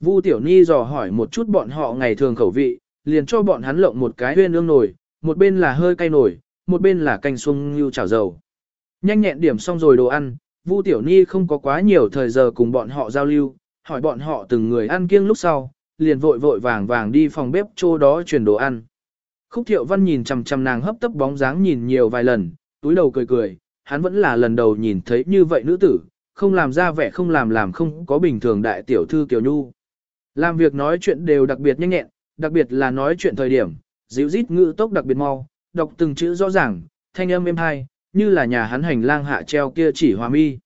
Vu Tiểu Ni dò hỏi một chút bọn họ ngày thường khẩu vị, liền cho bọn hắn lộng một cái huyên ương nồi, một bên là hơi cay nổi, một bên là canh xuông như chảo dầu. Nhanh nhẹn điểm xong rồi đồ ăn, Vu Tiểu Ni không có quá nhiều thời giờ cùng bọn họ giao lưu, hỏi bọn họ từng người ăn kiêng lúc sau, liền vội vội vàng vàng đi phòng bếp chỗ đó chuyển đồ ăn. Khúc Thiệu Văn nhìn chằm chằm nàng hấp tấp bóng dáng nhìn nhiều vài lần, túi đầu cười cười, hắn vẫn là lần đầu nhìn thấy như vậy nữ tử, không làm ra vẻ không làm làm không có bình thường đại tiểu thư Kiều Nhu. Làm việc nói chuyện đều đặc biệt nhanh nhẹn, đặc biệt là nói chuyện thời điểm, dịu rít ngữ tốc đặc biệt mau, đọc từng chữ rõ ràng, thanh âm êm hay, như là nhà hắn hành lang hạ treo kia chỉ hòa mi.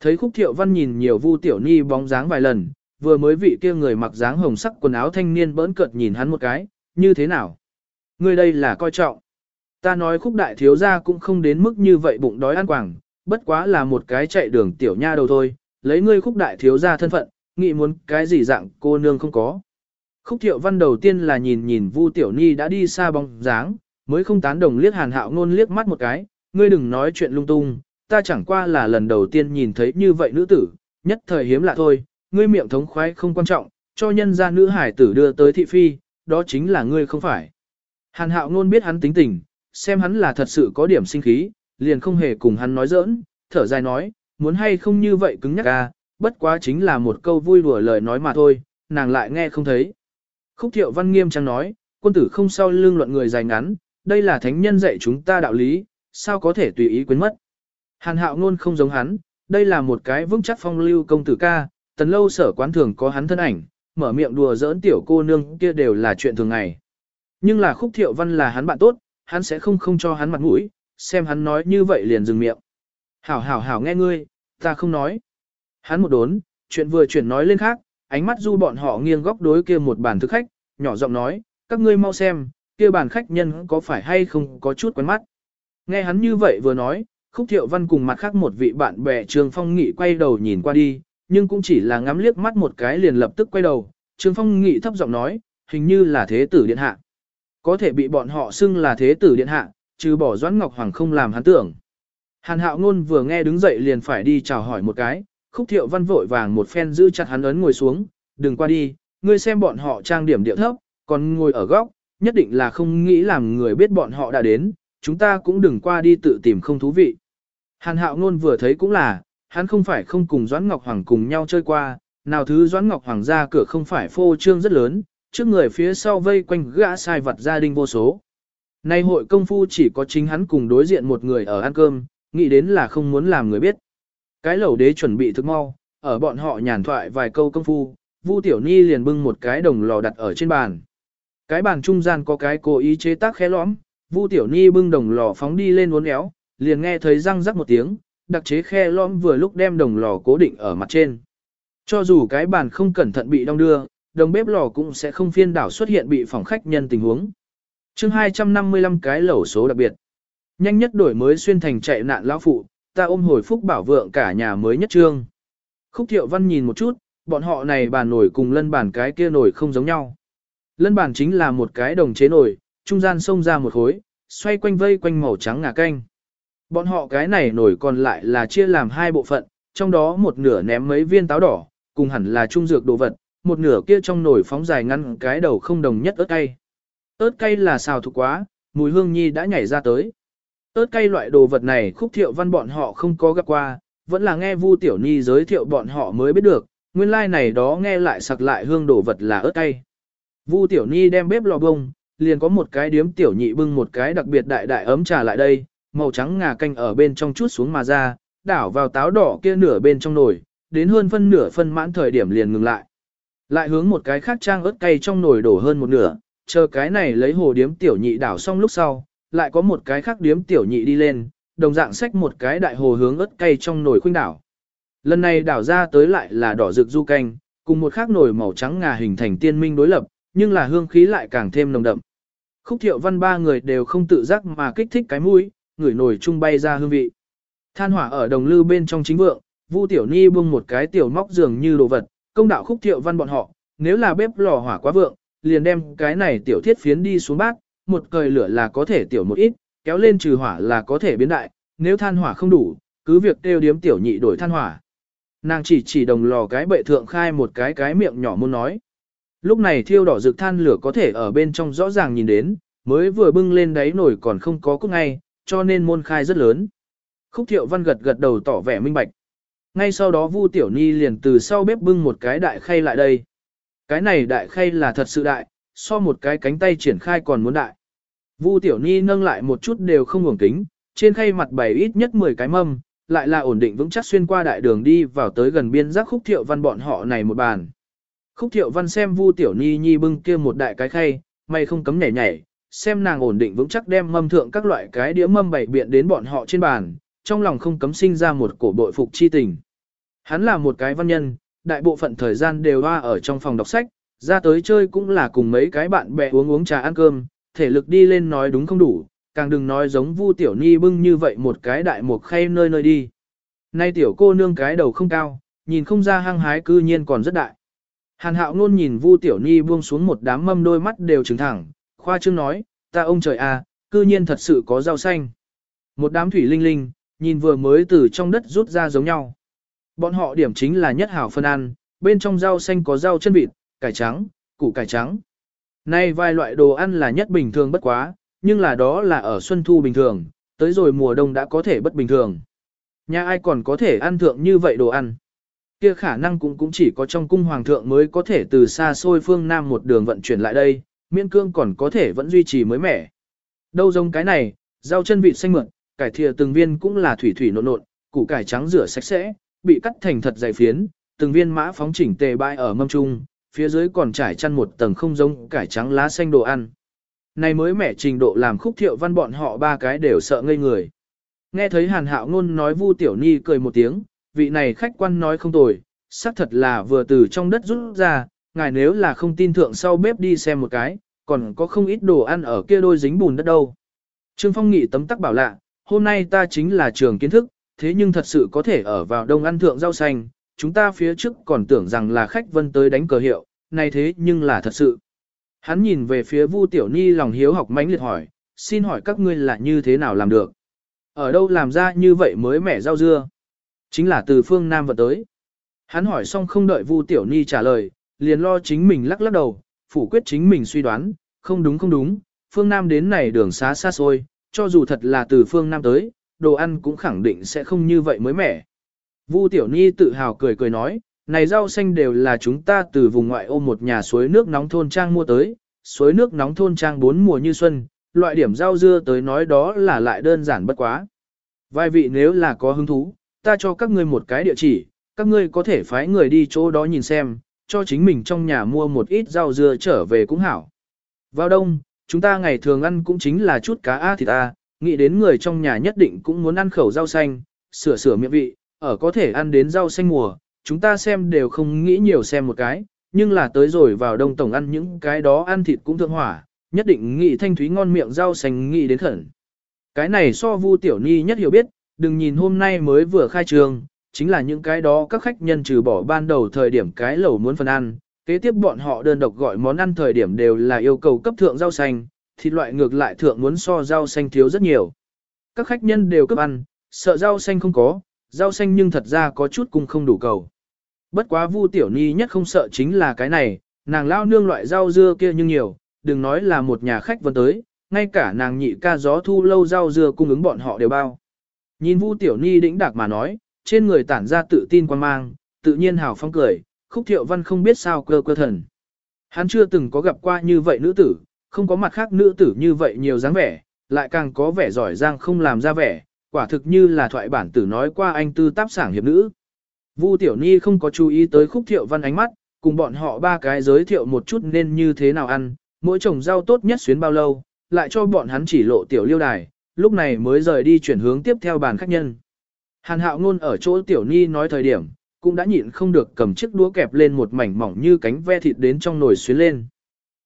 Thấy khúc thiệu văn nhìn nhiều vu tiểu ni bóng dáng vài lần, vừa mới vị kia người mặc dáng hồng sắc quần áo thanh niên bỡn cợt nhìn hắn một cái, như thế nào? Người đây là coi trọng. Ta nói khúc đại thiếu gia cũng không đến mức như vậy bụng đói ăn quảng, bất quá là một cái chạy đường tiểu nha đầu thôi, lấy ngươi khúc đại thiếu gia thân phận, nghĩ muốn cái gì dạng cô nương không có. Khúc thiệu văn đầu tiên là nhìn nhìn Vu Tiểu Ni đã đi xa bóng dáng, mới không tán đồng liếc hàn hạo ngôn liếc mắt một cái, ngươi đừng nói chuyện lung tung, ta chẳng qua là lần đầu tiên nhìn thấy như vậy nữ tử, nhất thời hiếm lạ thôi, ngươi miệng thống khoái không quan trọng, cho nhân gia nữ hải tử đưa tới thị phi, đó chính là ngươi không phải. Hàn hạo ngôn biết hắn tính tình, xem hắn là thật sự có điểm sinh khí, liền không hề cùng hắn nói giỡn, thở dài nói, muốn hay không như vậy cứng nhắc à, bất quá chính là một câu vui đùa lời nói mà thôi, nàng lại nghe không thấy. Khúc thiệu văn nghiêm trang nói, quân tử không sau lương luận người dài ngắn, đây là thánh nhân dạy chúng ta đạo lý, sao có thể tùy ý quên mất. Hàn hạo ngôn không giống hắn, đây là một cái vững chắc phong lưu công tử ca, tần lâu sở quán thường có hắn thân ảnh, mở miệng đùa giỡn tiểu cô nương kia đều là chuyện thường ngày. Nhưng là khúc thiệu văn là hắn bạn tốt, hắn sẽ không không cho hắn mặt mũi, xem hắn nói như vậy liền dừng miệng. Hảo hảo hảo nghe ngươi, ta không nói. Hắn một đốn, chuyện vừa chuyển nói lên khác, ánh mắt du bọn họ nghiêng góc đối kia một bàn thức khách, nhỏ giọng nói, các ngươi mau xem, kia bàn khách nhân có phải hay không có chút quen mắt. Nghe hắn như vậy vừa nói, khúc thiệu văn cùng mặt khác một vị bạn bè Trương Phong Nghị quay đầu nhìn qua đi, nhưng cũng chỉ là ngắm liếc mắt một cái liền lập tức quay đầu, Trương Phong Nghị thấp giọng nói, hình như là thế tử điện hạ. Có thể bị bọn họ xưng là thế tử điện hạ, trừ bỏ Doãn Ngọc Hoàng không làm hắn tưởng. Hàn hạo ngôn vừa nghe đứng dậy liền phải đi chào hỏi một cái, khúc thiệu văn vội vàng một phen giữ chặt hắn ấn ngồi xuống, đừng qua đi, ngươi xem bọn họ trang điểm điệu thấp, còn ngồi ở góc, nhất định là không nghĩ làm người biết bọn họ đã đến, chúng ta cũng đừng qua đi tự tìm không thú vị. Hàn hạo ngôn vừa thấy cũng là, hắn không phải không cùng Doãn Ngọc Hoàng cùng nhau chơi qua, nào thứ Doãn Ngọc Hoàng ra cửa không phải phô trương rất lớn, trước người phía sau vây quanh gã sai vật gia đình vô số. Nay hội công phu chỉ có chính hắn cùng đối diện một người ở ăn cơm, nghĩ đến là không muốn làm người biết. Cái lẩu đế chuẩn bị thức mau, ở bọn họ nhàn thoại vài câu công phu, Vu Tiểu Ni liền bưng một cái đồng lò đặt ở trên bàn. Cái bàn trung gian có cái cố ý chế tác khé lõm, Vu Tiểu Ni bưng đồng lò phóng đi lên uốn éo, liền nghe thấy răng rắc một tiếng, đặc chế khe lõm vừa lúc đem đồng lò cố định ở mặt trên. Cho dù cái bàn không cẩn thận bị đong đưa, đồng bếp lò cũng sẽ không phiên đảo xuất hiện bị phòng khách nhân tình huống. chương 255 cái lẩu số đặc biệt. Nhanh nhất đổi mới xuyên thành chạy nạn lão phụ, ta ôm hồi phúc bảo vượng cả nhà mới nhất trương. Khúc thiệu văn nhìn một chút, bọn họ này bàn nổi cùng lân bàn cái kia nổi không giống nhau. Lân bàn chính là một cái đồng chế nổi, trung gian xông ra một khối, xoay quanh vây quanh màu trắng ngà canh. Bọn họ cái này nổi còn lại là chia làm hai bộ phận, trong đó một nửa ném mấy viên táo đỏ, cùng hẳn là trung dược đồ vật, một nửa kia trong nồi phóng dài ngăn cái đầu không đồng nhất ớt cay. ớt cay là xào thuộc quá, mùi hương nhi đã nhảy ra tới ớt cay loại đồ vật này khúc thiệu văn bọn họ không có gặp qua, vẫn là nghe Vu Tiểu Nhi giới thiệu bọn họ mới biết được, nguyên lai like này đó nghe lại sặc lại hương đồ vật là ớt cay. Vu Tiểu Nhi đem bếp lò bông, liền có một cái điếm tiểu nhị bưng một cái đặc biệt đại đại ấm trà lại đây, màu trắng ngà canh ở bên trong chút xuống mà ra, đảo vào táo đỏ kia nửa bên trong nồi, đến hơn phân nửa phân mãn thời điểm liền ngừng lại. Lại hướng một cái khác trang ớt cay trong nồi đổ hơn một nửa, chờ cái này lấy hồ điếm tiểu nhị đảo xong lúc sau, lại có một cái khác điếm tiểu nhị đi lên, đồng dạng xách một cái đại hồ hướng ớt cay trong nồi khuynh đảo. Lần này đảo ra tới lại là đỏ rực du canh, cùng một khác nồi màu trắng ngà hình thành tiên minh đối lập, nhưng là hương khí lại càng thêm nồng đậm. Khúc thiệu văn ba người đều không tự giác mà kích thích cái mũi, ngửi nồi chung bay ra hương vị. Than hỏa ở đồng lư bên trong chính vượng, Vu Tiểu Ni buông một cái tiểu móc dường như đồ vật, công đạo khúc thiệu văn bọn họ, nếu là bếp lò hỏa quá vượng, liền đem cái này tiểu thiết phiến đi xuống bát, một cời lửa là có thể tiểu một ít, kéo lên trừ hỏa là có thể biến đại, nếu than hỏa không đủ, cứ việc tiêu điếm tiểu nhị đổi than hỏa. Nàng chỉ chỉ đồng lò cái bệ thượng khai một cái cái miệng nhỏ muốn nói. Lúc này thiêu đỏ rực than lửa có thể ở bên trong rõ ràng nhìn đến, mới vừa bưng lên đáy nổi còn không có cúc ngay, cho nên môn khai rất lớn. Khúc thiệu văn gật gật đầu tỏ vẻ minh bạch. Ngay sau đó Vu Tiểu Ni liền từ sau bếp bưng một cái đại khay lại đây. Cái này đại khay là thật sự đại, so một cái cánh tay triển khai còn muốn đại. Vu Tiểu Ni nâng lại một chút đều không ngủng kính, trên khay mặt bày ít nhất 10 cái mâm, lại là ổn định vững chắc xuyên qua đại đường đi vào tới gần biên giác khúc thiệu văn bọn họ này một bàn. Khúc thiệu văn xem Vu Tiểu Ni Nhi bưng kia một đại cái khay, mày không cấm nhảy nhảy, xem nàng ổn định vững chắc đem mâm thượng các loại cái đĩa mâm bày biện đến bọn họ trên bàn, trong lòng không cấm sinh ra một cổ bội phục chi tình. Hắn là một cái văn nhân, đại bộ phận thời gian đều hoa ở trong phòng đọc sách, ra tới chơi cũng là cùng mấy cái bạn bè uống uống trà ăn cơm, thể lực đi lên nói đúng không đủ, càng đừng nói giống Vu Tiểu Ni bưng như vậy một cái đại một khay nơi nơi đi. Nay tiểu cô nương cái đầu không cao, nhìn không ra hăng hái cư nhiên còn rất đại. Hàn hạo luôn nhìn Vu Tiểu Ni buông xuống một đám mâm đôi mắt đều trừng thẳng, khoa trương nói, ta ông trời à, cư nhiên thật sự có rau xanh. Một đám thủy linh linh, nhìn vừa mới từ trong đất rút ra giống nhau. Bọn họ điểm chính là nhất hảo phân ăn, bên trong rau xanh có rau chân vịt, cải trắng, củ cải trắng. Nay vài loại đồ ăn là nhất bình thường bất quá, nhưng là đó là ở xuân thu bình thường, tới rồi mùa đông đã có thể bất bình thường. Nhà ai còn có thể ăn thượng như vậy đồ ăn? Kia khả năng cũng cũng chỉ có trong cung hoàng thượng mới có thể từ xa xôi phương Nam một đường vận chuyển lại đây, miễn cương còn có thể vẫn duy trì mới mẻ. Đâu giống cái này, rau chân vịt xanh mượn, cải thìa từng viên cũng là thủy thủy nộn nộn, củ cải trắng rửa sạch sẽ, bị cắt thành thật dày phiến, từng viên mã phóng chỉnh tề bai ở mâm trung, phía dưới còn trải chăn một tầng không giống cải trắng lá xanh đồ ăn. Này mới mẻ trình độ làm khúc thiệu văn bọn họ ba cái đều sợ ngây người. Nghe thấy hàn hạo ngôn nói vu tiểu ni cười một tiếng, vị này khách quan nói không tồi, xác thật là vừa từ trong đất rút ra, ngài nếu là không tin thượng sau bếp đi xem một cái, còn có không ít đồ ăn ở kia đôi dính bùn đất đâu. Trương Phong nghị tấm tắc bảo lạ, hôm nay ta chính là trường kiến thức, thế nhưng thật sự có thể ở vào đông ăn thượng rau xanh, chúng ta phía trước còn tưởng rằng là khách vân tới đánh cờ hiệu, này thế nhưng là thật sự. Hắn nhìn về phía Vu Tiểu Ni lòng hiếu học mãnh liệt hỏi, xin hỏi các ngươi là như thế nào làm được? Ở đâu làm ra như vậy mới mẻ rau dưa? Chính là từ phương Nam vận tới. Hắn hỏi xong không đợi Vu Tiểu Ni trả lời, liền lo chính mình lắc lắc đầu, phủ quyết chính mình suy đoán, không đúng không đúng, phương Nam đến này đường xá xa xôi, cho dù thật là từ phương Nam tới, đồ ăn cũng khẳng định sẽ không như vậy mới mẻ. Vu Tiểu Ni tự hào cười cười nói, này rau xanh đều là chúng ta từ vùng ngoại ô một nhà suối nước nóng thôn trang mua tới, suối nước nóng thôn trang bốn mùa như xuân, loại điểm rau dưa tới nói đó là lại đơn giản bất quá. Vài vị nếu là có hứng thú, ta cho các ngươi một cái địa chỉ, các ngươi có thể phái người đi chỗ đó nhìn xem, cho chính mình trong nhà mua một ít rau dưa trở về cũng hảo. Vào đông, chúng ta ngày thường ăn cũng chính là chút cá a thịt a, nghĩ đến người trong nhà nhất định cũng muốn ăn khẩu rau xanh, sửa sửa miệng vị, ở có thể ăn đến rau xanh mùa, chúng ta xem đều không nghĩ nhiều xem một cái, nhưng là tới rồi vào đông tổng ăn những cái đó ăn thịt cũng thượng hỏa, nhất định nghĩ thanh thúy ngon miệng rau xanh nghĩ đến khẩn. Cái này so Vu Tiểu Ni nhất hiểu biết, đừng nhìn hôm nay mới vừa khai trường, chính là những cái đó các khách nhân trừ bỏ ban đầu thời điểm cái lẩu muốn phần ăn, kế tiếp bọn họ đơn độc gọi món ăn thời điểm đều là yêu cầu cấp thượng rau xanh, thịt loại ngược lại thượng muốn so rau xanh thiếu rất nhiều. Các khách nhân đều cấp ăn, sợ rau xanh không có, rau xanh nhưng thật ra có chút cũng không đủ cầu. Bất quá Vu Tiểu Ni nhất không sợ chính là cái này, nàng lao nương loại rau dưa kia nhưng nhiều, đừng nói là một nhà khách vẫn tới, ngay cả nàng nhị ca gió thu lâu rau dưa cung ứng bọn họ đều bao. Nhìn Vu Tiểu Ni đĩnh đạc mà nói, trên người tản ra tự tin quan mang, tự nhiên hào phong cười, khúc thiệu văn không biết sao cơ cơ thần. Hắn chưa từng có gặp qua như vậy nữ tử, không có mặt khác nữ tử như vậy nhiều dáng vẻ, lại càng có vẻ giỏi giang không làm ra vẻ, quả thực như là thoại bản tử nói qua anh tư táp sảng hiệp nữ. Vu Tiểu Ni không có chú ý tới khúc thiệu văn ánh mắt, cùng bọn họ ba cái giới thiệu một chút nên như thế nào ăn, mỗi chồng rau tốt nhất xuyến bao lâu, lại cho bọn hắn chỉ lộ tiểu liêu đài, lúc này mới rời đi chuyển hướng tiếp theo bàn khách nhân. Hàn hạo ngôn ở chỗ Tiểu Ni nói thời điểm, cũng đã nhịn không được cầm chiếc đũa kẹp lên một mảnh mỏng như cánh ve thịt đến trong nồi xuyến lên.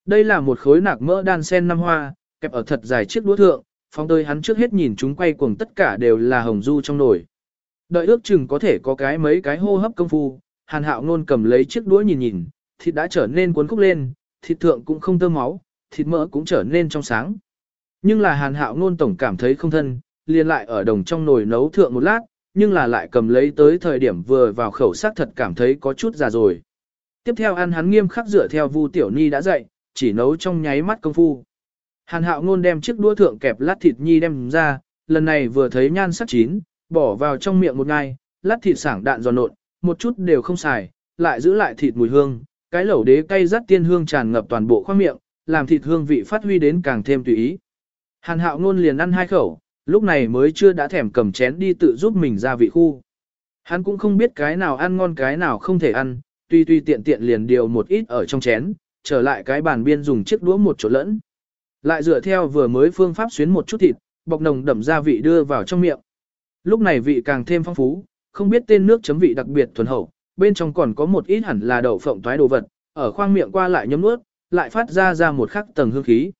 Đây là một khối nạc mỡ đan sen năm hoa, kẹp ở thật dài chiếc đũa thượng, phong tơi hắn trước hết nhìn chúng quay cuồng tất cả đều là hồng du trong nồi. Đợi ước chừng có thể có cái mấy cái hô hấp công phu, hàn hạo nôn cầm lấy chiếc đũa nhìn nhìn, thịt đã trở nên cuốn khúc lên, thịt thượng cũng không tơ máu, thịt mỡ cũng trở nên trong sáng. Nhưng là hàn hạo nôn tổng cảm thấy không thân, liền lại ở đồng trong nồi nấu thượng một lát, nhưng là lại cầm lấy tới thời điểm vừa vào khẩu sắc thật cảm thấy có chút già rồi. Tiếp theo ăn hắn nghiêm khắc dựa theo Vu Tiểu Ni đã dạy, chỉ nấu trong nháy mắt công phu. Hàn hạo ngôn đem chiếc đũa thượng kẹp lát thịt nhi đem ra, lần này vừa thấy nhan sắc chín, bỏ vào trong miệng một ngai, lát thịt sảng đạn giòn nộn, một chút đều không xài, lại giữ lại thịt mùi hương, cái lẩu đế cay rắt tiên hương tràn ngập toàn bộ khoang miệng, làm thịt hương vị phát huy đến càng thêm tùy ý. Hàn hạo ngôn liền ăn hai khẩu, lúc này mới chưa đã thèm cầm chén đi tự giúp mình ra vị khu. Hắn cũng không biết cái nào ăn ngon cái nào không thể ăn, tuy tuy tiện tiện liền điều một ít ở trong chén, trở lại cái bàn biên dùng chiếc đũa một chỗ lẫn. Lại dựa theo vừa mới phương pháp xuyến một chút thịt, bọc nồng đậm gia vị đưa vào trong miệng. Lúc này vị càng thêm phong phú, không biết tên nước chấm vị đặc biệt thuần hậu, bên trong còn có một ít hẳn là đậu phộng toái đồ vật, ở khoang miệng qua lại nhấm nuốt, lại phát ra ra một khắc tầng hương khí.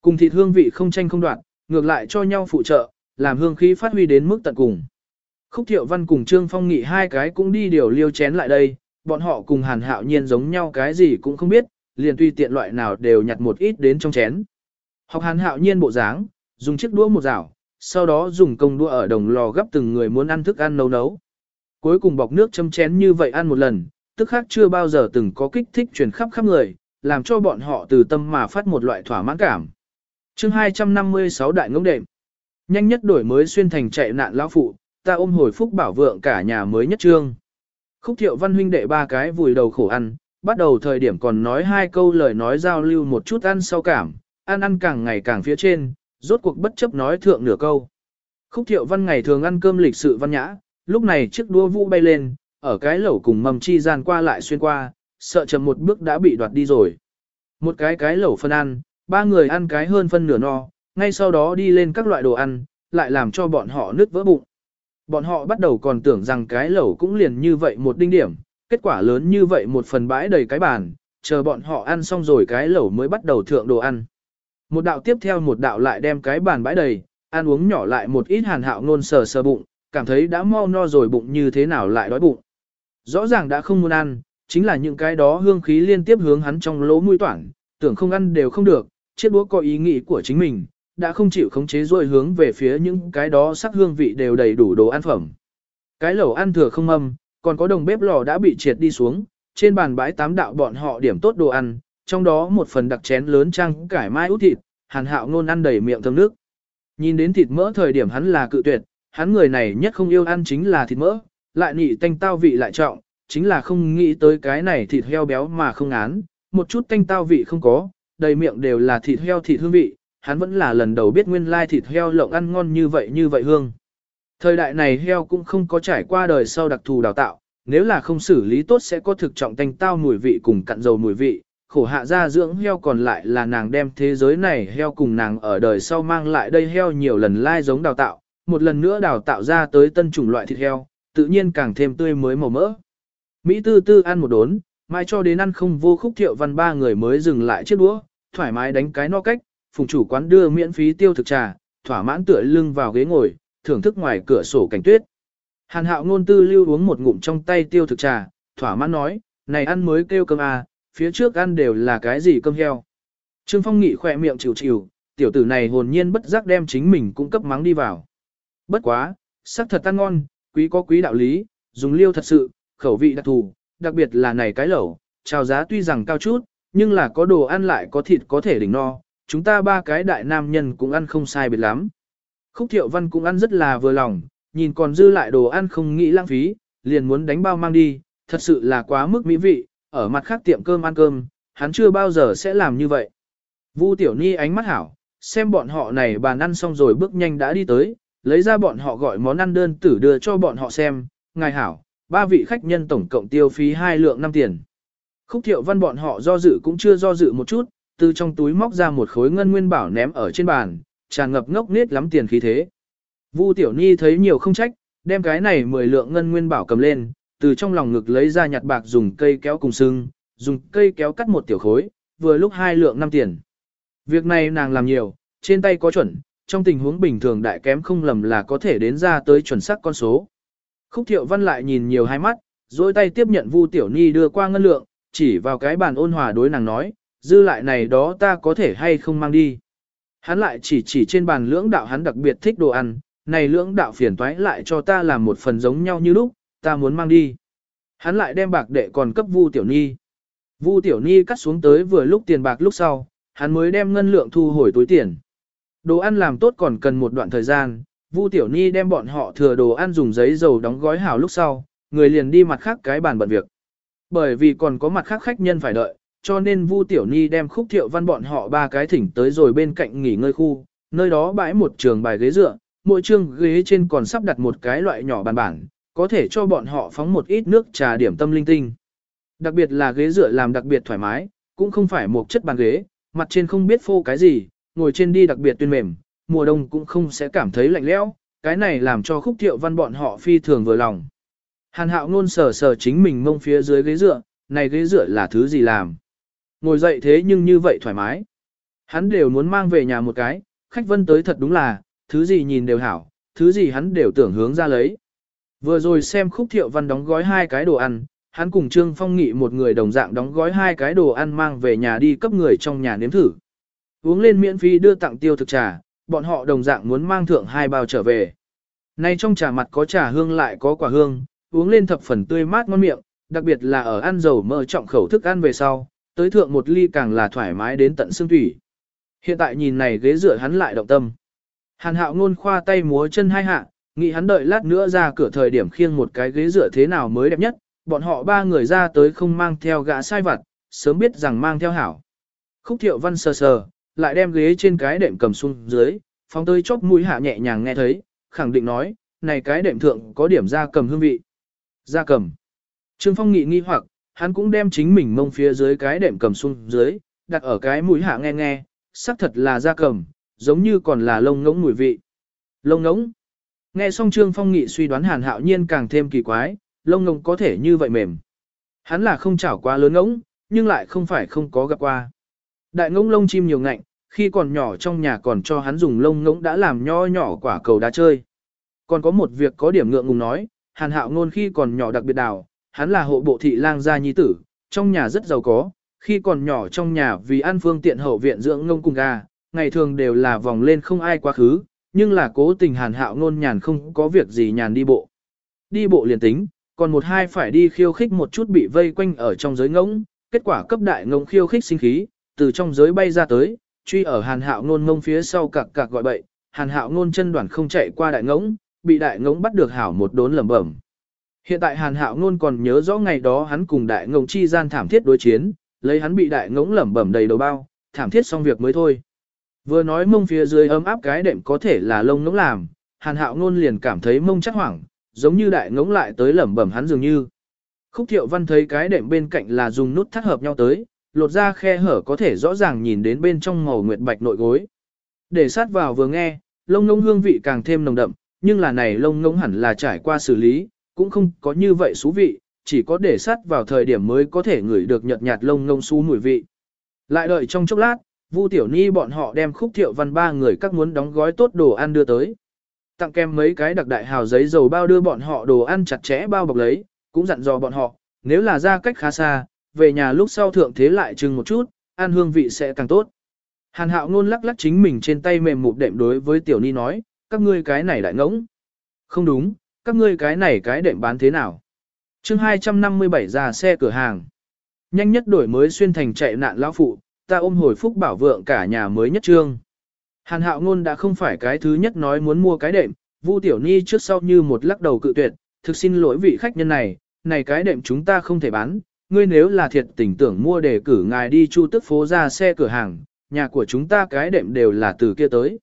Cùng thịt hương vị không tranh không đoạn, ngược lại cho nhau phụ trợ, làm hương khí phát huy đến mức tận cùng. Khúc Thiệu Văn cùng Trương Phong Nghị hai cái cũng đi điều liêu chén lại đây, bọn họ cùng Hàn Hạo Nhiên giống nhau cái gì cũng không biết, liền tùy tiện loại nào đều nhặt một ít đến trong chén. Học Hàn Hạo Nhiên bộ dáng, dùng chiếc đũa một rảo, sau đó dùng công đũa ở đồng lò gấp từng người muốn ăn thức ăn nấu nấu. Cuối cùng bọc nước châm chén như vậy ăn một lần, tức khác chưa bao giờ từng có kích thích truyền khắp khắp người, làm cho bọn họ từ tâm mà phát một loại thỏa mãn cảm. chương 256 đại ngỗng đệm. Nhanh nhất đổi mới xuyên thành chạy nạn lão phụ, ta ôm hồi phúc bảo vượng cả nhà mới nhất trương. Khúc thiệu văn huynh đệ ba cái vùi đầu khổ ăn, bắt đầu thời điểm còn nói hai câu lời nói giao lưu một chút ăn sau cảm, ăn ăn càng ngày càng phía trên, rốt cuộc bất chấp nói thượng nửa câu. Khúc thiệu văn ngày thường ăn cơm lịch sự văn nhã, lúc này chiếc đua vũ bay lên, ở cái lẩu cùng mầm chi gian qua lại xuyên qua, sợ chậm một bước đã bị đoạt đi rồi. Một cái cái lẩu phân ăn, ba người ăn cái hơn phân nửa no, ngay sau đó đi lên các loại đồ ăn, lại làm cho bọn họ nứt vỡ bụng. Bọn họ bắt đầu còn tưởng rằng cái lẩu cũng liền như vậy một đinh điểm, kết quả lớn như vậy một phần bãi đầy cái bàn, chờ bọn họ ăn xong rồi cái lẩu mới bắt đầu thượng đồ ăn. Một đạo tiếp theo một đạo lại đem cái bàn bãi đầy, ăn uống nhỏ lại một ít hàn hạo nôn sờ sờ bụng, cảm thấy đã mau no rồi bụng như thế nào lại đói bụng. Rõ ràng đã không muốn ăn, chính là những cái đó hương khí liên tiếp hướng hắn trong lỗ mũi toản, tưởng không ăn đều không được, chiếc đũa có ý nghĩ của chính mình, đã không chịu khống chế rồi hướng về phía những cái đó sắc hương vị đều đầy đủ đồ ăn phẩm. Cái lẩu ăn thừa không âm, còn có đồng bếp lò đã bị triệt đi xuống, trên bàn bãi tám đạo bọn họ điểm tốt đồ ăn, trong đó một phần đặc chén lớn trang cải mai út thịt, hàn hạo ngôn ăn đầy miệng thơm nước. Nhìn đến thịt mỡ thời điểm hắn là cự tuyệt, hắn người này nhất không yêu ăn chính là thịt mỡ, lại nị tanh tao vị lại trọng, chính là không nghĩ tới cái này thịt heo béo mà không án, một chút tanh tao vị không có, đầy miệng đều là thịt heo thịt hương vị, hắn vẫn là lần đầu biết nguyên lai thịt heo lộng ăn ngon như vậy như vậy hương. Thời đại này heo cũng không có trải qua đời sau đặc thù đào tạo, nếu là không xử lý tốt sẽ có thực trọng tanh tao mùi vị cùng cặn dầu mùi vị, khổ hạ ra dưỡng heo còn lại là nàng đem thế giới này heo cùng nàng ở đời sau mang lại đây heo nhiều lần lai giống đào tạo, một lần nữa đào tạo ra tới tân chủng loại thịt heo, tự nhiên càng thêm tươi mới màu mỡ. Mỹ tư tư ăn một đốn, mai cho đến ăn không vô khúc thiệu văn ba người mới dừng lại chiếc đũa, thoải mái đánh cái no cách, phùng chủ quán đưa miễn phí tiêu thực trà, thỏa mãn tựa lưng vào ghế ngồi, thưởng thức ngoài cửa sổ cảnh tuyết. Hàn hạo ngôn tư lưu uống một ngụm trong tay tiêu thực trà, thỏa mãn nói, này ăn mới kêu cơm à, phía trước ăn đều là cái gì cơm heo. Trương Phong Nghị khỏe miệng chịu chịu, tiểu tử này hồn nhiên bất giác đem chính mình cung cấp mắng đi vào. Bất quá, sắc thật ăn ngon, quý có quý đạo lý, dùng liêu thật sự, khẩu vị đặc thù, đặc biệt là này cái lẩu, chào giá tuy rằng cao chút, nhưng là có đồ ăn lại có thịt có thể đỉnh no, chúng ta ba cái đại nam nhân cũng ăn không sai biệt lắm. Khúc Thiệu Văn cũng ăn rất là vừa lòng, nhìn còn dư lại đồ ăn không nghĩ lãng phí, liền muốn đánh bao mang đi, thật sự là quá mức mỹ vị, ở mặt khác tiệm cơm ăn cơm, hắn chưa bao giờ sẽ làm như vậy. Vu Tiểu Ni ánh mắt hảo, xem bọn họ này bàn ăn xong rồi bước nhanh đã đi tới, lấy ra bọn họ gọi món ăn đơn tử đưa cho bọn họ xem, ngài hảo, ba vị khách nhân tổng cộng tiêu phí hai lượng năm tiền. Khúc thiệu văn bọn họ do dự cũng chưa do dự một chút, từ trong túi móc ra một khối ngân nguyên bảo ném ở trên bàn, tràn ngập ngốc nết lắm tiền khí thế. Vu Tiểu Ni thấy nhiều không trách, đem cái này 10 lượng ngân nguyên bảo cầm lên, từ trong lòng ngực lấy ra nhặt bạc dùng cây kéo cùng sưng, dùng cây kéo cắt một tiểu khối, vừa lúc hai lượng năm tiền. Việc này nàng làm nhiều, trên tay có chuẩn, trong tình huống bình thường đại kém không lầm là có thể đến ra tới chuẩn xác con số. Khúc Thiệu Văn lại nhìn nhiều hai mắt, dối tay tiếp nhận Vu Tiểu Ni đưa qua ngân lượng, chỉ vào cái bàn ôn hòa đối nàng nói, dư lại này đó ta có thể hay không mang đi. Hắn lại chỉ chỉ trên bàn lưỡng đạo hắn đặc biệt thích đồ ăn, này lưỡng đạo phiền toái lại cho ta làm một phần giống nhau như lúc, ta muốn mang đi. Hắn lại đem bạc đệ còn cấp Vu Tiểu Ni. Vu Tiểu Ni cắt xuống tới vừa lúc tiền bạc lúc sau, hắn mới đem ngân lượng thu hồi túi tiền. Đồ ăn làm tốt còn cần một đoạn thời gian, Vu Tiểu Ni đem bọn họ thừa đồ ăn dùng giấy dầu đóng gói hảo lúc sau, người liền đi mặt khác cái bàn bận việc. Bởi vì còn có mặt khác khách nhân phải đợi, cho nên Vu Tiểu Ni đem khúc thiệu văn bọn họ ba cái thỉnh tới rồi bên cạnh nghỉ ngơi khu, nơi đó bãi một trường bài ghế dựa, mỗi trường ghế trên còn sắp đặt một cái loại nhỏ bàn bảng có thể cho bọn họ phóng một ít nước trà điểm tâm linh tinh. Đặc biệt là ghế dựa làm đặc biệt thoải mái, cũng không phải một chất bàn ghế, mặt trên không biết phô cái gì, ngồi trên đi đặc biệt tuyên mềm, mùa đông cũng không sẽ cảm thấy lạnh lẽo, cái này làm cho khúc thiệu văn bọn họ phi thường vừa lòng. Hàn hạo ngôn sờ sờ chính mình mông phía dưới ghế dựa, này ghế dựa là thứ gì làm. Ngồi dậy thế nhưng như vậy thoải mái. Hắn đều muốn mang về nhà một cái, khách vân tới thật đúng là, thứ gì nhìn đều hảo, thứ gì hắn đều tưởng hướng ra lấy. Vừa rồi xem khúc thiệu văn đóng gói hai cái đồ ăn, hắn cùng Trương Phong Nghị một người đồng dạng đóng gói hai cái đồ ăn mang về nhà đi cấp người trong nhà nếm thử. Uống lên miễn phí đưa tặng tiêu thực trà, bọn họ đồng dạng muốn mang thượng hai bao trở về. Nay trong trà mặt có trà hương lại có quả hương, uống lên thập phần tươi mát ngon miệng, đặc biệt là ở ăn dầu mỡ trọng khẩu thức ăn về sau, tới thượng một ly càng là thoải mái đến tận xương thủy. Hiện tại nhìn này ghế rửa hắn lại động tâm. Hàn hạo ngôn khoa tay múa chân hai hạ, nghĩ hắn đợi lát nữa ra cửa thời điểm khiêng một cái ghế rửa thế nào mới đẹp nhất, bọn họ ba người ra tới không mang theo gã sai vặt, sớm biết rằng mang theo hảo. Khúc thiệu văn sờ sờ, lại đem ghế trên cái đệm cầm xuống dưới, phóng tới chóp mũi hạ nhẹ nhàng nghe thấy, khẳng định nói, này cái đệm thượng có điểm da cầm hương vị. Da cầm. Trương Phong nghị nghi hoặc, hắn cũng đem chính mình mông phía dưới cái đệm cầm xuống dưới, đặt ở cái mũi hạ nghe nghe, xác thật là da cầm, giống như còn là lông ngỗng mùi vị. Lông ngỗng. Nghe xong Trương Phong nghị suy đoán Hàn Hạo Nhiên càng thêm kỳ quái, lông ngỗng có thể như vậy mềm. Hắn là không chảo quá lớn ngỗng, nhưng lại không phải không có gặp qua. Đại ngỗng lông chim nhiều ngạnh, khi còn nhỏ trong nhà còn cho hắn dùng lông ngỗng đã làm nho nhỏ quả cầu đá chơi. Còn có một việc có điểm ngượng ngùng nói, Hàn Hạo ngôn khi còn nhỏ đặc biệt đào, hắn là hộ bộ thị lang gia nhi tử, trong nhà rất giàu có, khi còn nhỏ trong nhà vì ăn phương tiện hậu viện dưỡng ngông cùng gà, ngày thường đều là vòng lên không ai quá khứ, nhưng là cố tình Hàn Hạo Nôn nhàn không có việc gì nhàn đi bộ. Đi bộ liền tính, còn một hai phải đi khiêu khích một chút bị vây quanh ở trong giới ngỗng, kết quả cấp đại ngỗng khiêu khích sinh khí, từ trong giới bay ra tới, truy ở hàn hạo ngôn ngông phía sau cặc cặc gọi bậy, hàn hạo ngôn chân đoàn không chạy qua đại ngỗng, bị đại ngỗng bắt được hảo một đốn lẩm bẩm. Hiện tại hàn hạo ngôn còn nhớ rõ ngày đó hắn cùng đại ngỗng chi gian thảm thiết đối chiến, lấy hắn bị đại ngỗng lẩm bẩm đầy đầu bao, thảm thiết xong việc mới thôi. Vừa nói mông phía dưới ấm áp cái đệm có thể là lông ngỗng làm, hàn hạo ngôn liền cảm thấy mông chắc hoảng, giống như đại ngỗng lại tới lẩm bẩm hắn dường như. Khúc thiệu văn thấy cái đệm bên cạnh là dùng nút thắt hợp nhau tới, lột ra khe hở có thể rõ ràng nhìn đến bên trong màu nguyệt bạch nội gối. Để sát vào vừa nghe, lông ngỗng hương vị càng thêm nồng đậm, nhưng là này lông ngỗng hẳn là trải qua xử lý, cũng không có như vậy xú vị, chỉ có để sát vào thời điểm mới có thể ngửi được nhợt nhạt lông ngông xú mùi vị. Lại đợi trong chốc lát, Vu Tiểu Ni bọn họ đem khúc thiệu văn ba người các muốn đóng gói tốt đồ ăn đưa tới. Tặng kèm mấy cái đặc đại hào giấy dầu bao đưa bọn họ đồ ăn chặt chẽ bao bọc lấy, cũng dặn dò bọn họ, nếu là ra cách khá xa, về nhà lúc sau thượng thế lại chừng một chút, ăn hương vị sẽ càng tốt. Hàn hạo ngôn lắc lắc chính mình trên tay mềm mụp đệm đối với tiểu ni nói, các ngươi cái này đại ngỗng. Không đúng, các ngươi cái này cái đệm bán thế nào? chương 257 ra xe cửa hàng. Nhanh nhất đổi mới xuyên thành chạy nạn lão phụ, ta ôm hồi phúc bảo vượng cả nhà mới nhất trương. Hàn hạo ngôn đã không phải cái thứ nhất nói muốn mua cái đệm, Vu tiểu ni trước sau như một lắc đầu cự tuyệt, thực xin lỗi vị khách nhân này, này cái đệm chúng ta không thể bán, ngươi nếu là thiệt tình tưởng mua để cử ngài đi chu tức phố ra xe cửa hàng, nhà của chúng ta cái đệm đều là từ kia tới.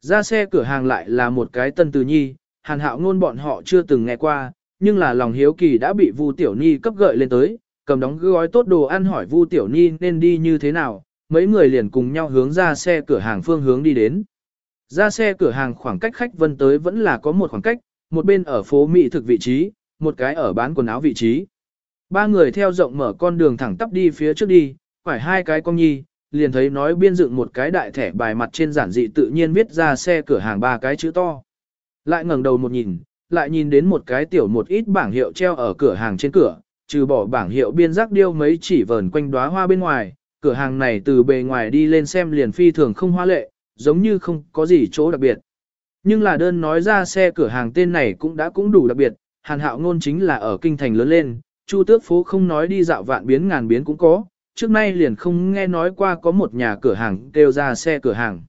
Ra xe cửa hàng lại là một cái tân từ nhi, hàn hạo ngôn bọn họ chưa từng nghe qua, nhưng là lòng hiếu kỳ đã bị Vu Tiểu Ni cấp gợi lên tới, cầm đóng gói tốt đồ ăn hỏi Vu Tiểu Ni nên đi như thế nào, mấy người liền cùng nhau hướng ra xe cửa hàng phương hướng đi đến. Ra xe cửa hàng khoảng cách khách vân tới vẫn là có một khoảng cách, một bên ở phố Mỹ thực vị trí, một cái ở bán quần áo vị trí. Ba người theo rộng mở con đường thẳng tắp đi phía trước đi, phải hai cái con nhi, liền thấy nói biên dựng một cái đại thẻ bài mặt trên giản dị tự nhiên viết ra xe cửa hàng ba cái chữ to. Lại ngẩng đầu một nhìn, lại nhìn đến một cái tiểu một ít bảng hiệu treo ở cửa hàng trên cửa, trừ bỏ bảng hiệu biên giác điêu mấy chỉ vờn quanh đóa hoa bên ngoài, cửa hàng này từ bề ngoài đi lên xem liền phi thường không hoa lệ, giống như không có gì chỗ đặc biệt. Nhưng là đơn nói ra xe cửa hàng tên này cũng đã cũng đủ đặc biệt, hàn hạo ngôn chính là ở kinh thành lớn lên, chu tước phố không nói đi dạo vạn biến ngàn biến cũng có, trước nay liền không nghe nói qua có một nhà cửa hàng kêu ra xe cửa hàng.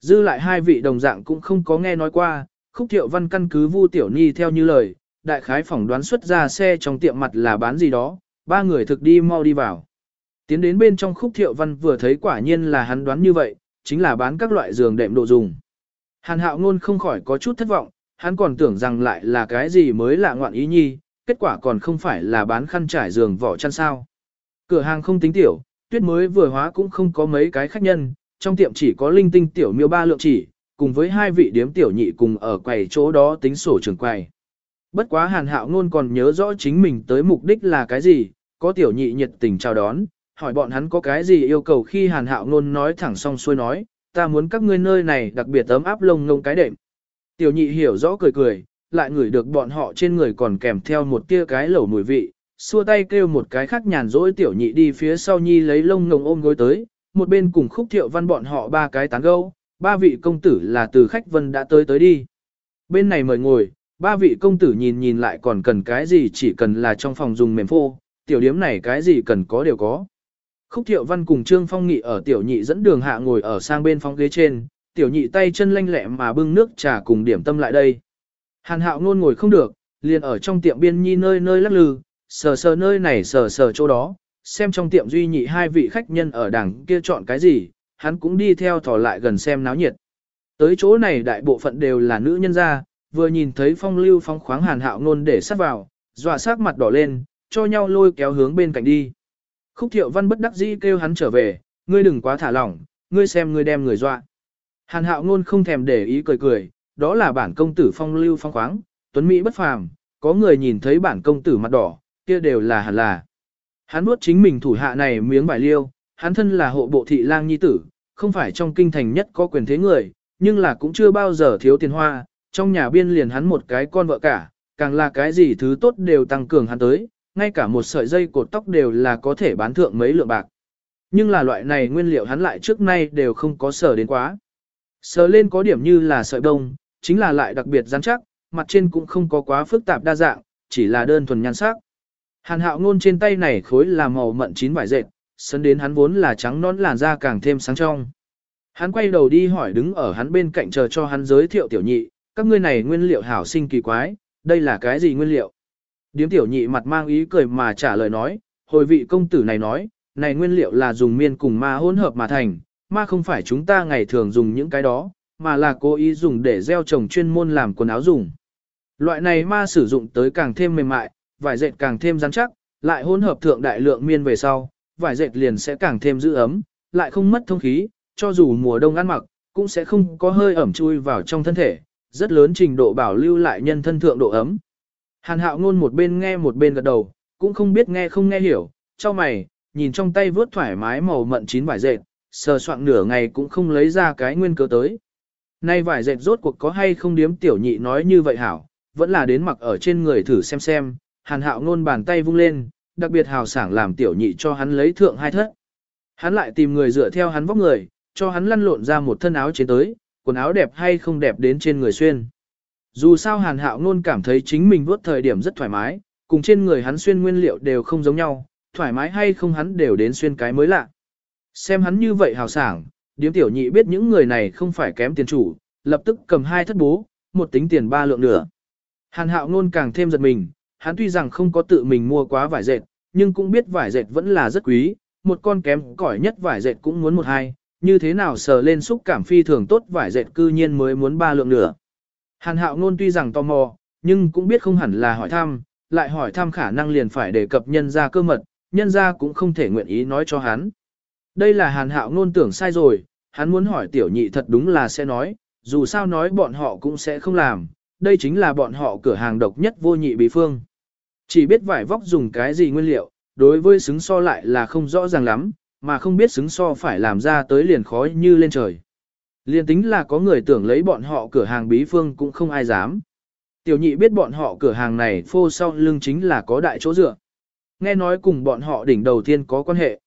Dư lại hai vị đồng dạng cũng không có nghe nói qua, khúc thiệu văn căn cứ vu tiểu ni theo như lời, đại khái phỏng đoán xuất ra xe trong tiệm mặt là bán gì đó, ba người thực đi mau đi vào. Tiến đến bên trong khúc thiệu văn vừa thấy quả nhiên là hắn đoán như vậy, chính là bán các loại giường đệm độ dùng. Hàn hạo ngôn không khỏi có chút thất vọng, hắn còn tưởng rằng lại là cái gì mới lạ ngoạn ý nhi, kết quả còn không phải là bán khăn trải giường vỏ chăn sao. Cửa hàng không tính tiểu, tuyết mới vừa hóa cũng không có mấy cái khách nhân, trong tiệm chỉ có linh tinh tiểu miêu ba lượng chỉ, cùng với hai vị điếm tiểu nhị cùng ở quầy chỗ đó tính sổ trường quầy. Bất quá hàn hạo ngôn còn nhớ rõ chính mình tới mục đích là cái gì, có tiểu nhị nhiệt tình chào đón, hỏi bọn hắn có cái gì yêu cầu khi hàn hạo ngôn nói thẳng xong xuôi nói, ta muốn các ngươi nơi này đặc biệt ấm áp lông ngông cái đệm. Tiểu nhị hiểu rõ cười cười, lại ngửi được bọn họ trên người còn kèm theo một tia cái lẩu mùi vị, xua tay kêu một cái khác nhàn rỗi tiểu nhị đi phía sau nhi lấy lông ngông ôm gối tới, một bên cùng khúc thiệu văn bọn họ ba cái tán gâu, ba vị công tử là từ khách vân đã tới tới đi. Bên này mời ngồi, ba vị công tử nhìn nhìn lại còn cần cái gì chỉ cần là trong phòng dùng mềm phô, tiểu điếm này cái gì cần có đều có. Khúc thiệu văn cùng Trương Phong Nghị ở tiểu nhị dẫn đường hạ ngồi ở sang bên phòng ghế trên, tiểu nhị tay chân lanh lẹ mà bưng nước trà cùng điểm tâm lại đây. Hàn hạo luôn ngồi không được, liền ở trong tiệm biên nhi nơi nơi lắc lư, sờ sờ nơi này sờ sờ chỗ đó, xem trong tiệm duy nhị hai vị khách nhân ở đằng kia chọn cái gì, hắn cũng đi theo thò lại gần xem náo nhiệt. Tới chỗ này đại bộ phận đều là nữ nhân gia, vừa nhìn thấy phong lưu phong khoáng hàn hạo ngôn để sát vào, dọa sát mặt đỏ lên, cho nhau lôi kéo hướng bên cạnh đi. Khúc thiệu văn bất đắc dĩ kêu hắn trở về, ngươi đừng quá thả lỏng, ngươi xem ngươi đem người dọa. Hàn hạo ngôn không thèm để ý cười cười, đó là bản công tử phong lưu phong khoáng, tuấn Mỹ bất phàm, có người nhìn thấy bản công tử mặt đỏ, kia đều là hẳn là. Hắn nuốt chính mình thủ hạ này miếng vải liêu, hắn thân là hộ bộ thị lang nhi tử, không phải trong kinh thành nhất có quyền thế người, nhưng là cũng chưa bao giờ thiếu tiền hoa, trong nhà biên liền hắn một cái con vợ cả, càng là cái gì thứ tốt đều tăng cường hắn tới, ngay cả một sợi dây cột tóc đều là có thể bán thượng mấy lượng bạc. Nhưng là loại này nguyên liệu hắn lại trước nay đều không có sở đến quá. Sờ lên có điểm như là sợi đông, chính là lại đặc biệt rắn chắc, mặt trên cũng không có quá phức tạp đa dạng, chỉ là đơn thuần nhan sắc. Hàn hạo ngôn trên tay này khối là màu mận chín vải dệt, sân đến hắn vốn là trắng nón làn da càng thêm sáng trong. Hắn quay đầu đi hỏi đứng ở hắn bên cạnh chờ cho hắn giới thiệu tiểu nhị, các ngươi này nguyên liệu hảo sinh kỳ quái, đây là cái gì nguyên liệu? Điếm tiểu nhị mặt mang ý cười mà trả lời nói, hồi vị công tử này nói, này nguyên liệu là dùng miên cùng ma hỗn hợp mà thành, ma không phải chúng ta ngày thường dùng những cái đó, mà là cố ý dùng để gieo trồng chuyên môn làm quần áo dùng. Loại này ma sử dụng tới càng thêm mềm mại, vải dệt càng thêm rắn chắc, lại hỗn hợp thượng đại lượng miên về sau, vải dệt liền sẽ càng thêm giữ ấm, lại không mất thông khí, cho dù mùa đông ăn mặc, cũng sẽ không có hơi ẩm chui vào trong thân thể, rất lớn trình độ bảo lưu lại nhân thân thượng độ ấm. Hàn hạo ngôn một bên nghe một bên gật đầu, cũng không biết nghe không nghe hiểu, cho mày, nhìn trong tay vớt thoải mái màu mận chín vải dệt, sờ soạn nửa ngày cũng không lấy ra cái nguyên cớ tới. Nay vải dệt rốt cuộc có hay không điếm tiểu nhị nói như vậy hảo, vẫn là đến mặc ở trên người thử xem xem, hàn hạo ngôn bàn tay vung lên, đặc biệt hào sảng làm tiểu nhị cho hắn lấy thượng hai thất. Hắn lại tìm người dựa theo hắn vóc người, cho hắn lăn lộn ra một thân áo chế tới, quần áo đẹp hay không đẹp đến trên người xuyên. Dù sao hàn hạo luôn cảm thấy chính mình vốt thời điểm rất thoải mái, cùng trên người hắn xuyên nguyên liệu đều không giống nhau, thoải mái hay không hắn đều đến xuyên cái mới lạ. Xem hắn như vậy hào sảng, điếm tiểu nhị biết những người này không phải kém tiền chủ, lập tức cầm hai thất bố, một tính tiền ba lượng nữa. Hàn hạo luôn càng thêm giật mình, hắn tuy rằng không có tự mình mua quá vải dệt, nhưng cũng biết vải dệt vẫn là rất quý, một con kém cỏi nhất vải dệt cũng muốn một hai, như thế nào sờ lên xúc cảm phi thường tốt vải dệt cư nhiên mới muốn ba lượng nửa. Hàn hạo ngôn tuy rằng tò mò, nhưng cũng biết không hẳn là hỏi thăm, lại hỏi thăm khả năng liền phải đề cập nhân ra cơ mật, nhân ra cũng không thể nguyện ý nói cho hắn. Đây là hàn hạo ngôn tưởng sai rồi, hắn muốn hỏi tiểu nhị thật đúng là sẽ nói, dù sao nói bọn họ cũng sẽ không làm, đây chính là bọn họ cửa hàng độc nhất vô nhị bí phương. Chỉ biết vải vóc dùng cái gì nguyên liệu, đối với xứng so lại là không rõ ràng lắm, mà không biết xứng so phải làm ra tới liền khó như lên trời. Liên tính là có người tưởng lấy bọn họ cửa hàng bí phương cũng không ai dám. Tiểu nhị biết bọn họ cửa hàng này phô sau lưng chính là có đại chỗ dựa. Nghe nói cùng bọn họ đỉnh đầu tiên có quan hệ.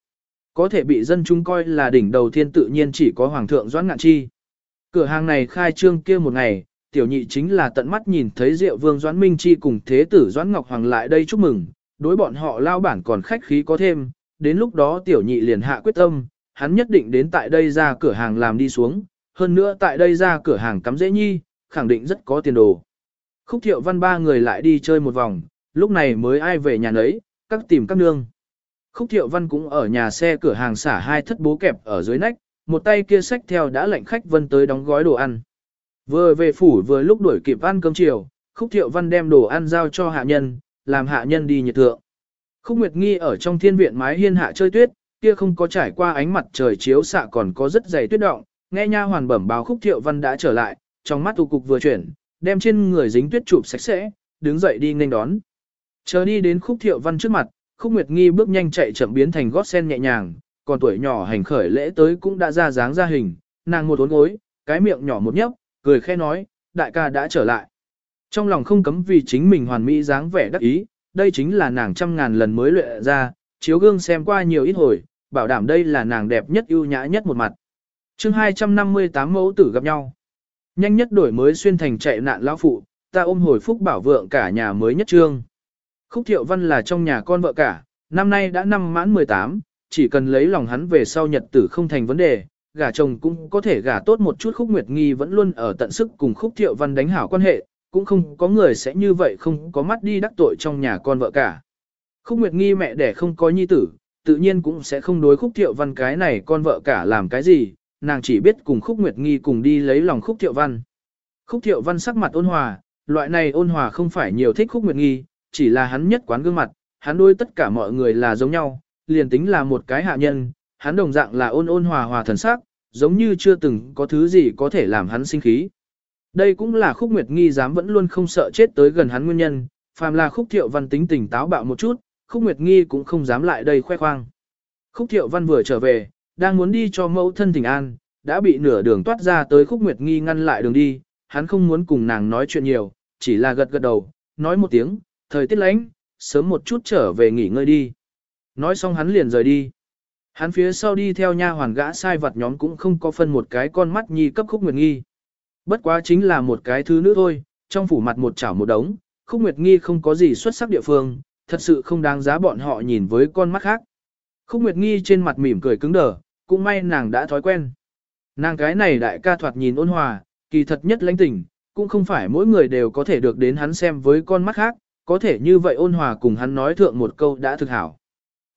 Có thể bị dân chúng coi là đỉnh đầu tiên tự nhiên chỉ có Hoàng thượng Doãn Ngạn Chi. Cửa hàng này khai trương kia một ngày, tiểu nhị chính là tận mắt nhìn thấy Diệu Vương Doãn Minh Chi cùng Thế tử Doãn Ngọc Hoàng lại đây chúc mừng, đối bọn họ lao bản còn khách khí có thêm, đến lúc đó tiểu nhị liền hạ quyết tâm, hắn nhất định đến tại đây ra cửa hàng làm đi xuống, hơn nữa tại đây ra cửa hàng cắm dễ nhi, khẳng định rất có tiền đồ. Khúc thiệu văn ba người lại đi chơi một vòng, lúc này mới ai về nhà nấy, các tìm các nương. Khúc thiệu văn cũng ở nhà xe cửa hàng xả hai thất bố kẹp ở dưới nách, một tay kia xách theo đã lệnh khách vân tới đóng gói đồ ăn. Vừa về phủ vừa lúc đuổi kịp ăn cơm chiều, Khúc Thiệu Văn đem đồ ăn giao cho hạ nhân, làm hạ nhân đi nhiệt thượng. Khúc Nguyệt Nghi ở trong thiên viện mái hiên hạ chơi tuyết, kia không có trải qua ánh mặt trời chiếu xạ còn có rất dày tuyết động, nghe nha hoàn bẩm báo Khúc Thiệu Văn đã trở lại, trong mắt tu cục vừa chuyển, đem trên người dính tuyết chụp sạch sẽ, đứng dậy đi nghênh đón. Chờ đi đến Khúc Thiệu Văn trước mặt, Khúc Nguyệt Nghi bước nhanh chạy chậm biến thành gót sen nhẹ nhàng, còn tuổi nhỏ hành khởi lễ tới cũng đã ra dáng ra hình, nàng một uốn gối, cái miệng nhỏ một nhấp, cười khẽ nói, đại ca đã trở lại. Trong lòng không cấm vì chính mình hoàn mỹ dáng vẻ đắc ý, đây chính là nàng trăm ngàn lần mới luyện ra, chiếu gương xem qua nhiều ít hồi, bảo đảm đây là nàng đẹp nhất ưu nhã nhất một mặt. chương 258 mẫu tử gặp nhau. Nhanh nhất đổi mới xuyên thành chạy nạn lão phụ, ta ôm hồi phúc bảo vượng cả nhà mới nhất trương. Khúc thiệu văn là trong nhà con vợ cả, năm nay đã năm mãn 18, chỉ cần lấy lòng hắn về sau nhật tử không thành vấn đề, gả chồng cũng có thể gả tốt một chút khúc nguyệt nghi vẫn luôn ở tận sức cùng khúc thiệu văn đánh hảo quan hệ, cũng không có người sẽ như vậy không có mắt đi đắc tội trong nhà con vợ cả. Khúc nguyệt nghi mẹ đẻ không có nhi tử, tự nhiên cũng sẽ không đối khúc thiệu văn cái này con vợ cả làm cái gì, nàng chỉ biết cùng khúc nguyệt nghi cùng đi lấy lòng khúc thiệu văn. Khúc thiệu văn sắc mặt ôn hòa, loại này ôn hòa không phải nhiều thích khúc nguyệt nghi, chỉ là hắn nhất quán gương mặt, hắn đôi tất cả mọi người là giống nhau, liền tính là một cái hạ nhân, hắn đồng dạng là ôn ôn hòa hòa thần sắc, giống như chưa từng có thứ gì có thể làm hắn sinh khí. Đây cũng là khúc nguyệt nghi dám vẫn luôn không sợ chết tới gần hắn nguyên nhân, phàm là khúc thiệu văn tính tình táo bạo một chút, khúc nguyệt nghi cũng không dám lại đây khoe khoang. Khúc thiệu văn vừa trở về, đang muốn đi cho mẫu thân thỉnh an, đã bị nửa đường toát ra tới khúc nguyệt nghi ngăn lại đường đi, hắn không muốn cùng nàng nói chuyện nhiều, chỉ là gật gật đầu, nói một tiếng, thời tiết lánh, sớm một chút trở về nghỉ ngơi đi. Nói xong hắn liền rời đi. Hắn phía sau đi theo nha hoàn gã sai vật nhóm cũng không có phân một cái con mắt nhi cấp khúc nguyệt nghi. Bất quá chính là một cái thứ nữ thôi, trong phủ mặt một chảo một đống, khúc nguyệt nghi không có gì xuất sắc địa phương, thật sự không đáng giá bọn họ nhìn với con mắt khác. Khúc nguyệt nghi trên mặt mỉm cười cứng đờ, cũng may nàng đã thói quen. Nàng cái này đại ca thoạt nhìn ôn hòa, kỳ thật nhất lãnh tình, cũng không phải mỗi người đều có thể được đến hắn xem với con mắt khác, có thể như vậy ôn hòa cùng hắn nói thượng một câu đã thực hảo.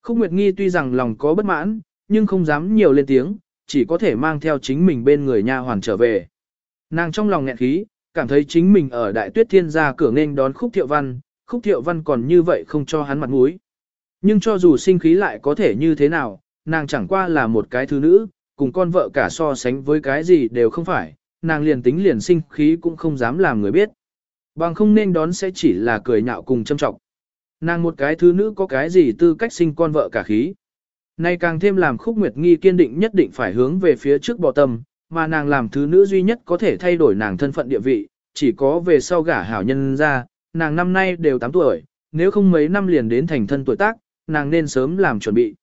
Khúc Nguyệt Nghi tuy rằng lòng có bất mãn, nhưng không dám nhiều lên tiếng, chỉ có thể mang theo chính mình bên người nha hoàn trở về. Nàng trong lòng nghẹn khí, cảm thấy chính mình ở đại tuyết thiên gia cửa nghênh đón khúc thiệu văn, khúc thiệu văn còn như vậy không cho hắn mặt mũi. Nhưng cho dù sinh khí lại có thể như thế nào, nàng chẳng qua là một cái thứ nữ, cùng con vợ cả so sánh với cái gì đều không phải, nàng liền tính liền sinh khí cũng không dám làm người biết. Bằng không nên đón sẽ chỉ là cười nhạo cùng châm trọng. Nàng một cái thứ nữ có cái gì tư cách sinh con vợ cả khí. Nay càng thêm làm khúc nguyệt nghi kiên định nhất định phải hướng về phía trước bỏ tâm, mà nàng làm thứ nữ duy nhất có thể thay đổi nàng thân phận địa vị, chỉ có về sau gả hảo nhân ra, nàng năm nay đều 8 tuổi, nếu không mấy năm liền đến thành thân tuổi tác, nàng nên sớm làm chuẩn bị.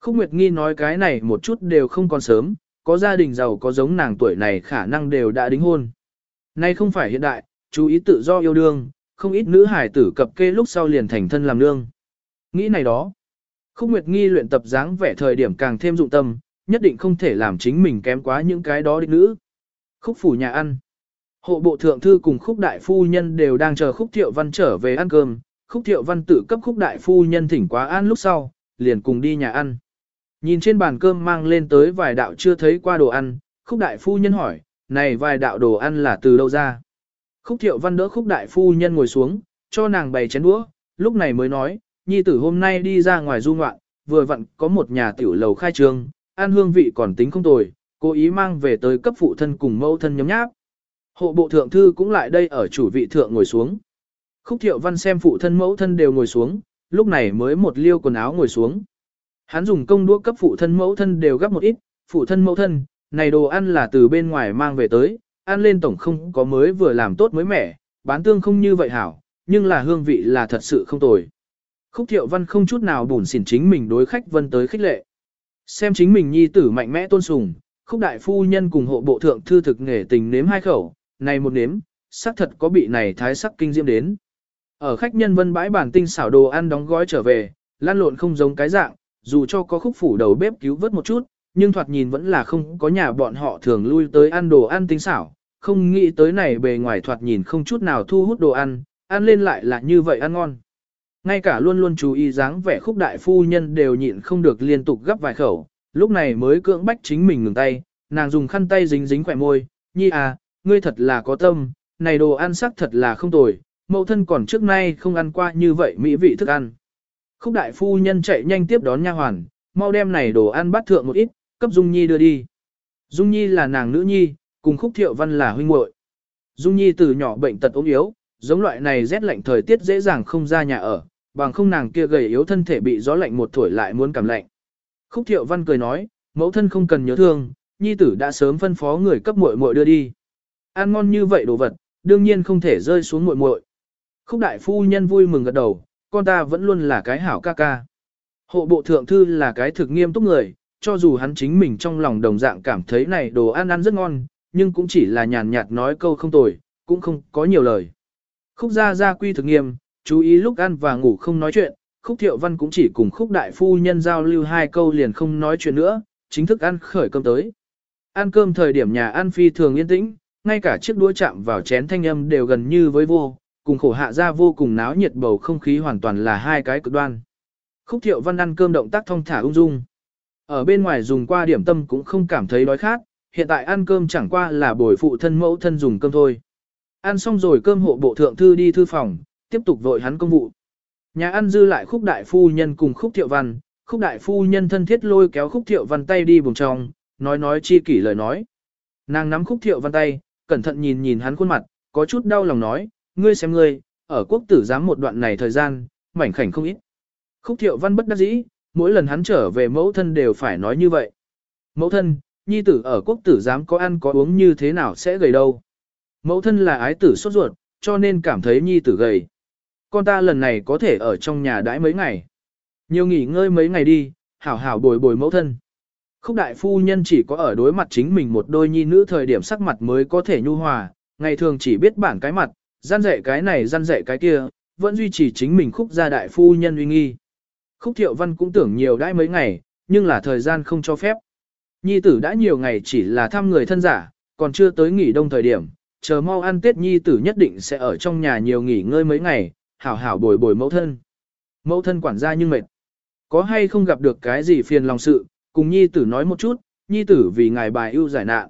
Khúc Nguyệt Nghi nói cái này một chút đều không còn sớm, có gia đình giàu có giống nàng tuổi này khả năng đều đã đính hôn. Nay không phải hiện đại, chú ý tự do yêu đương, không ít nữ hải tử cập kê lúc sau liền thành thân làm nương. Nghĩ này đó. Khúc Nguyệt Nghi luyện tập dáng vẻ thời điểm càng thêm dụng tâm, nhất định không thể làm chính mình kém quá những cái đó đích nữ. Khúc phủ nhà ăn. Hộ bộ thượng thư cùng khúc đại phu nhân đều đang chờ khúc thiệu văn trở về ăn cơm. Khúc thiệu văn tự cấp khúc đại phu nhân thỉnh quá ăn lúc sau, liền cùng đi nhà ăn. Nhìn trên bàn cơm mang lên tới vài đạo chưa thấy qua đồ ăn, khúc đại phu nhân hỏi, này vài đạo đồ ăn là từ đâu ra? Khúc thiệu văn đỡ khúc đại phu nhân ngồi xuống, cho nàng bày chén đũa, lúc này mới nói, nhi tử hôm nay đi ra ngoài du ngoạn, vừa vặn có một nhà tiểu lầu khai trương, ăn hương vị còn tính không tồi, cố ý mang về tới cấp phụ thân cùng mẫu thân nhóm nháp. Hộ bộ thượng thư cũng lại đây ở chủ vị thượng ngồi xuống. Khúc thiệu văn xem phụ thân mẫu thân đều ngồi xuống, lúc này mới một liêu quần áo ngồi xuống. Hắn dùng công đũa cấp phụ thân mẫu thân đều gấp một ít, phụ thân mẫu thân, này đồ ăn là từ bên ngoài mang về tới, ăn lên tổng không có mới vừa làm tốt mới mẻ, bán tương không như vậy hảo, nhưng là hương vị là thật sự không tồi. Khúc thiệu văn không chút nào bùn xỉn chính mình đối khách vân tới khích lệ. Xem chính mình nhi tử mạnh mẽ tôn sùng, khúc đại phu nhân cùng hộ bộ thượng thư thực nghề tình nếm hai khẩu, này một nếm, xác thật có bị này thái sắc kinh diễm đến. Ở khách nhân vân bãi bản tinh xảo đồ ăn đóng gói trở về, lan lộn không giống cái dạng, dù cho có khúc phủ đầu bếp cứu vớt một chút, nhưng thoạt nhìn vẫn là không có nhà bọn họ thường lui tới ăn đồ ăn tinh xảo, không nghĩ tới này bề ngoài thoạt nhìn không chút nào thu hút đồ ăn, ăn lên lại là như vậy ăn ngon. Ngay cả luôn luôn chú ý dáng vẻ khúc đại phu nhân đều nhịn không được liên tục gấp vài khẩu, lúc này mới cưỡng bách chính mình ngừng tay, nàng dùng khăn tay dính dính khỏe môi, nhi à, ngươi thật là có tâm, này đồ ăn sắc thật là không tồi, mẫu thân còn trước nay không ăn qua như vậy mỹ vị thức ăn. Khúc đại phu nhân chạy nhanh tiếp đón nha hoàn, mau đem này đồ ăn bắt thượng một ít, cấp Dung Nhi đưa đi. Dung Nhi là nàng nữ nhi, cùng Khúc Thiệu Văn là huynh muội. Dung Nhi từ nhỏ bệnh tật ốm yếu, giống loại này rét lạnh thời tiết dễ dàng không ra nhà ở, bằng không nàng kia gầy yếu thân thể bị gió lạnh một thổi lại muốn cảm lạnh. Khúc Thiệu Văn cười nói, mẫu thân không cần nhớ thương, nhi tử đã sớm phân phó người cấp muội muội đưa đi. Ăn ngon như vậy đồ vật, đương nhiên không thể rơi xuống muội muội. Khúc đại phu nhân vui mừng gật đầu, con ta vẫn luôn là cái hảo ca ca. Hộ bộ thượng thư là cái thực nghiêm túc người, cho dù hắn chính mình trong lòng đồng dạng cảm thấy này đồ ăn ăn rất ngon, nhưng cũng chỉ là nhàn nhạt nói câu không tồi, cũng không có nhiều lời. Khúc gia gia quy thực nghiêm, chú ý lúc ăn và ngủ không nói chuyện, khúc thiệu văn cũng chỉ cùng khúc đại phu nhân giao lưu hai câu liền không nói chuyện nữa, chính thức ăn khởi cơm tới. Ăn cơm thời điểm nhà ăn phi thường yên tĩnh, ngay cả chiếc đũa chạm vào chén thanh âm đều gần như với vô, cùng khổ hạ ra vô cùng náo nhiệt bầu không khí hoàn toàn là hai cái cực đoan. Khúc thiệu văn ăn cơm động tác thong thả ung dung. Ở bên ngoài dùng qua điểm tâm cũng không cảm thấy đói khát, hiện tại ăn cơm chẳng qua là bồi phụ thân mẫu thân dùng cơm thôi. Ăn xong rồi cơm hộ bộ thượng thư đi thư phòng, tiếp tục vội hắn công vụ. Nhà ăn dư lại khúc đại phu nhân cùng khúc thiệu văn, khúc đại phu nhân thân thiết lôi kéo khúc thiệu văn tay đi vùng trong, nói nói chi kỷ lời nói. Nàng nắm khúc thiệu văn tay, cẩn thận nhìn nhìn hắn khuôn mặt, có chút đau lòng nói, ngươi xem ngươi, ở quốc tử giám một đoạn này thời gian, mảnh khảnh không ít. Khúc thiệu văn bất đắc dĩ, mỗi lần hắn trở về mẫu thân đều phải nói như vậy. Mẫu thân, nhi tử ở quốc tử giám có ăn có uống như thế nào sẽ gầy đâu. Mẫu thân là ái tử sốt ruột, cho nên cảm thấy nhi tử gầy. Con ta lần này có thể ở trong nhà đãi mấy ngày. Nhiều nghỉ ngơi mấy ngày đi, hảo hảo bồi bồi mẫu thân. Khúc đại phu nhân chỉ có ở đối mặt chính mình một đôi nhi nữ thời điểm sắc mặt mới có thể nhu hòa, ngày thường chỉ biết bản cái mặt, gian dạy cái này gian dạy cái kia, vẫn duy trì chính mình khúc gia đại phu nhân uy nghi. Khúc thiệu văn cũng tưởng nhiều đãi mấy ngày, nhưng là thời gian không cho phép. Nhi tử đã nhiều ngày chỉ là thăm người thân giả, còn chưa tới nghỉ đông thời điểm, chờ mau ăn Tết Nhi tử nhất định sẽ ở trong nhà nhiều nghỉ ngơi mấy ngày, hảo hảo bồi bồi mẫu thân. Mẫu thân quản gia nhưng mệt. Có hay không gặp được cái gì phiền lòng sự, cùng Nhi tử nói một chút, Nhi tử vì ngài bài ưu giải nạn.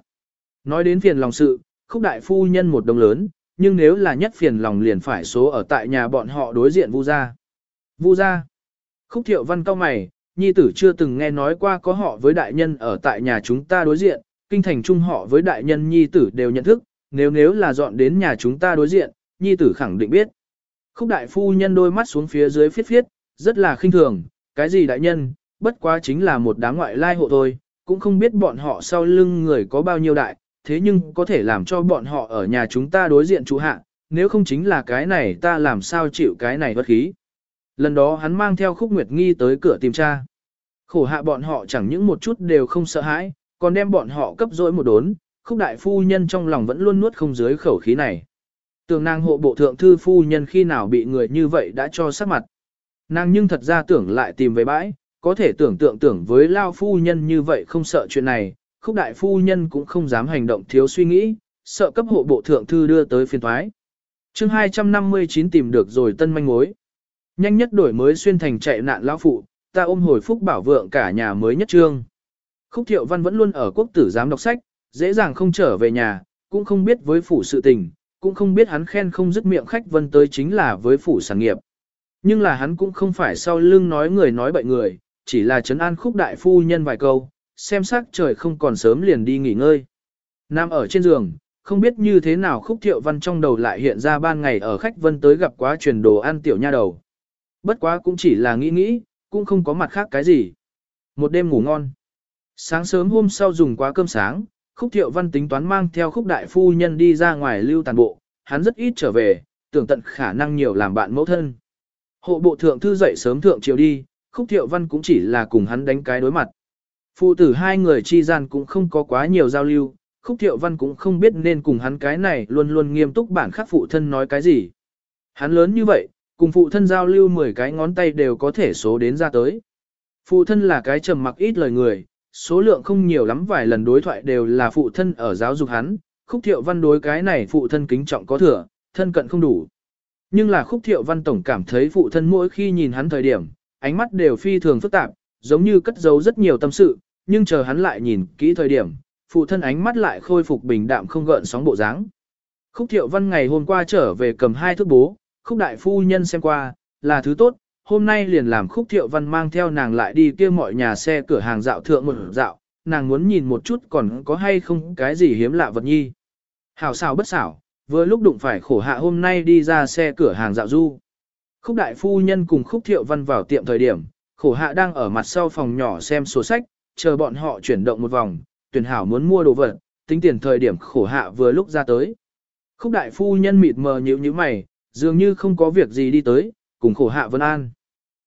Nói đến phiền lòng sự, khúc đại phu nhân một đồng lớn, nhưng nếu là nhất phiền lòng liền phải số ở tại nhà bọn họ đối diện Vu gia. Vu gia. Khúc Thiệu Văn cao mày, nhi tử chưa từng nghe nói qua có họ với đại nhân ở tại nhà chúng ta đối diện, kinh thành trung họ với đại nhân nhi tử đều nhận thức, nếu nếu là dọn đến nhà chúng ta đối diện, nhi tử khẳng định biết. Khúc đại phu nhân đôi mắt xuống phía dưới phiết phiết, rất là khinh thường, cái gì đại nhân, bất quá chính là một đám ngoại lai hộ thôi, cũng không biết bọn họ sau lưng người có bao nhiêu đại, thế nhưng có thể làm cho bọn họ ở nhà chúng ta đối diện chủ hạ, nếu không chính là cái này ta làm sao chịu cái này bất khí. Lần đó hắn mang theo khúc nguyệt nghi tới cửa tìm cha. Khổ hạ bọn họ chẳng những một chút đều không sợ hãi, còn đem bọn họ cấp dối một đốn, khúc đại phu nhân trong lòng vẫn luôn nuốt không dưới khẩu khí này. Tưởng nàng hộ bộ thượng thư phu nhân khi nào bị người như vậy đã cho sắc mặt. Nàng nhưng thật ra tưởng lại tìm về bãi, có thể tưởng tượng tưởng với lao phu nhân như vậy không sợ chuyện này, khúc đại phu nhân cũng không dám hành động thiếu suy nghĩ, sợ cấp hộ bộ thượng thư đưa tới phiên thoái. chương 259 tìm được rồi tân manh mối. Nhanh nhất đổi mới xuyên thành chạy nạn lão phụ, ta ôm hồi phúc bảo vượng cả nhà mới nhất trương. Khúc thiệu văn vẫn luôn ở quốc tử giám đọc sách, dễ dàng không trở về nhà, cũng không biết với phủ sự tình, cũng không biết hắn khen không dứt miệng khách vân tới chính là với phủ sản nghiệp. Nhưng là hắn cũng không phải sau lưng nói người nói bậy người, chỉ là trấn an khúc đại phu nhân vài câu, xem sắc trời không còn sớm liền đi nghỉ ngơi. Nam ở trên giường, không biết như thế nào khúc thiệu văn trong đầu lại hiện ra ban ngày ở khách vân tới gặp quá truyền đồ ăn tiểu nha đầu. Bất quá cũng chỉ là nghĩ nghĩ, cũng không có mặt khác cái gì. Một đêm ngủ ngon. Sáng sớm hôm sau dùng quá cơm sáng, khúc thiệu văn tính toán mang theo khúc đại phu nhân đi ra ngoài lưu tàn bộ, hắn rất ít trở về, tưởng tận khả năng nhiều làm bạn mẫu thân. Hộ bộ thượng thư dậy sớm thượng chiều đi, khúc thiệu văn cũng chỉ là cùng hắn đánh cái đối mặt. Phụ tử hai người chi gian cũng không có quá nhiều giao lưu, khúc thiệu văn cũng không biết nên cùng hắn cái này luôn luôn nghiêm túc bản khắc phụ thân nói cái gì. Hắn lớn như vậy, cùng phụ thân giao lưu 10 cái ngón tay đều có thể số đến ra tới. Phụ thân là cái trầm mặc ít lời người, số lượng không nhiều lắm vài lần đối thoại đều là phụ thân ở giáo dục hắn, khúc thiệu văn đối cái này phụ thân kính trọng có thừa, thân cận không đủ. Nhưng là khúc thiệu văn tổng cảm thấy phụ thân mỗi khi nhìn hắn thời điểm, ánh mắt đều phi thường phức tạp, giống như cất giấu rất nhiều tâm sự, nhưng chờ hắn lại nhìn kỹ thời điểm, phụ thân ánh mắt lại khôi phục bình đạm không gợn sóng bộ dáng. Khúc thiệu văn ngày hôm qua trở về cầm hai thước bố, khúc đại phu nhân xem qua, là thứ tốt, hôm nay liền làm khúc thiệu văn mang theo nàng lại đi kia mọi nhà xe cửa hàng dạo thượng một dạo, nàng muốn nhìn một chút còn có hay không cái gì hiếm lạ vật nhi. Hảo xảo bất xảo, vừa lúc đụng phải khổ hạ hôm nay đi ra xe cửa hàng dạo du. Khúc đại phu nhân cùng khúc thiệu văn vào tiệm thời điểm, khổ hạ đang ở mặt sau phòng nhỏ xem sổ sách, chờ bọn họ chuyển động một vòng, tuyển hảo muốn mua đồ vật, tính tiền thời điểm khổ hạ vừa lúc ra tới. Khúc đại phu nhân mịt mờ nhíu nhíu mày, dường như không có việc gì đi tới, cùng khổ hạ vân an.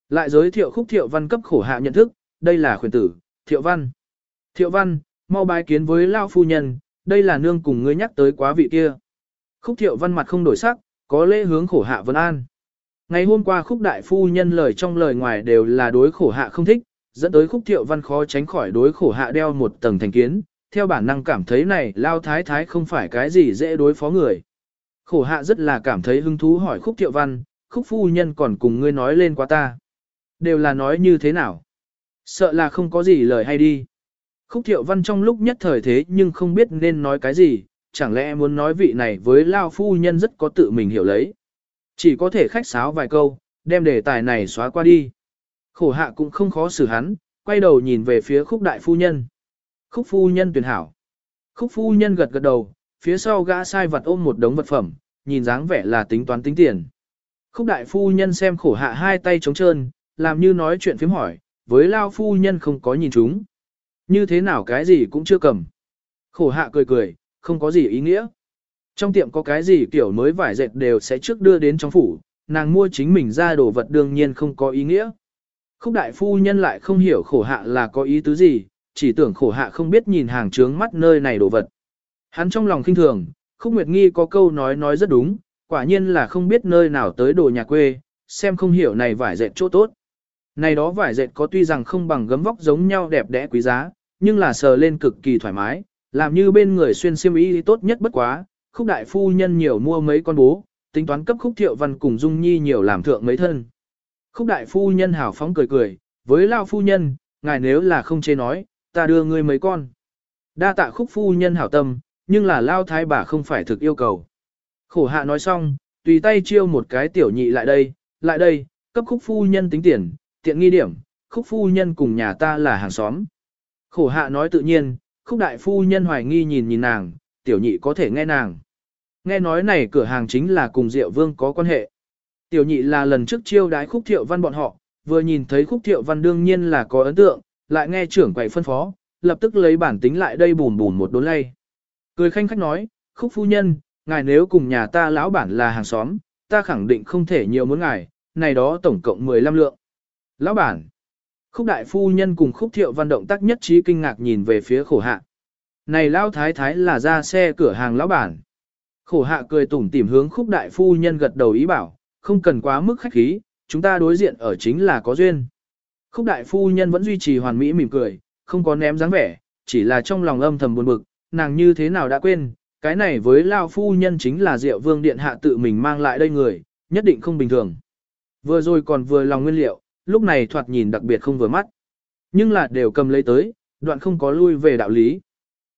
Lại giới thiệu khúc thiệu văn cấp khổ hạ nhận thức, đây là khuyển tử, thiệu văn. Thiệu văn, mau bái kiến với lao phu nhân, đây là nương cùng ngươi nhắc tới quá vị kia. Khúc thiệu văn mặt không đổi sắc, có lễ hướng khổ hạ vân an. Ngày hôm qua khúc đại phu nhân lời trong lời ngoài đều là đối khổ hạ không thích, dẫn tới khúc thiệu văn khó tránh khỏi đối khổ hạ đeo một tầng thành kiến, theo bản năng cảm thấy này lao thái thái không phải cái gì dễ đối phó người. Khổ hạ rất là cảm thấy hứng thú hỏi khúc thiệu văn, khúc phu nhân còn cùng ngươi nói lên quá ta. Đều là nói như thế nào? Sợ là không có gì lời hay đi. Khúc thiệu văn trong lúc nhất thời thế nhưng không biết nên nói cái gì, chẳng lẽ muốn nói vị này với lao phu nhân rất có tự mình hiểu lấy. Chỉ có thể khách sáo vài câu, đem đề tài này xóa qua đi. Khổ hạ cũng không khó xử hắn, quay đầu nhìn về phía khúc đại phu nhân. Khúc phu nhân tuyển hảo. Khúc phu nhân gật gật đầu, phía sau gã sai vật ôm một đống vật phẩm, nhìn dáng vẻ là tính toán tính tiền. Khúc đại phu nhân xem khổ hạ hai tay trống trơn, làm như nói chuyện phím hỏi, với lao phu nhân không có nhìn chúng. Như thế nào cái gì cũng chưa cầm. Khổ hạ cười cười, không có gì ý nghĩa. Trong tiệm có cái gì kiểu mới vải dệt đều sẽ trước đưa đến trong phủ, nàng mua chính mình ra đồ vật đương nhiên không có ý nghĩa. Khúc đại phu nhân lại không hiểu khổ hạ là có ý tứ gì, chỉ tưởng khổ hạ không biết nhìn hàng trướng mắt nơi này đồ vật. Hắn trong lòng khinh thường, khúc nguyệt nghi có câu nói nói rất đúng, quả nhiên là không biết nơi nào tới đồ nhà quê, xem không hiểu này vải dệt chỗ tốt. Này đó vải dệt có tuy rằng không bằng gấm vóc giống nhau đẹp đẽ quý giá, nhưng là sờ lên cực kỳ thoải mái, làm như bên người xuyên xiêm y tốt nhất bất quá, khúc đại phu nhân nhiều mua mấy con bố, tính toán cấp khúc thiệu văn cùng dung nhi nhiều làm thượng mấy thân. Khúc đại phu nhân hào phóng cười cười, với lao phu nhân, ngài nếu là không chê nói, ta đưa ngươi mấy con. Đa tạ khúc phu nhân hảo tâm, nhưng là lao thái bà không phải thực yêu cầu. Khổ hạ nói xong, tùy tay chiêu một cái tiểu nhị lại đây, lại đây, cấp khúc phu nhân tính tiền, tiện nghi điểm, khúc phu nhân cùng nhà ta là hàng xóm. Khổ hạ nói tự nhiên, khúc đại phu nhân hoài nghi nhìn nhìn nàng, tiểu nhị có thể nghe nàng. Nghe nói này cửa hàng chính là cùng Diệu Vương có quan hệ. Tiểu nhị là lần trước chiêu đái khúc thiệu văn bọn họ, vừa nhìn thấy khúc thiệu văn đương nhiên là có ấn tượng, lại nghe trưởng quầy phân phó, lập tức lấy bản tính lại đây bùn bùn một đốn lay. Cười khanh khách nói, khúc phu nhân, ngài nếu cùng nhà ta lão bản là hàng xóm, ta khẳng định không thể nhiều muốn ngài, này đó tổng cộng 15 lượng. Lão bản, khúc đại phu nhân cùng khúc thiệu văn động tác nhất trí kinh ngạc nhìn về phía khổ hạ. Này lão thái thái là ra xe cửa hàng lão bản. Khổ hạ cười tủm tỉm hướng khúc đại phu nhân gật đầu ý bảo, không cần quá mức khách khí, chúng ta đối diện ở chính là có duyên. Khúc đại phu nhân vẫn duy trì hoàn mỹ mỉm cười, không có ném dáng vẻ, chỉ là trong lòng âm thầm buồn bực, nàng như thế nào đã quên, cái này với lao phu nhân chính là Diệu Vương Điện Hạ tự mình mang lại đây người, nhất định không bình thường. Vừa rồi còn vừa lòng nguyên liệu, lúc này thoạt nhìn đặc biệt không vừa mắt. Nhưng là đều cầm lấy tới, đoạn không có lui về đạo lý.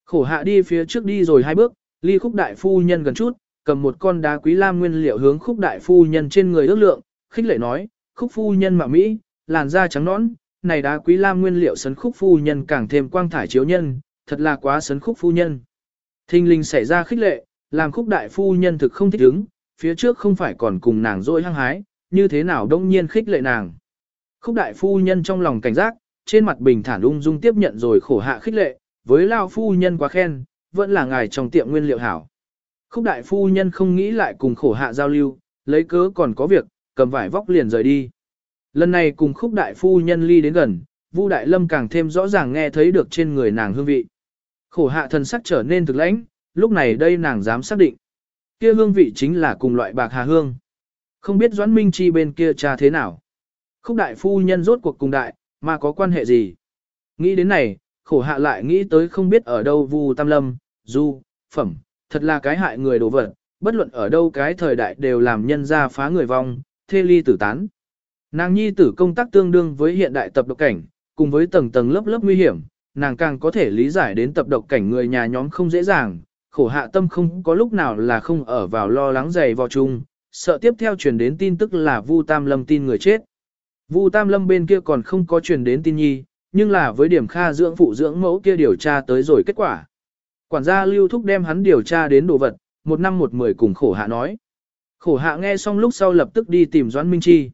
Khổ hạ đi phía trước đi rồi hai bước, ly khúc đại phu nhân gần chút, cầm một con đá quý lam nguyên liệu hướng khúc đại phu nhân trên người ước lượng, khích lệ nói, khúc phu nhân mà Mỹ, làn da trắng nõn, này đá quý lam nguyên liệu sấn khúc phu nhân càng thêm quang thải chiếu nhân, thật là quá sấn khúc phu nhân. Thinh linh xảy ra khích lệ, làm khúc đại phu nhân thực không thích ứng, phía trước không phải còn cùng nàng dỗi hăng hái, như thế nào đông nhiên khích lệ nàng. Khúc đại phu nhân trong lòng cảnh giác, trên mặt bình thản ung dung tiếp nhận rồi khổ hạ khích lệ, với lao phu nhân quá khen, vẫn là ngài trong tiệm nguyên liệu hảo. Khúc đại phu nhân không nghĩ lại cùng khổ hạ giao lưu, lấy cớ còn có việc, cầm vải vóc liền rời đi. Lần này cùng khúc đại phu nhân ly đến gần, Vu Đại Lâm càng thêm rõ ràng nghe thấy được trên người nàng hương vị. Khổ hạ thần sắc trở nên thực lãnh, lúc này đây nàng dám xác định. Kia hương vị chính là cùng loại bạc hà hương. Không biết Doãn Minh Chi bên kia cha thế nào. Khúc đại phu nhân rốt cuộc cùng đại, mà có quan hệ gì? Nghĩ đến này, khổ hạ lại nghĩ tới không biết ở đâu vu tam lâm, du, phẩm, thật là cái hại người đồ vật, bất luận ở đâu cái thời đại đều làm nhân ra phá người vong, thê ly tử tán. Nàng nhi tử công tác tương đương với hiện đại tập độc cảnh, cùng với tầng tầng lớp lớp nguy hiểm, nàng càng có thể lý giải đến tập độc cảnh người nhà nhóm không dễ dàng, khổ hạ tâm không có lúc nào là không ở vào lo lắng dày vào chung, sợ tiếp theo truyền đến tin tức là Vu Tam Lâm tin người chết. Vu Tam Lâm bên kia còn không có truyền đến tin nhi, nhưng là với điểm kha dưỡng phụ dưỡng mẫu kia điều tra tới rồi kết quả. Quản gia lưu thúc đem hắn điều tra đến đồ vật, một năm một mười cùng khổ hạ nói. Khổ hạ nghe xong lúc sau lập tức đi tìm Doãn Minh Chi.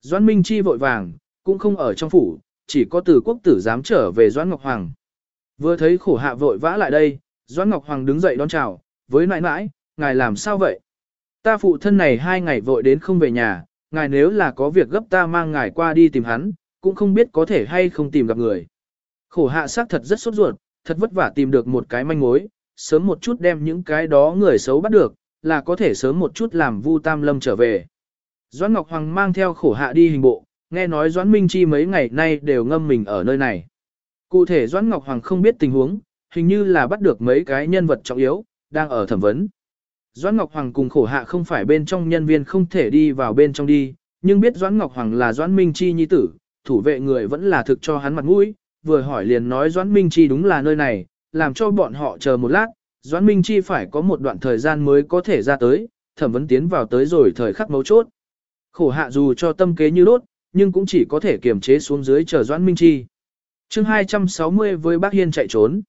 Doãn Minh Chi vội vàng, cũng không ở trong phủ, chỉ có từ quốc tử dám trở về Doãn Ngọc Hoàng. Vừa thấy khổ hạ vội vã lại đây, Doãn Ngọc Hoàng đứng dậy đón chào, với nãi nãi, ngài làm sao vậy? Ta phụ thân này hai ngày vội đến không về nhà, ngài nếu là có việc gấp ta mang ngài qua đi tìm hắn, cũng không biết có thể hay không tìm gặp người. Khổ hạ xác thật rất sốt ruột, thật vất vả tìm được một cái manh mối, sớm một chút đem những cái đó người xấu bắt được, là có thể sớm một chút làm Vu Tam Lâm trở về. Doãn Ngọc Hoàng mang theo khổ hạ đi hình bộ, nghe nói Doãn Minh Chi mấy ngày nay đều ngâm mình ở nơi này. Cụ thể Doãn Ngọc Hoàng không biết tình huống, hình như là bắt được mấy cái nhân vật trọng yếu, đang ở thẩm vấn. Doãn Ngọc Hoàng cùng khổ hạ không phải bên trong nhân viên không thể đi vào bên trong đi, nhưng biết Doãn Ngọc Hoàng là Doãn Minh Chi nhi tử, thủ vệ người vẫn là thực cho hắn mặt mũi, vừa hỏi liền nói Doãn Minh Chi đúng là nơi này, làm cho bọn họ chờ một lát, Doãn Minh Chi phải có một đoạn thời gian mới có thể ra tới, thẩm vấn tiến vào tới rồi thời khắc mấu chốt. Khổ hạ dù cho tâm kế như đốt, nhưng cũng chỉ có thể kiềm chế xuống dưới chờ Doãn Minh Chi. chương 260 với bác Hiên chạy trốn.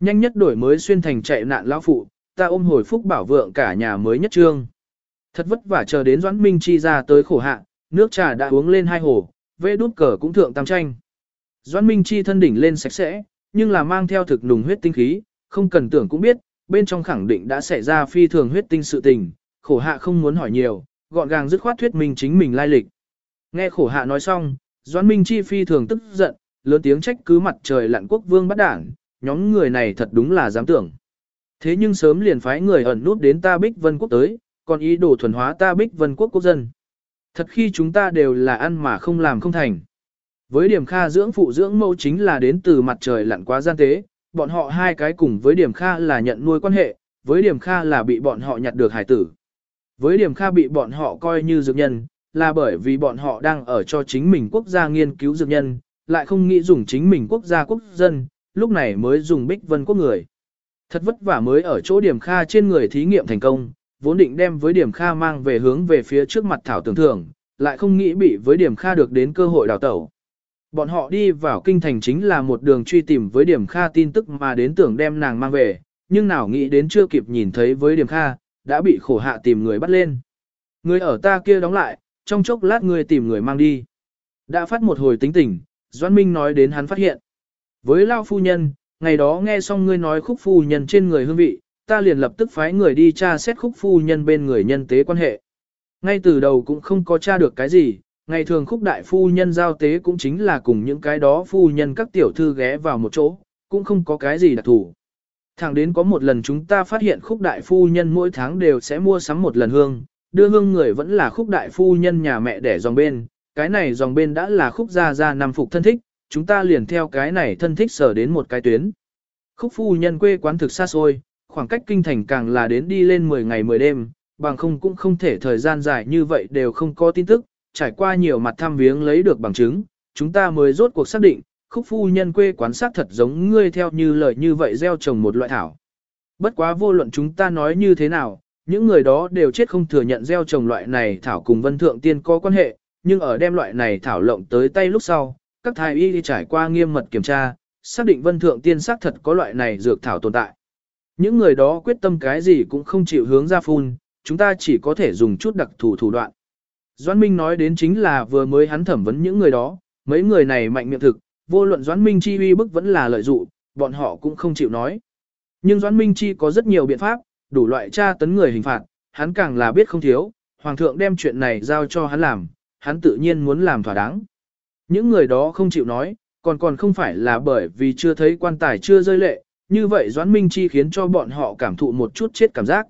Nhanh nhất đổi mới xuyên thành chạy nạn lão phụ, ta ôm hồi phúc bảo vượng cả nhà mới nhất trương. Thật vất vả chờ đến Doãn Minh Chi ra tới khổ hạ, nước trà đã uống lên hai hồ, vê đút cờ cũng thượng tam tranh. Doãn Minh Chi thân đỉnh lên sạch sẽ, nhưng là mang theo thực nùng huyết tinh khí, không cần tưởng cũng biết, bên trong khẳng định đã xảy ra phi thường huyết tinh sự tình, khổ hạ không muốn hỏi nhiều, gọn gàng dứt khoát thuyết minh chính mình lai lịch. Nghe khổ hạ nói xong, Doãn Minh Chi phi thường tức giận, lớn tiếng trách cứ mặt trời lặn quốc vương bắt đảng, nhóm người này thật đúng là dám tưởng. Thế nhưng sớm liền phái người ẩn nút đến ta Bích Vân Quốc tới, còn ý đồ thuần hóa ta Bích Vân Quốc quốc dân. Thật khi chúng ta đều là ăn mà không làm không thành. Với điểm kha dưỡng phụ dưỡng mẫu chính là đến từ mặt trời lặn quá gian tế, bọn họ hai cái cùng với điểm kha là nhận nuôi quan hệ, với điểm kha là bị bọn họ nhặt được hải tử. Với điểm kha bị bọn họ coi như dược nhân, là bởi vì bọn họ đang ở cho chính mình quốc gia nghiên cứu dược nhân, lại không nghĩ dùng chính mình quốc gia quốc dân, lúc này mới dùng bích vân quốc người. Thật vất vả mới ở chỗ điểm kha trên người thí nghiệm thành công, vốn định đem với điểm kha mang về hướng về phía trước mặt thảo tưởng thưởng, lại không nghĩ bị với điểm kha được đến cơ hội đào tẩu. Bọn họ đi vào kinh thành chính là một đường truy tìm với điểm kha tin tức mà đến tưởng đem nàng mang về, nhưng nào nghĩ đến chưa kịp nhìn thấy với điểm kha, đã bị khổ hạ tìm người bắt lên. Người ở ta kia đóng lại, trong chốc lát người tìm người mang đi. Đã phát một hồi tính tình, Doãn Minh nói đến hắn phát hiện. Với Lao Phu Nhân, ngày đó nghe xong ngươi nói khúc phu nhân trên người hương vị, ta liền lập tức phái người đi tra xét khúc phu nhân bên người nhân tế quan hệ. Ngay từ đầu cũng không có tra được cái gì, ngày thường khúc đại phu nhân giao tế cũng chính là cùng những cái đó phu nhân các tiểu thư ghé vào một chỗ, cũng không có cái gì đặc thù. Thẳng đến có một lần chúng ta phát hiện khúc đại phu nhân mỗi tháng đều sẽ mua sắm một lần hương, đưa hương người vẫn là khúc đại phu nhân nhà mẹ đẻ dòng bên, cái này dòng bên đã là khúc gia gia năm phục thân thích, chúng ta liền theo cái này thân thích sở đến một cái tuyến. Khúc phu nhân quê quán thực xa xôi, khoảng cách kinh thành càng là đến đi lên 10 ngày 10 đêm, bằng không cũng không thể thời gian dài như vậy đều không có tin tức, trải qua nhiều mặt thăm viếng lấy được bằng chứng, chúng ta mới rốt cuộc xác định, khúc phu nhân quê quán xác thật giống ngươi theo như lời như vậy gieo trồng một loại thảo. Bất quá vô luận chúng ta nói như thế nào, những người đó đều chết không thừa nhận gieo trồng loại này thảo cùng vân thượng tiên có quan hệ, nhưng ở đem loại này thảo lộng tới tay lúc sau, các thái y đi trải qua nghiêm mật kiểm tra, xác định vân thượng tiên xác thật có loại này dược thảo tồn tại. Những người đó quyết tâm cái gì cũng không chịu hướng ra phun, chúng ta chỉ có thể dùng chút đặc thù thủ đoạn. Doãn Minh nói đến chính là vừa mới hắn thẩm vấn những người đó, mấy người này mạnh miệng thực, vô luận Doãn Minh chi uy bức vẫn là lợi dụ, bọn họ cũng không chịu nói. Nhưng Doãn Minh chi có rất nhiều biện pháp, đủ loại tra tấn người hình phạt, hắn càng là biết không thiếu, hoàng thượng đem chuyện này giao cho hắn làm, hắn tự nhiên muốn làm thỏa đáng. Những người đó không chịu nói, còn còn không phải là bởi vì chưa thấy quan tài chưa rơi lệ, như vậy Doãn Minh Chi khiến cho bọn họ cảm thụ một chút chết cảm giác.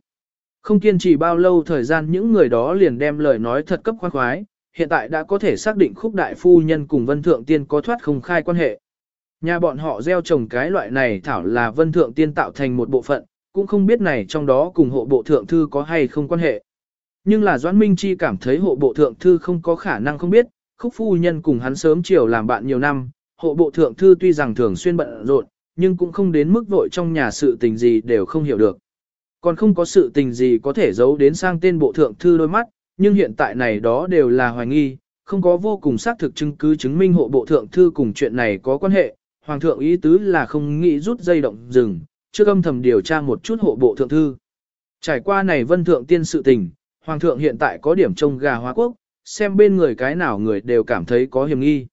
Không kiên trì bao lâu thời gian những người đó liền đem lời nói thật cấp khoan khoái, hiện tại đã có thể xác định khúc đại phu nhân cùng Vân Thượng Tiên có thoát không khai quan hệ. Nhà bọn họ gieo trồng cái loại này thảo là Vân Thượng Tiên tạo thành một bộ phận, cũng không biết này trong đó cùng hộ bộ thượng thư có hay không quan hệ. Nhưng là Doãn Minh Chi cảm thấy hộ bộ thượng thư không có khả năng không biết, khúc phu nhân cùng hắn sớm chiều làm bạn nhiều năm, hộ bộ thượng thư tuy rằng thường xuyên bận rộn, nhưng cũng không đến mức vội trong nhà sự tình gì đều không hiểu được. Còn không có sự tình gì có thể giấu đến sang tên bộ thượng thư đôi mắt, nhưng hiện tại này đó đều là hoài nghi, không có vô cùng xác thực chứng cứ chứng minh hộ bộ thượng thư cùng chuyện này có quan hệ. Hoàng thượng ý tứ là không nghĩ rút dây động rừng, chưa âm thầm điều tra một chút hộ bộ thượng thư. Trải qua này vân thượng tiên sự tình, Hoàng thượng hiện tại có điểm trông gà hóa quốc, xem bên người cái nào người đều cảm thấy có hiểm nghi.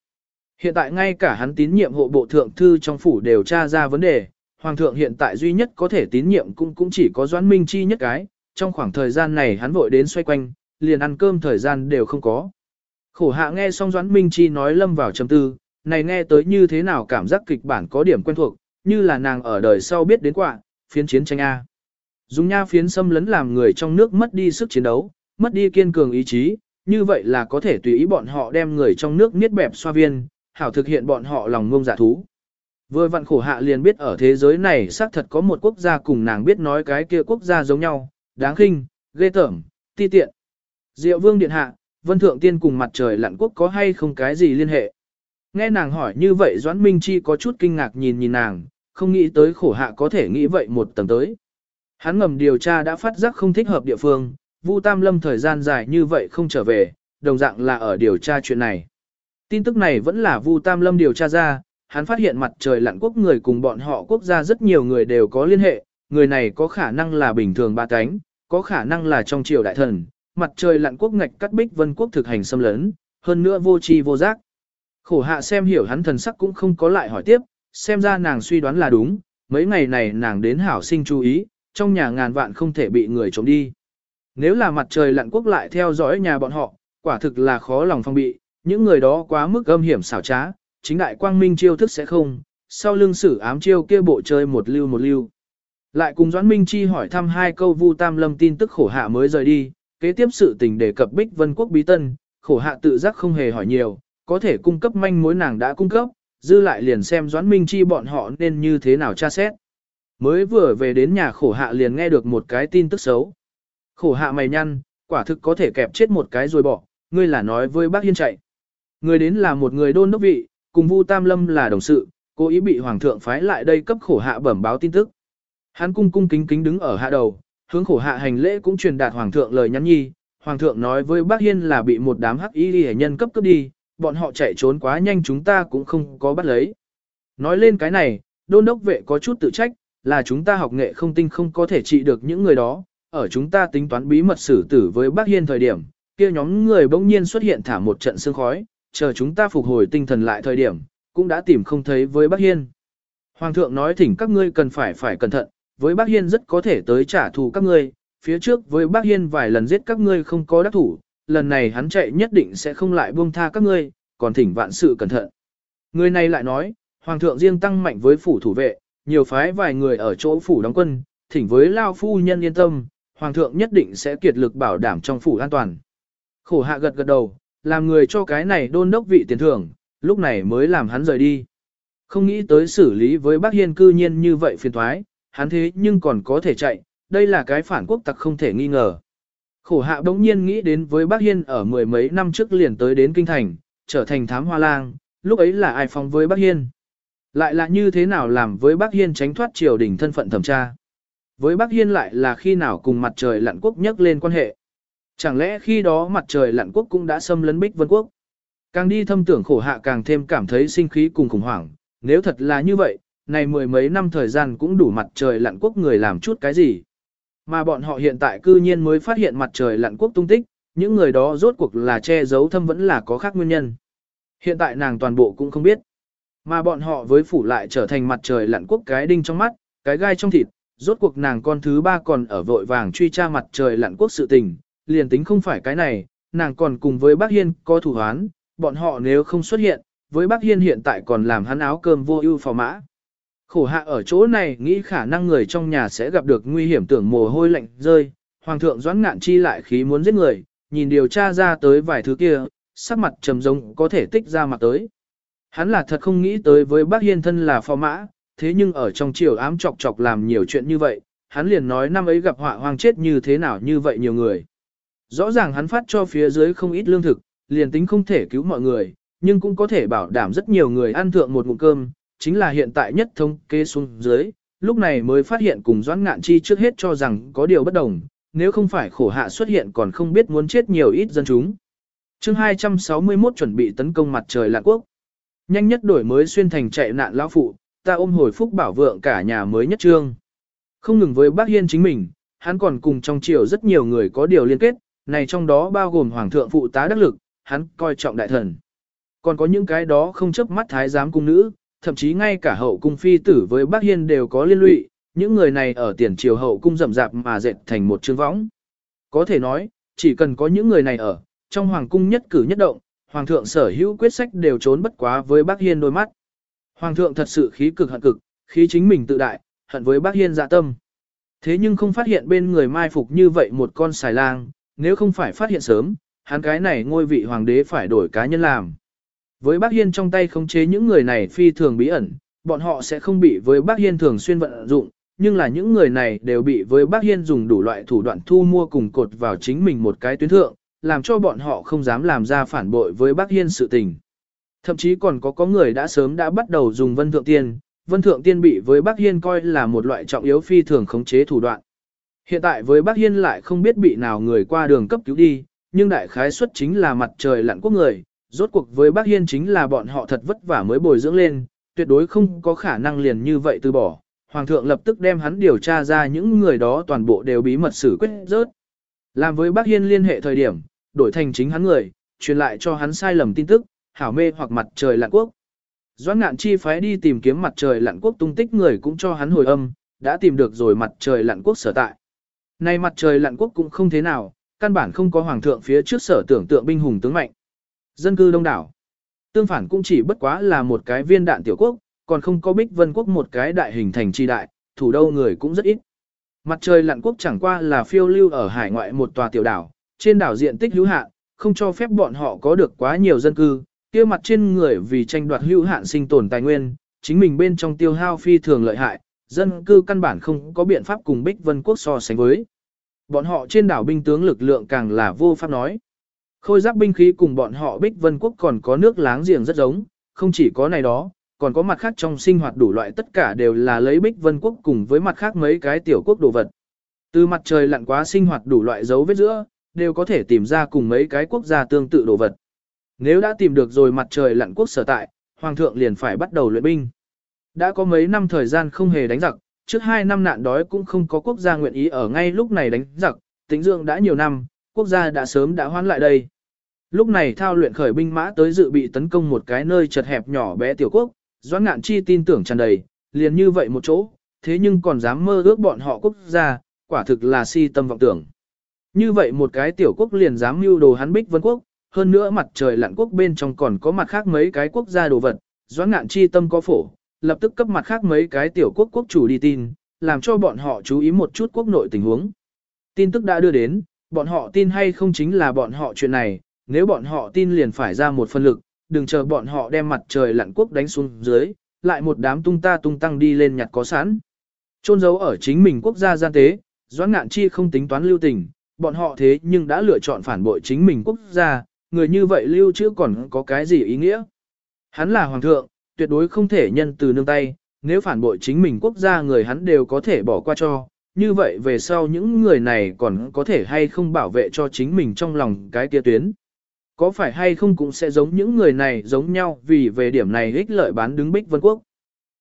Hiện tại ngay cả hắn tín nhiệm hộ bộ thượng thư trong phủ đều tra ra vấn đề, Hoàng thượng hiện tại duy nhất có thể tín nhiệm cũng cũng chỉ có Doãn Minh Chi nhất cái, trong khoảng thời gian này hắn vội đến xoay quanh, liền ăn cơm thời gian đều không có. Khổ hạ nghe xong Doãn Minh Chi nói lâm vào trầm tư, này nghe tới như thế nào cảm giác kịch bản có điểm quen thuộc, như là nàng ở đời sau biết đến quả, phiến chiến tranh A. Dùng nha phiến xâm lấn làm người trong nước mất đi sức chiến đấu, mất đi kiên cường ý chí, như vậy là có thể tùy ý bọn họ đem người trong nước niết bẹp xoa viên, hảo thực hiện bọn họ lòng ngông giả thú. Vừa vặn khổ hạ liền biết ở thế giới này xác thật có một quốc gia cùng nàng biết nói cái kia quốc gia giống nhau, đáng khinh, ghê tởm, ti tiện. Diệu vương điện hạ, vân thượng tiên cùng mặt trời lặn quốc có hay không cái gì liên hệ? Nghe nàng hỏi như vậy Doãn Minh Chi có chút kinh ngạc nhìn nhìn nàng, không nghĩ tới khổ hạ có thể nghĩ vậy một tầng tới. Hắn ngầm điều tra đã phát giác không thích hợp địa phương, Vu Tam Lâm thời gian dài như vậy không trở về, đồng dạng là ở điều tra chuyện này. Tin tức này vẫn là Vu Tam Lâm điều tra ra, hắn phát hiện mặt trời lặn quốc người cùng bọn họ quốc gia rất nhiều người đều có liên hệ, người này có khả năng là bình thường ba cánh, có khả năng là trong triều đại thần, mặt trời lặn quốc ngạch cắt bích vân quốc thực hành xâm lấn, hơn nữa vô tri vô giác. Khổ hạ xem hiểu hắn thần sắc cũng không có lại hỏi tiếp, xem ra nàng suy đoán là đúng, mấy ngày này nàng đến hảo sinh chú ý, trong nhà ngàn vạn không thể bị người trộm đi. Nếu là mặt trời lặn quốc lại theo dõi nhà bọn họ, quả thực là khó lòng phong bị, những người đó quá mức âm hiểm xảo trá, chính đại quang minh chiêu thức sẽ không, sau lưng sử ám chiêu kia bộ chơi một lưu một lưu. Lại cùng Doãn Minh Chi hỏi thăm hai câu Vu Tam Lâm tin tức khổ hạ mới rời đi, kế tiếp sự tình đề cập Bích Vân Quốc bí tân, khổ hạ tự giác không hề hỏi nhiều, có thể cung cấp manh mối nàng đã cung cấp, dư lại liền xem Doãn Minh Chi bọn họ nên như thế nào tra xét. Mới vừa về đến nhà khổ hạ liền nghe được một cái tin tức xấu. Khổ hạ mày nhăn, quả thực có thể kẹp chết một cái rồi bỏ, ngươi là nói với bác Hiên chạy. Người đến là một người đôn đốc vị, cùng Vu Tam Lâm là đồng sự, cố ý bị hoàng thượng phái lại đây cấp khổ hạ bẩm báo tin tức. Hắn cung cung kính kính đứng ở hạ đầu, hướng khổ hạ hành lễ cũng truyền đạt hoàng thượng lời nhắn nhi, hoàng thượng nói với bác Hiên là bị một đám hắc y hệ nhân cấp cấp đi, bọn họ chạy trốn quá nhanh chúng ta cũng không có bắt lấy. Nói lên cái này, đôn đốc vệ có chút tự trách, là chúng ta học nghệ không tinh không có thể trị được những người đó, ở chúng ta tính toán bí mật xử tử với bác Hiên thời điểm, kia nhóm người bỗng nhiên xuất hiện thả một trận sương khói, chờ chúng ta phục hồi tinh thần lại thời điểm, cũng đã tìm không thấy với bác Hiên. Hoàng thượng nói thỉnh các ngươi cần phải phải cẩn thận, với bác Hiên rất có thể tới trả thù các ngươi, phía trước với bác Hiên vài lần giết các ngươi không có đắc thủ, lần này hắn chạy nhất định sẽ không lại buông tha các ngươi, còn thỉnh vạn sự cẩn thận. Người này lại nói, Hoàng thượng riêng tăng mạnh với phủ thủ vệ, nhiều phái vài người ở chỗ phủ đóng quân, thỉnh với Lao Phu Nhân yên tâm, Hoàng thượng nhất định sẽ kiệt lực bảo đảm trong phủ an toàn. Khổ hạ gật gật đầu, làm người cho cái này đôn đốc vị tiền thưởng, lúc này mới làm hắn rời đi. Không nghĩ tới xử lý với bác Hiên cư nhiên như vậy phiền thoái, hắn thế nhưng còn có thể chạy, đây là cái phản quốc tặc không thể nghi ngờ. Khổ hạ đống nhiên nghĩ đến với bác Hiên ở mười mấy năm trước liền tới đến Kinh Thành, trở thành thám hoa lang, lúc ấy là ai phóng với bác Hiên. Lại là như thế nào làm với bác Hiên tránh thoát triều đình thân phận thẩm tra. Với bác Hiên lại là khi nào cùng mặt trời lặn quốc nhắc lên quan hệ. Chẳng lẽ khi đó mặt trời lặn quốc cũng đã xâm lấn Bích Vân Quốc? Càng đi thâm tưởng khổ hạ càng thêm cảm thấy sinh khí cùng khủng hoảng, nếu thật là như vậy, này mười mấy năm thời gian cũng đủ mặt trời lặn quốc người làm chút cái gì. Mà bọn họ hiện tại cư nhiên mới phát hiện mặt trời lặn quốc tung tích, những người đó rốt cuộc là che giấu thâm vẫn là có khác nguyên nhân. Hiện tại nàng toàn bộ cũng không biết. Mà bọn họ với phủ lại trở thành mặt trời lặn quốc cái đinh trong mắt, cái gai trong thịt, rốt cuộc nàng con thứ ba còn ở vội vàng truy tra mặt trời lặn quốc sự tình, liền tính không phải cái này, nàng còn cùng với bác Hiên có thủ hoán, bọn họ nếu không xuất hiện, với bác Hiên hiện tại còn làm hắn áo cơm vô ưu phò mã. Khổ hạ ở chỗ này nghĩ khả năng người trong nhà sẽ gặp được nguy hiểm tưởng mồ hôi lạnh rơi, hoàng thượng doãn ngạn chi lại khí muốn giết người, nhìn điều tra ra tới vài thứ kia, sắc mặt trầm giống có thể tích ra mặt tới. Hắn là thật không nghĩ tới với bác hiên thân là phò mã, thế nhưng ở trong triều ám chọc chọc làm nhiều chuyện như vậy, hắn liền nói năm ấy gặp họa hoang chết như thế nào như vậy nhiều người. Rõ ràng hắn phát cho phía dưới không ít lương thực, liền tính không thể cứu mọi người, nhưng cũng có thể bảo đảm rất nhiều người ăn thượng một ngụm cơm, chính là hiện tại nhất thông kê xuống dưới, lúc này mới phát hiện cùng Doãn Ngạn Chi trước hết cho rằng có điều bất đồng, nếu không phải khổ hạ xuất hiện còn không biết muốn chết nhiều ít dân chúng. chương 261 chuẩn bị tấn công mặt trời lạn quốc. Nhanh nhất đổi mới xuyên thành chạy nạn lão phụ, ta ôm hồi phúc bảo vượng cả nhà mới nhất trương. Không ngừng với bác Hiên chính mình, hắn còn cùng trong triều rất nhiều người có điều liên kết, này trong đó bao gồm hoàng thượng phụ tá đắc lực, hắn coi trọng đại thần. Còn có những cái đó không chấp mắt thái giám cung nữ, thậm chí ngay cả hậu cung phi tử với bác Hiên đều có liên lụy, những người này ở tiền triều hậu cung rậm rạp mà dệt thành một chương võng. Có thể nói, chỉ cần có những người này ở, trong hoàng cung nhất cử nhất động, hoàng thượng sở hữu quyết sách đều trốn bất quá với bác Hiên đôi mắt. Hoàng thượng thật sự khí cực hận cực, khí chính mình tự đại, hận với bác Hiên dạ tâm. Thế nhưng không phát hiện bên người mai phục như vậy một con xài lang, nếu không phải phát hiện sớm, hắn cái này ngôi vị hoàng đế phải đổi cá nhân làm. Với bác Hiên trong tay khống chế những người này phi thường bí ẩn, bọn họ sẽ không bị với bác Hiên thường xuyên vận dụng, nhưng là những người này đều bị với bác Hiên dùng đủ loại thủ đoạn thu mua cùng cột vào chính mình một cái tuyến thượng, làm cho bọn họ không dám làm ra phản bội với bác Hiên sự tình. Thậm chí còn có có người đã sớm đã bắt đầu dùng vân thượng tiên, vân thượng tiên bị với bác Hiên coi là một loại trọng yếu phi thường khống chế thủ đoạn. Hiện tại với bác Hiên lại không biết bị nào người qua đường cấp cứu đi, nhưng đại khái suất chính là mặt trời lặn quốc người, rốt cuộc với bác Hiên chính là bọn họ thật vất vả mới bồi dưỡng lên, tuyệt đối không có khả năng liền như vậy từ bỏ. Hoàng thượng lập tức đem hắn điều tra ra những người đó toàn bộ đều bí mật xử quyết rớt. Làm với bác Hiên liên hệ thời điểm, đổi thành chính hắn người, truyền lại cho hắn sai lầm tin tức, hảo mê hoặc mặt trời lặn quốc. Doãn ngạn chi phái đi tìm kiếm mặt trời lặn quốc tung tích người cũng cho hắn hồi âm, đã tìm được rồi mặt trời lặn quốc sở tại. Này mặt trời lặn quốc cũng không thế nào, căn bản không có hoàng thượng phía trước sở tưởng tượng binh hùng tướng mạnh. Dân cư đông đảo. Tương phản cũng chỉ bất quá là một cái viên đạn tiểu quốc, còn không có bích vân quốc một cái đại hình thành tri đại, thủ đô người cũng rất ít. Mặt trời lặn quốc chẳng qua là phiêu lưu ở hải ngoại một tòa tiểu đảo, trên đảo diện tích hữu hạn, không cho phép bọn họ có được quá nhiều dân cư, kia mặt trên người vì tranh đoạt hữu hạn sinh tồn tài nguyên, chính mình bên trong tiêu hao phi thường lợi hại, dân cư căn bản không có biện pháp cùng Bích Vân Quốc so sánh với. Bọn họ trên đảo binh tướng lực lượng càng là vô pháp nói. Khôi giáp binh khí cùng bọn họ Bích Vân Quốc còn có nước láng giềng rất giống, không chỉ có này đó, còn có mặt khác trong sinh hoạt đủ loại tất cả đều là lấy Bích Vân Quốc cùng với mặt khác mấy cái tiểu quốc đồ vật. Từ mặt trời lặn quá sinh hoạt đủ loại dấu vết giữa, đều có thể tìm ra cùng mấy cái quốc gia tương tự đồ vật. Nếu đã tìm được rồi mặt trời lặn quốc sở tại, Hoàng thượng liền phải bắt đầu luyện binh. Đã có mấy năm thời gian không hề đánh giặc, trước hai năm nạn đói cũng không có quốc gia nguyện ý ở ngay lúc này đánh giặc, tính dưỡng đã nhiều năm, quốc gia đã sớm đã hoán lại đây. Lúc này thao luyện khởi binh mã tới dự bị tấn công một cái nơi chật hẹp nhỏ bé tiểu quốc, Doãn Ngạn Chi tin tưởng tràn đầy, liền như vậy một chỗ, thế nhưng còn dám mơ ước bọn họ quốc gia, quả thực là si tâm vọng tưởng. Như vậy một cái tiểu quốc liền dám mưu đồ hắn bích vân quốc, hơn nữa mặt trời lặn quốc bên trong còn có mặt khác mấy cái quốc gia đồ vật, Doãn Ngạn Chi tâm có phổ, lập tức cấp mặt khác mấy cái tiểu quốc quốc chủ đi tin, làm cho bọn họ chú ý một chút quốc nội tình huống. Tin tức đã đưa đến, bọn họ tin hay không chính là bọn họ chuyện này, nếu bọn họ tin liền phải ra một phân lực, đừng chờ bọn họ đem mặt trời lặn quốc đánh xuống dưới, lại một đám tung ta tung tăng đi lên nhặt có sẵn. Trôn giấu ở chính mình quốc gia gian tế, Doãn Ngạn Chi không tính toán lưu tình, bọn họ thế nhưng đã lựa chọn phản bội chính mình quốc gia, người như vậy lưu chứ còn có cái gì ý nghĩa. Hắn là hoàng thượng, tuyệt đối không thể nhân từ nương tay, nếu phản bội chính mình quốc gia người hắn đều có thể bỏ qua cho, như vậy về sau những người này còn có thể hay không bảo vệ cho chính mình trong lòng cái kia tuyến. Có phải hay không cũng sẽ giống những người này giống nhau vì về điểm này ích lợi bán đứng bích vân quốc.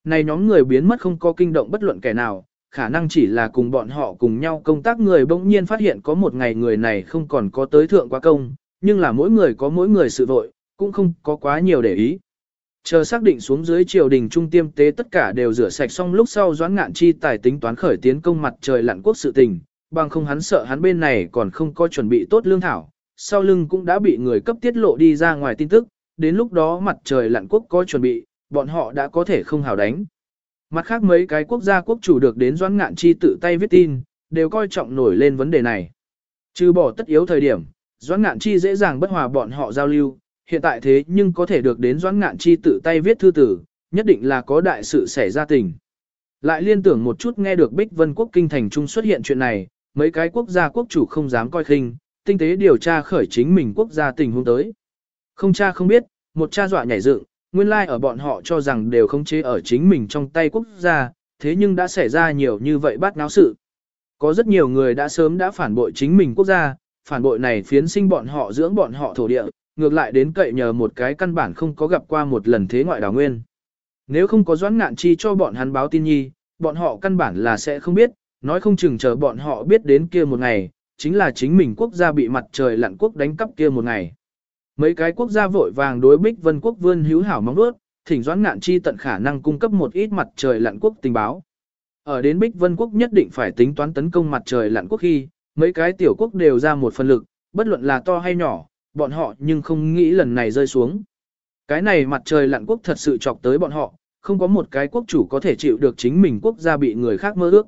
Này nhóm người biến mất không có kinh động bất luận kẻ nào, khả năng chỉ là cùng bọn họ cùng nhau công tác người bỗng nhiên phát hiện có một ngày người này không còn có tới thượng quá công, nhưng là mỗi người có mỗi người sự vội, cũng không có quá nhiều để ý. Chờ xác định xuống dưới triều đình trung tiêm tế tất cả đều rửa sạch xong lúc sau doãn ngạn chi tài tính toán khởi tiến công mặt trời lặn quốc sự tình, bằng không hắn sợ hắn bên này còn không có chuẩn bị tốt lương thảo, sau lưng cũng đã bị người cấp tiết lộ đi ra ngoài tin tức, đến lúc đó mặt trời lặn quốc có chuẩn bị, bọn họ đã có thể không hào đánh. Mặt khác mấy cái quốc gia quốc chủ được đến Doãn Ngạn Chi tự tay viết tin, đều coi trọng nổi lên vấn đề này. Trừ bỏ tất yếu thời điểm, Doãn Ngạn Chi dễ dàng bất hòa bọn họ giao lưu, hiện tại thế nhưng có thể được đến Doãn Ngạn Chi tự tay viết thư tử, nhất định là có đại sự xảy ra tình. Lại liên tưởng một chút nghe được Bích Vân Quốc kinh thành trung xuất hiện chuyện này, mấy cái quốc gia quốc chủ không dám coi khinh, tinh tế điều tra khởi chính mình quốc gia tình huống tới. Không cha không biết, một cha dọa nhảy dựng, nguyên lai like ở bọn họ cho rằng đều không chế ở chính mình trong tay quốc gia, thế nhưng đã xảy ra nhiều như vậy bắt náo sự. Có rất nhiều người đã sớm đã phản bội chính mình quốc gia, phản bội này phiến sinh bọn họ dưỡng bọn họ thổ địa, ngược lại đến cậy nhờ một cái căn bản không có gặp qua một lần thế ngoại đảo nguyên. Nếu không có doãn ngạn chi cho bọn hắn báo tin nhi, bọn họ căn bản là sẽ không biết, nói không chừng chờ bọn họ biết đến kia một ngày, chính là chính mình quốc gia bị mặt trời lặn quốc đánh cắp kia một ngày. Mấy cái quốc gia vội vàng đối Bích Vân quốc vươn hữu hảo mong đuốt, thỉnh doãn ngạn chi tận khả năng cung cấp một ít mặt trời lặn quốc tình báo. Ở đến Bích Vân quốc nhất định phải tính toán tấn công mặt trời lặn quốc khi, mấy cái tiểu quốc đều ra một phần lực, bất luận là to hay nhỏ, bọn họ nhưng không nghĩ lần này rơi xuống. Cái này mặt trời lặn quốc thật sự chọc tới bọn họ, không có một cái quốc chủ có thể chịu được chính mình quốc gia bị người khác mơ ước.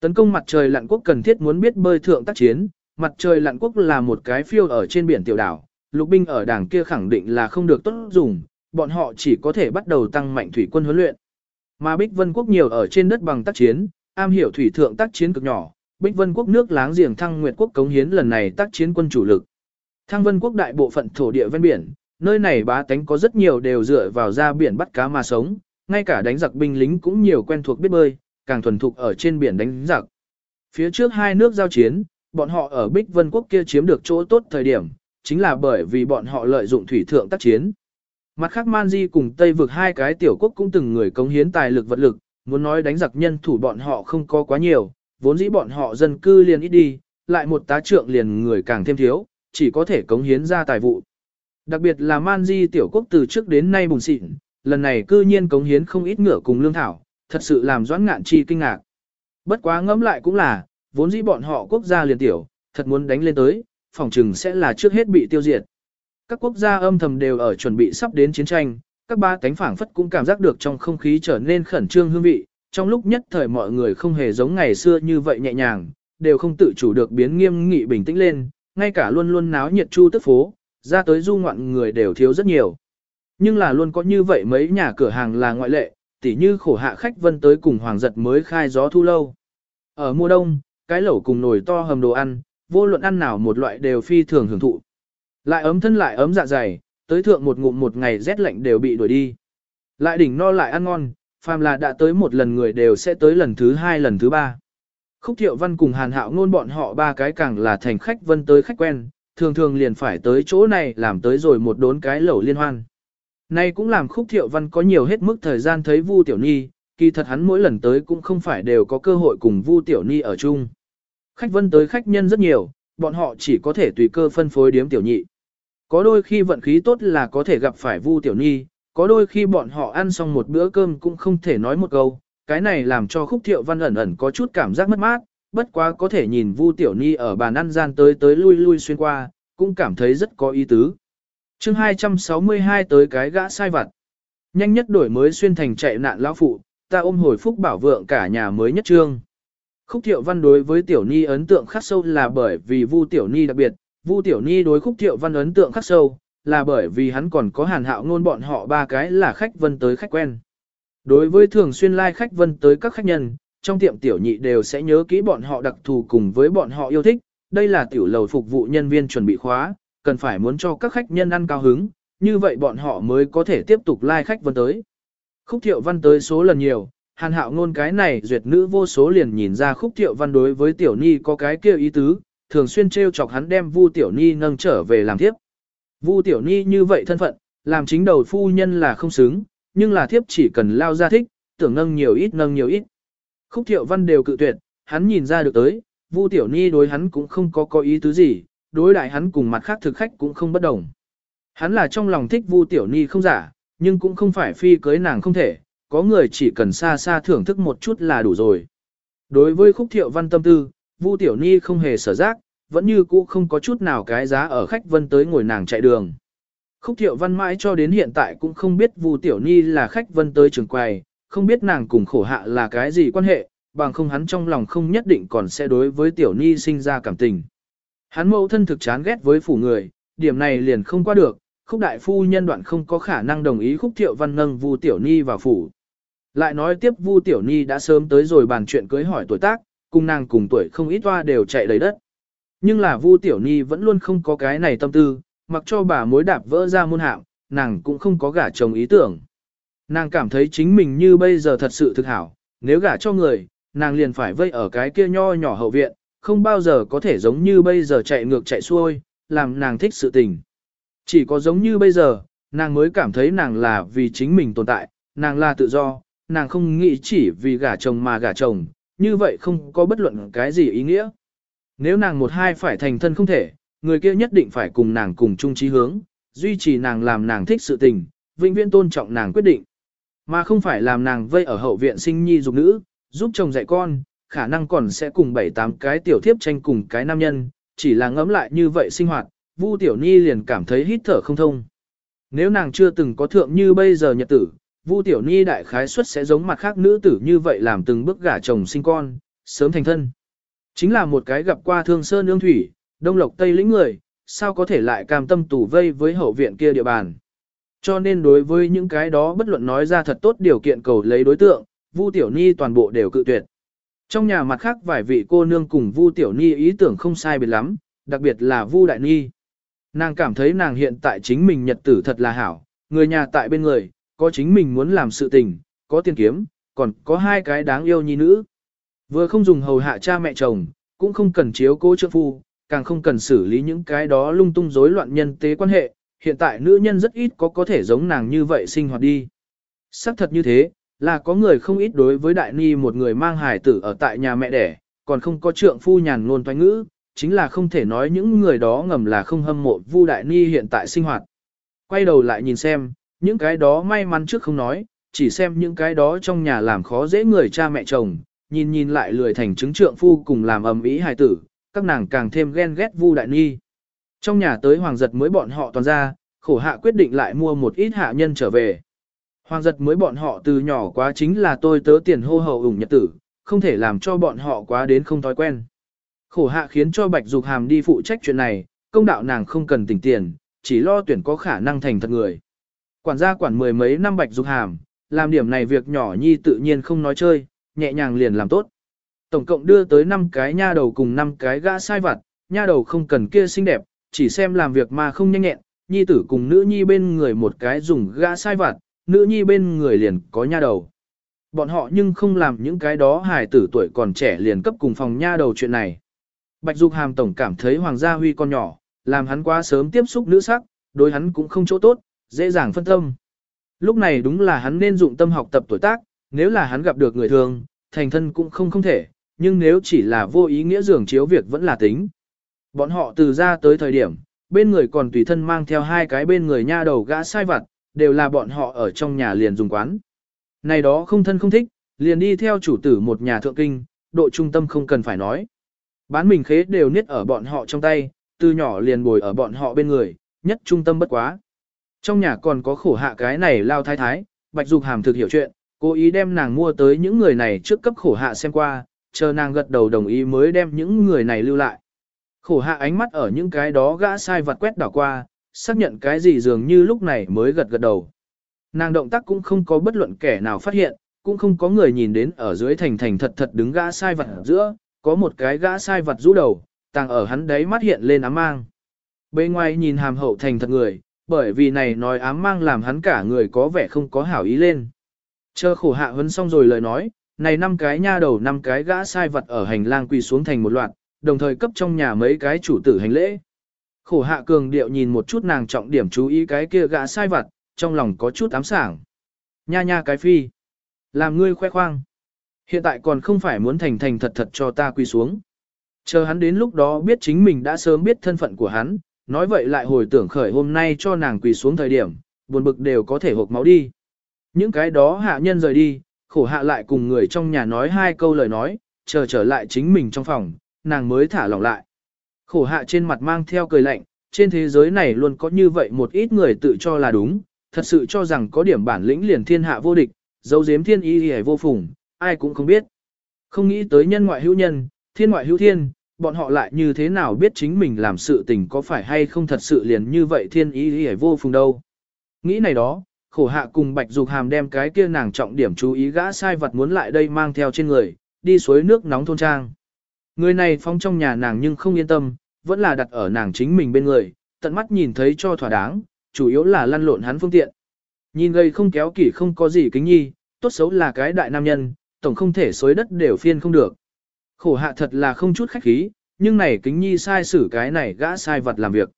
Tấn công mặt trời lặn quốc cần thiết muốn biết bơi thượng tác chiến, mặt trời lặn quốc là một cái phiêu ở trên biển tiểu đảo, lục binh ở đảng kia khẳng định là không được tốt dùng, bọn họ chỉ có thể bắt đầu tăng mạnh thủy quân huấn luyện. Mà Bích Vân quốc nhiều ở trên đất bằng tác chiến, am hiểu thủy thượng tác chiến cực nhỏ, Bích Vân quốc nước láng giềng Thăng Nguyệt quốc cống hiến lần này tác chiến quân chủ lực. Thăng Vân quốc đại bộ phận thổ địa ven biển, nơi này bá tánh có rất nhiều đều dựa vào ra biển bắt cá mà sống, ngay cả đánh giặc binh lính cũng nhiều quen thuộc biết bơi, càng thuần thục ở trên biển đánh giặc. Phía trước hai nước giao chiến, bọn họ ở Bích Vân quốc kia chiếm được chỗ tốt thời điểm, chính là bởi vì bọn họ lợi dụng thủy thượng tác chiến. Mặt khác Man Di cùng Tây vực hai cái tiểu quốc cũng từng người cống hiến tài lực vật lực, muốn nói đánh giặc nhân thủ bọn họ không có quá nhiều, vốn dĩ bọn họ dân cư liền ít đi, lại một tá trượng liền người càng thêm thiếu, chỉ có thể cống hiến ra tài vụ. Đặc biệt là Man Di tiểu quốc từ trước đến nay bùng xịn, lần này cư nhiên cống hiến không ít ngựa cùng lương thảo, thật sự làm doãn ngạn chi kinh ngạc. Bất quá ngẫm lại cũng là, vốn dĩ bọn họ quốc gia liền tiểu, thật muốn đánh lên tới, phòng trừng sẽ là trước hết bị tiêu diệt. Các quốc gia âm thầm đều ở chuẩn bị sắp đến chiến tranh, các ba cánh phảng phất cũng cảm giác được trong không khí trở nên khẩn trương hương vị, trong lúc nhất thời mọi người không hề giống ngày xưa như vậy nhẹ nhàng, đều không tự chủ được biến nghiêm nghị bình tĩnh lên, ngay cả luôn luôn náo nhiệt chu tức phố, ra tới du ngoạn người đều thiếu rất nhiều. Nhưng là luôn có như vậy mấy nhà cửa hàng là ngoại lệ, tỉ như khổ hạ khách vân tới cùng hoàng giật mới khai gió thu lâu. Ở mùa đông, cái lẩu cùng nồi to hầm đồ ăn, vô luận ăn nào một loại đều phi thường hưởng thụ. Lại ấm thân lại ấm dạ dày, tới thượng một ngụm một ngày rét lạnh đều bị đuổi đi. Lại đỉnh no lại ăn ngon, phàm là đã tới một lần người đều sẽ tới lần thứ hai lần thứ ba. Khúc thiệu văn cùng hàn hạo ngôn bọn họ ba cái càng là thành khách vân tới khách quen, thường thường liền phải tới chỗ này làm tới rồi một đốn cái lẩu liên hoan. Nay cũng làm khúc thiệu văn có nhiều hết mức thời gian thấy Vu Tiểu Ni, kỳ thật hắn mỗi lần tới cũng không phải đều có cơ hội cùng Vu Tiểu Ni ở chung. Khách vân tới khách nhân rất nhiều, bọn họ chỉ có thể tùy cơ phân phối điếm tiểu nhị. Có đôi khi vận khí tốt là có thể gặp phải Vu Tiểu Ni, có đôi khi bọn họ ăn xong một bữa cơm cũng không thể nói một câu, cái này làm cho khúc thiệu văn ẩn ẩn có chút cảm giác mất mát, bất quá có thể nhìn Vu Tiểu Ni ở bàn ăn gian tới tới lui lui xuyên qua, cũng cảm thấy rất có ý tứ chương 262 tới cái gã sai vặt. Nhanh nhất đổi mới xuyên thành chạy nạn lão phụ, ta ôm hồi phúc bảo vượng cả nhà mới nhất trương. Khúc Thiệu Văn đối với Tiểu Ni ấn tượng khắc sâu là bởi vì Vu Tiểu Ni đặc biệt, Vu Tiểu Ni đối Khúc Thiệu Văn ấn tượng khắc sâu là bởi vì hắn còn có hàn hạo ngôn bọn họ ba cái là khách vân tới khách quen. Đối với thường xuyên lai like khách vân tới các khách nhân, trong tiệm tiểu nhị đều sẽ nhớ kỹ bọn họ đặc thù cùng với bọn họ yêu thích, đây là tiểu lầu phục vụ nhân viên chuẩn bị khóa, cần phải muốn cho các khách nhân ăn cao hứng, như vậy bọn họ mới có thể tiếp tục lai like khách vân tới. Khúc thiệu văn tới số lần nhiều, hàn hạo ngôn cái này duyệt nữ vô số liền nhìn ra khúc thiệu văn đối với tiểu ni có cái kia ý tứ, thường xuyên trêu chọc hắn đem vu tiểu ni nâng trở về làm thiếp. Vu tiểu ni như vậy thân phận, làm chính đầu phu nhân là không xứng, nhưng là thiếp chỉ cần lao ra thích, tưởng nâng nhiều ít nâng nhiều ít. Khúc thiệu văn đều cự tuyệt, hắn nhìn ra được tới, vu tiểu ni đối hắn cũng không có có ý tứ gì, đối đại hắn cùng mặt khác thực khách cũng không bất đồng. Hắn là trong lòng thích Vu Tiểu Ni không giả, nhưng cũng không phải phi cưới nàng không thể, có người chỉ cần xa xa thưởng thức một chút là đủ rồi. Đối với khúc thiệu văn tâm tư, Vu Tiểu Ni không hề sở giác, vẫn như cũ không có chút nào cái giá ở khách vân tới ngồi nàng chạy đường. Khúc thiệu văn mãi cho đến hiện tại cũng không biết Vu Tiểu Ni là khách vân tới trường quầy, không biết nàng cùng khổ hạ là cái gì quan hệ, bằng không hắn trong lòng không nhất định còn sẽ đối với tiểu ni sinh ra cảm tình. Hắn mẫu thân thực chán ghét với phủ người, điểm này liền không qua được, khúc đại phu nhân đoạn không có khả năng đồng ý khúc thiệu văn nâng vu tiểu ni vào phủ. Lại nói tiếp vu tiểu ni đã sớm tới rồi bàn chuyện cưới hỏi tuổi tác, cùng nàng cùng tuổi không ít toa đều chạy đầy đất. Nhưng là vu tiểu ni vẫn luôn không có cái này tâm tư, mặc cho bà mối đạp vỡ ra môn hạng, nàng cũng không có gả chồng ý tưởng. Nàng cảm thấy chính mình như bây giờ thật sự thực hảo, nếu gả cho người, nàng liền phải vây ở cái kia nho nhỏ hậu viện, không bao giờ có thể giống như bây giờ chạy ngược chạy xuôi, làm nàng thích sự tình. Chỉ có giống như bây giờ, nàng mới cảm thấy nàng là vì chính mình tồn tại, nàng là tự do, nàng không nghĩ chỉ vì gả chồng mà gả chồng, như vậy không có bất luận cái gì ý nghĩa. Nếu nàng một hai phải thành thân không thể, người kia nhất định phải cùng nàng cùng chung chí hướng, duy trì nàng làm nàng thích sự tình, vĩnh viễn tôn trọng nàng quyết định. Mà không phải làm nàng vây ở hậu viện sinh nhi dục nữ, giúp chồng dạy con, khả năng còn sẽ cùng bảy tám cái tiểu thiếp tranh cùng cái nam nhân, chỉ là ngẫm lại như vậy sinh hoạt, Vu Tiểu Ni liền cảm thấy hít thở không thông. Nếu nàng chưa từng có thượng như bây giờ nhật tử, Vu Tiểu Ni đại khái suất sẽ giống mặt khác nữ tử như vậy làm từng bước gả chồng sinh con, sớm thành thân. Chính là một cái gặp qua thương sơn nương thủy, đông lộc tây lĩnh người, sao có thể lại cam tâm tủ vây với hậu viện kia địa bàn. Cho nên đối với những cái đó bất luận nói ra thật tốt điều kiện cầu lấy đối tượng, Vu Tiểu Ni toàn bộ đều cự tuyệt. Trong nhà mặt khác vài vị cô nương cùng Vu Tiểu Ni ý tưởng không sai biệt lắm, đặc biệt là Vu Đại Ni. Nàng cảm thấy nàng hiện tại chính mình nhật tử thật là hảo, người nhà tại bên người, có chính mình muốn làm sự tình, có tiền kiếm, còn có hai cái đáng yêu nhi nữ. Vừa không dùng hầu hạ cha mẹ chồng, cũng không cần chiếu cố trợ phu, càng không cần xử lý những cái đó lung tung rối loạn nhân tế quan hệ, hiện tại nữ nhân rất ít có có thể giống nàng như vậy sinh hoạt đi. Sắc thật như thế, là có người không ít đối với đại ni một người mang hài tử ở tại nhà mẹ đẻ, còn không có trượng phu nhàn ngôn toanh ngữ, chính là không thể nói những người đó ngầm là không hâm mộ Vu Đại Ni hiện tại sinh hoạt. Quay đầu lại nhìn xem, những cái đó may mắn trước không nói, chỉ xem những cái đó trong nhà làm khó dễ người cha mẹ chồng, nhìn nhìn lại lười thành chứng trượng phu cùng làm ầm ĩ hài tử, các nàng càng thêm ghen ghét Vu Đại Ni. Trong nhà tới Hoàng giật mới bọn họ toàn ra, khổ hạ quyết định lại mua một ít hạ nhân trở về. Hoàng giật mới bọn họ từ nhỏ quá chính là tôi tớ tiền hô hậu ủng nhật tử, không thể làm cho bọn họ quá đến không thói quen. Khổ hạ khiến cho Bạch Dục Hàm đi phụ trách chuyện này, công đạo nàng không cần tỉnh tiền, chỉ lo tuyển có khả năng thành thật người. Quản gia quản mười mấy năm Bạch Dục Hàm, làm điểm này việc nhỏ nhi tự nhiên không nói chơi, nhẹ nhàng liền làm tốt. Tổng cộng đưa tới 5 cái nha đầu cùng 5 cái gã sai vặt, nha đầu không cần kia xinh đẹp, chỉ xem làm việc mà không nhanh nhẹn, nhi tử cùng nữ nhi bên người một cái dùng gã sai vặt, nữ nhi bên người liền có nha đầu. Bọn họ nhưng không làm những cái đó hài tử tuổi còn trẻ liền cấp cùng phòng nha đầu chuyện này. Bạch Dục Hàm Tổng cảm thấy Hoàng gia Huy con nhỏ, làm hắn quá sớm tiếp xúc nữ sắc, đối hắn cũng không chỗ tốt, dễ dàng phân tâm. Lúc này đúng là hắn nên dụng tâm học tập tuổi tác, nếu là hắn gặp được người thường, thành thân cũng không không thể, nhưng nếu chỉ là vô ý nghĩa dường chiếu việc vẫn là tính. Bọn họ từ ra tới thời điểm, bên người còn tùy thân mang theo hai cái bên người nha đầu gã sai vặt, đều là bọn họ ở trong nhà liền dùng quán. Này đó không thân không thích, liền đi theo chủ tử một nhà thượng kinh, độ trung tâm không cần phải nói. Bán mình khế đều niết ở bọn họ trong tay, từ nhỏ liền bồi ở bọn họ bên người, nhất trung tâm bất quá. Trong nhà còn có khổ hạ cái này lao thái thái, bạch dục hàm thực hiểu chuyện, cố ý đem nàng mua tới những người này trước cấp khổ hạ xem qua, chờ nàng gật đầu đồng ý mới đem những người này lưu lại. Khổ hạ ánh mắt ở những cái đó gã sai vặt quét đảo qua, xác nhận cái gì dường như lúc này mới gật gật đầu. Nàng động tác cũng không có bất luận kẻ nào phát hiện, cũng không có người nhìn đến ở dưới thành thành thật thật đứng gã sai vật ở giữa, có một cái gã sai vật rũ đầu, tàng ở hắn đấy mắt hiện lên ám mang. Bên ngoài nhìn hàm hậu thành thật người, bởi vì này nói ám mang làm hắn cả người có vẻ không có hảo ý lên. Chờ khổ hạ huấn xong rồi lời nói, này năm cái nha đầu năm cái gã sai vật ở hành lang quỳ xuống thành một loạt, đồng thời cấp trong nhà mấy cái chủ tử hành lễ. Khổ hạ cường điệu nhìn một chút nàng trọng điểm chú ý cái kia gã sai vật, trong lòng có chút ám sảng. Nha nha cái phi. Làm ngươi khoe khoang. Hiện tại còn không phải muốn thành thành thật thật cho ta quy xuống. Chờ hắn đến lúc đó biết chính mình đã sớm biết thân phận của hắn, nói vậy lại hồi tưởng khởi hôm nay cho nàng quỳ xuống thời điểm, buồn bực đều có thể hộp máu đi. Những cái đó hạ nhân rời đi, khổ hạ lại cùng người trong nhà nói hai câu lời nói, chờ trở lại chính mình trong phòng, nàng mới thả lỏng lại. Khổ hạ trên mặt mang theo cười lạnh, trên thế giới này luôn có như vậy một ít người tự cho là đúng, thật sự cho rằng có điểm bản lĩnh liền thiên hạ vô địch, dấu giếm thiên ý hề vô phùng, ai cũng không biết. Không nghĩ tới nhân ngoại hữu nhân, thiên ngoại hữu thiên, bọn họ lại như thế nào biết chính mình làm sự tình có phải hay không thật sự liền như vậy thiên ý hề vô phùng đâu. Nghĩ này đó, khổ hạ cùng bạch dục hàm đem cái kia nàng trọng điểm chú ý gã sai vật muốn lại đây mang theo trên người, đi suối nước nóng thôn trang. Người này phong trong nhà nàng nhưng không yên tâm, vẫn là đặt ở nàng chính mình bên người, tận mắt nhìn thấy cho thỏa đáng, chủ yếu là lăn lộn hắn phương tiện. Nhìn gây không kéo kỷ không có gì kính nhi, tốt xấu là cái đại nam nhân, tổng không thể xối đất đều phiên không được. Khổ hạ thật là không chút khách khí, nhưng này kính nhi sai xử cái này gã sai vật làm việc.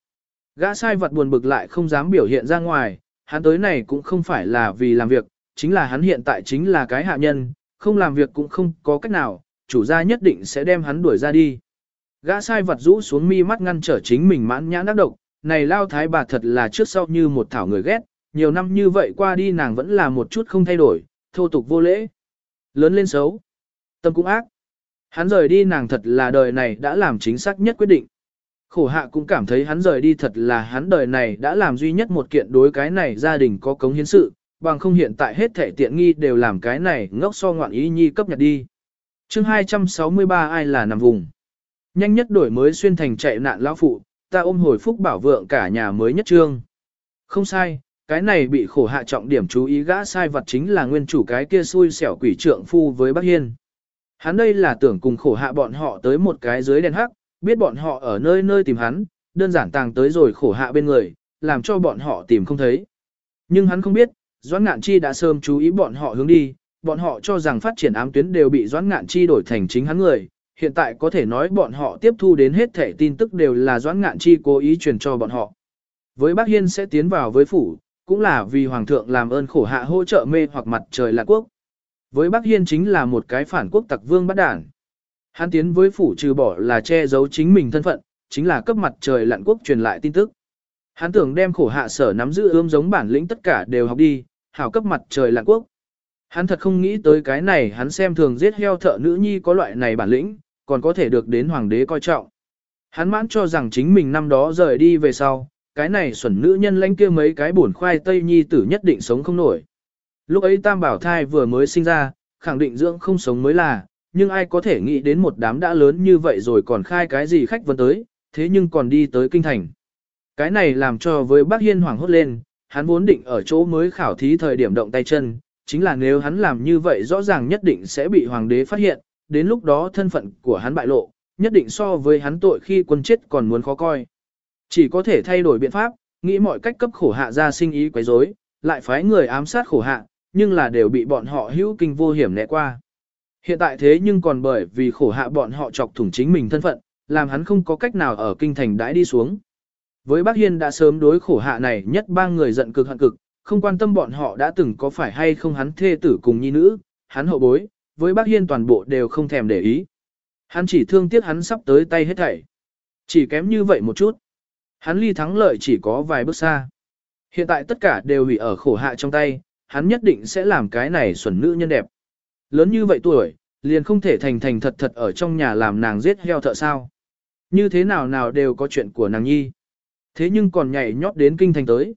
Gã sai vật buồn bực lại không dám biểu hiện ra ngoài, hắn tới này cũng không phải là vì làm việc, chính là hắn hiện tại chính là cái hạ nhân, không làm việc cũng không có cách nào, chủ gia nhất định sẽ đem hắn đuổi ra đi. Gã sai vật rũ xuống mi mắt ngăn trở chính mình mãn nhãn đắc độc, này lao thái bà thật là trước sau như một thảo người ghét, nhiều năm như vậy qua đi nàng vẫn là một chút không thay đổi, thô tục vô lễ. Lớn lên xấu, tâm cũng ác. Hắn rời đi nàng thật là đời này đã làm chính xác nhất quyết định. Khổ hạ cũng cảm thấy hắn rời đi thật là hắn đời này đã làm duy nhất một kiện đối cái này gia đình có cống hiến sự, bằng không hiện tại hết thể tiện nghi đều làm cái này ngốc so ngoạn ý nhi cấp nhặt đi chương 263 ai là nằm vùng. Nhanh nhất đổi mới xuyên thành chạy nạn lão phụ, ta ôm hồi phúc bảo vượng cả nhà mới nhất trương. Không sai, cái này bị khổ hạ trọng điểm chú ý gã sai vật chính là nguyên chủ cái kia xui xẻo quỷ trượng phu với bác Hiên. Hắn đây là tưởng cùng khổ hạ bọn họ tới một cái dưới đèn hắc, biết bọn họ ở nơi nơi tìm hắn, đơn giản tàng tới rồi khổ hạ bên người, làm cho bọn họ tìm không thấy. Nhưng hắn không biết, Doãn Ngạn Chi đã sớm chú ý bọn họ hướng đi, bọn họ cho rằng phát triển ám tuyến đều bị Doãn Ngạn Chi đổi thành chính hắn người, hiện tại có thể nói bọn họ tiếp thu đến hết thể tin tức đều là Doãn Ngạn Chi cố ý truyền cho bọn họ. Với Bác Hiên sẽ tiến vào với phủ, cũng là vì Hoàng thượng làm ơn khổ hạ hỗ trợ mê hoặc mặt trời lạc quốc. Với Bác Hiên chính là một cái phản quốc tặc vương bắt đản. Hắn tiến với phủ trừ bỏ là che giấu chính mình thân phận, chính là cấp mặt trời lặn quốc truyền lại tin tức. Hắn tưởng đem khổ hạ sở nắm giữ ươm giống bản lĩnh tất cả đều học đi, hảo cấp mặt trời lặn quốc. Hắn thật không nghĩ tới cái này hắn xem thường giết heo thợ nữ nhi có loại này bản lĩnh, còn có thể được đến hoàng đế coi trọng. Hắn mãn cho rằng chính mình năm đó rời đi về sau, cái này xuẩn nữ nhân lãnh kia mấy cái buồn khoai tây nhi tử nhất định sống không nổi. Lúc ấy tam bảo thai vừa mới sinh ra, khẳng định dưỡng không sống mới là, nhưng ai có thể nghĩ đến một đám đã lớn như vậy rồi còn khai cái gì khách vân tới, thế nhưng còn đi tới kinh thành. Cái này làm cho với bác Hiên hoảng hốt lên, hắn vốn định ở chỗ mới khảo thí thời điểm động tay chân, chính là nếu hắn làm như vậy rõ ràng nhất định sẽ bị hoàng đế phát hiện, đến lúc đó thân phận của hắn bại lộ, nhất định so với hắn tội khi quân chết còn muốn khó coi. Chỉ có thể thay đổi biện pháp, nghĩ mọi cách cấp khổ hạ ra sinh ý quấy rối, lại phái người ám sát khổ hạ, nhưng là đều bị bọn họ hữu kinh vô hiểm né qua. Hiện tại thế nhưng còn bởi vì khổ hạ bọn họ chọc thủng chính mình thân phận, làm hắn không có cách nào ở kinh thành đãi đi xuống. Với bác Hiên đã sớm đối khổ hạ này nhất ba người giận cực hận cực, không quan tâm bọn họ đã từng có phải hay không hắn thê tử cùng nhi nữ, hắn hậu bối, với bác Hiên toàn bộ đều không thèm để ý. Hắn chỉ thương tiếc hắn sắp tới tay hết thảy. Chỉ kém như vậy một chút. Hắn ly thắng lợi chỉ có vài bước xa. Hiện tại tất cả đều hủy ở khổ hạ trong tay, hắn nhất định sẽ làm cái này xuẩn nữ nhân đẹp. Lớn như vậy tuổi, liền không thể thành thành thật thật ở trong nhà làm nàng giết heo thợ sao. Như thế nào nào đều có chuyện của nàng nhi. Thế nhưng còn nhảy nhót đến kinh thành tới.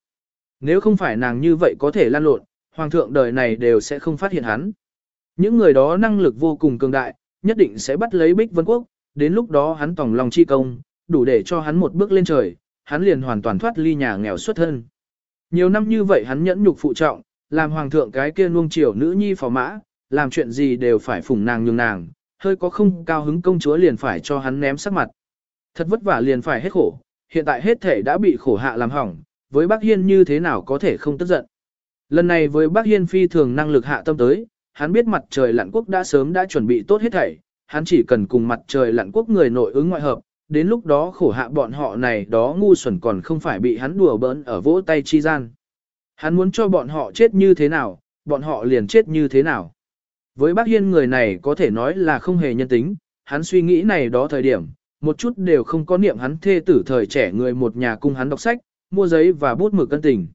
Nếu không phải nàng như vậy có thể lan lộn, hoàng thượng đời này đều sẽ không phát hiện hắn. Những người đó năng lực vô cùng cường đại, nhất định sẽ bắt lấy Bích Vân Quốc, đến lúc đó hắn tòng lòng chi công, đủ để cho hắn một bước lên trời, hắn liền hoàn toàn thoát ly nhà nghèo xuất thân. Nhiều năm như vậy hắn nhẫn nhục phụ trọng, làm hoàng thượng cái kia nuông chiều nữ nhi phò mã, làm chuyện gì đều phải phụng nàng nhường nàng, hơi có không cao hứng công chúa liền phải cho hắn ném sắc mặt. Thật vất vả liền phải hết khổ, hiện tại hết thể đã bị khổ hạ làm hỏng, với bác Hiên như thế nào có thể không tức giận. Lần này với bác Hiên phi thường năng lực hạ tâm tới, hắn biết mặt trời lặn quốc đã sớm đã chuẩn bị tốt hết thảy, hắn chỉ cần cùng mặt trời lặn quốc người nội ứng ngoại hợp, đến lúc đó khổ hạ bọn họ này đó ngu xuẩn còn không phải bị hắn đùa bỡn ở vỗ tay chi gian. Hắn muốn cho bọn họ chết như thế nào, bọn họ liền chết như thế nào. Với bác Hiên người này có thể nói là không hề nhân tính, hắn suy nghĩ này đó thời điểm, một chút đều không có niệm hắn thê tử thời trẻ người một nhà cung hắn đọc sách, mua giấy và bút mực cân tình.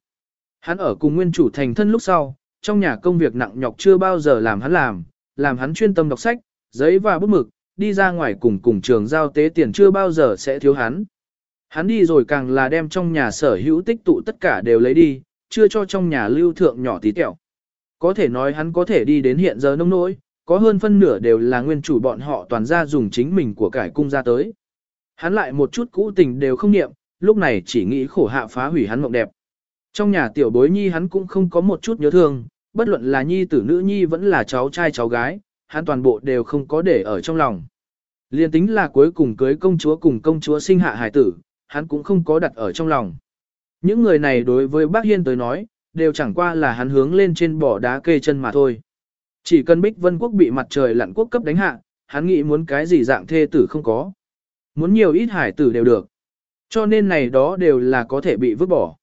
Hắn ở cùng nguyên chủ thành thân lúc sau, trong nhà công việc nặng nhọc chưa bao giờ làm hắn làm, làm hắn chuyên tâm đọc sách, giấy và bút mực, đi ra ngoài cùng cùng trường giao tế tiền chưa bao giờ sẽ thiếu hắn. Hắn đi rồi càng là đem trong nhà sở hữu tích tụ tất cả đều lấy đi, chưa cho trong nhà lưu thượng nhỏ tí tẹo. Có thể nói hắn có thể đi đến hiện giờ nông nỗi, có hơn phân nửa đều là nguyên chủ bọn họ toàn ra dùng chính mình của cải cung ra tới. Hắn lại một chút cũ tình đều không niệm, lúc này chỉ nghĩ khổ hạ phá hủy hắn mộng đẹp. Trong nhà tiểu bối nhi hắn cũng không có một chút nhớ thương, bất luận là nhi tử nữ nhi vẫn là cháu trai cháu gái, hắn toàn bộ đều không có để ở trong lòng. Liên tính là cuối cùng cưới công chúa cùng công chúa sinh hạ hải tử, hắn cũng không có đặt ở trong lòng. Những người này đối với bác Hiên tới nói, đều chẳng qua là hắn hướng lên trên bỏ đá kê chân mà thôi. Chỉ cần Bích Vân Quốc bị mặt trời lặn quốc cấp đánh hạ, hắn nghĩ muốn cái gì dạng thê tử không có. Muốn nhiều ít hải tử đều được. Cho nên này đó đều là có thể bị vứt bỏ.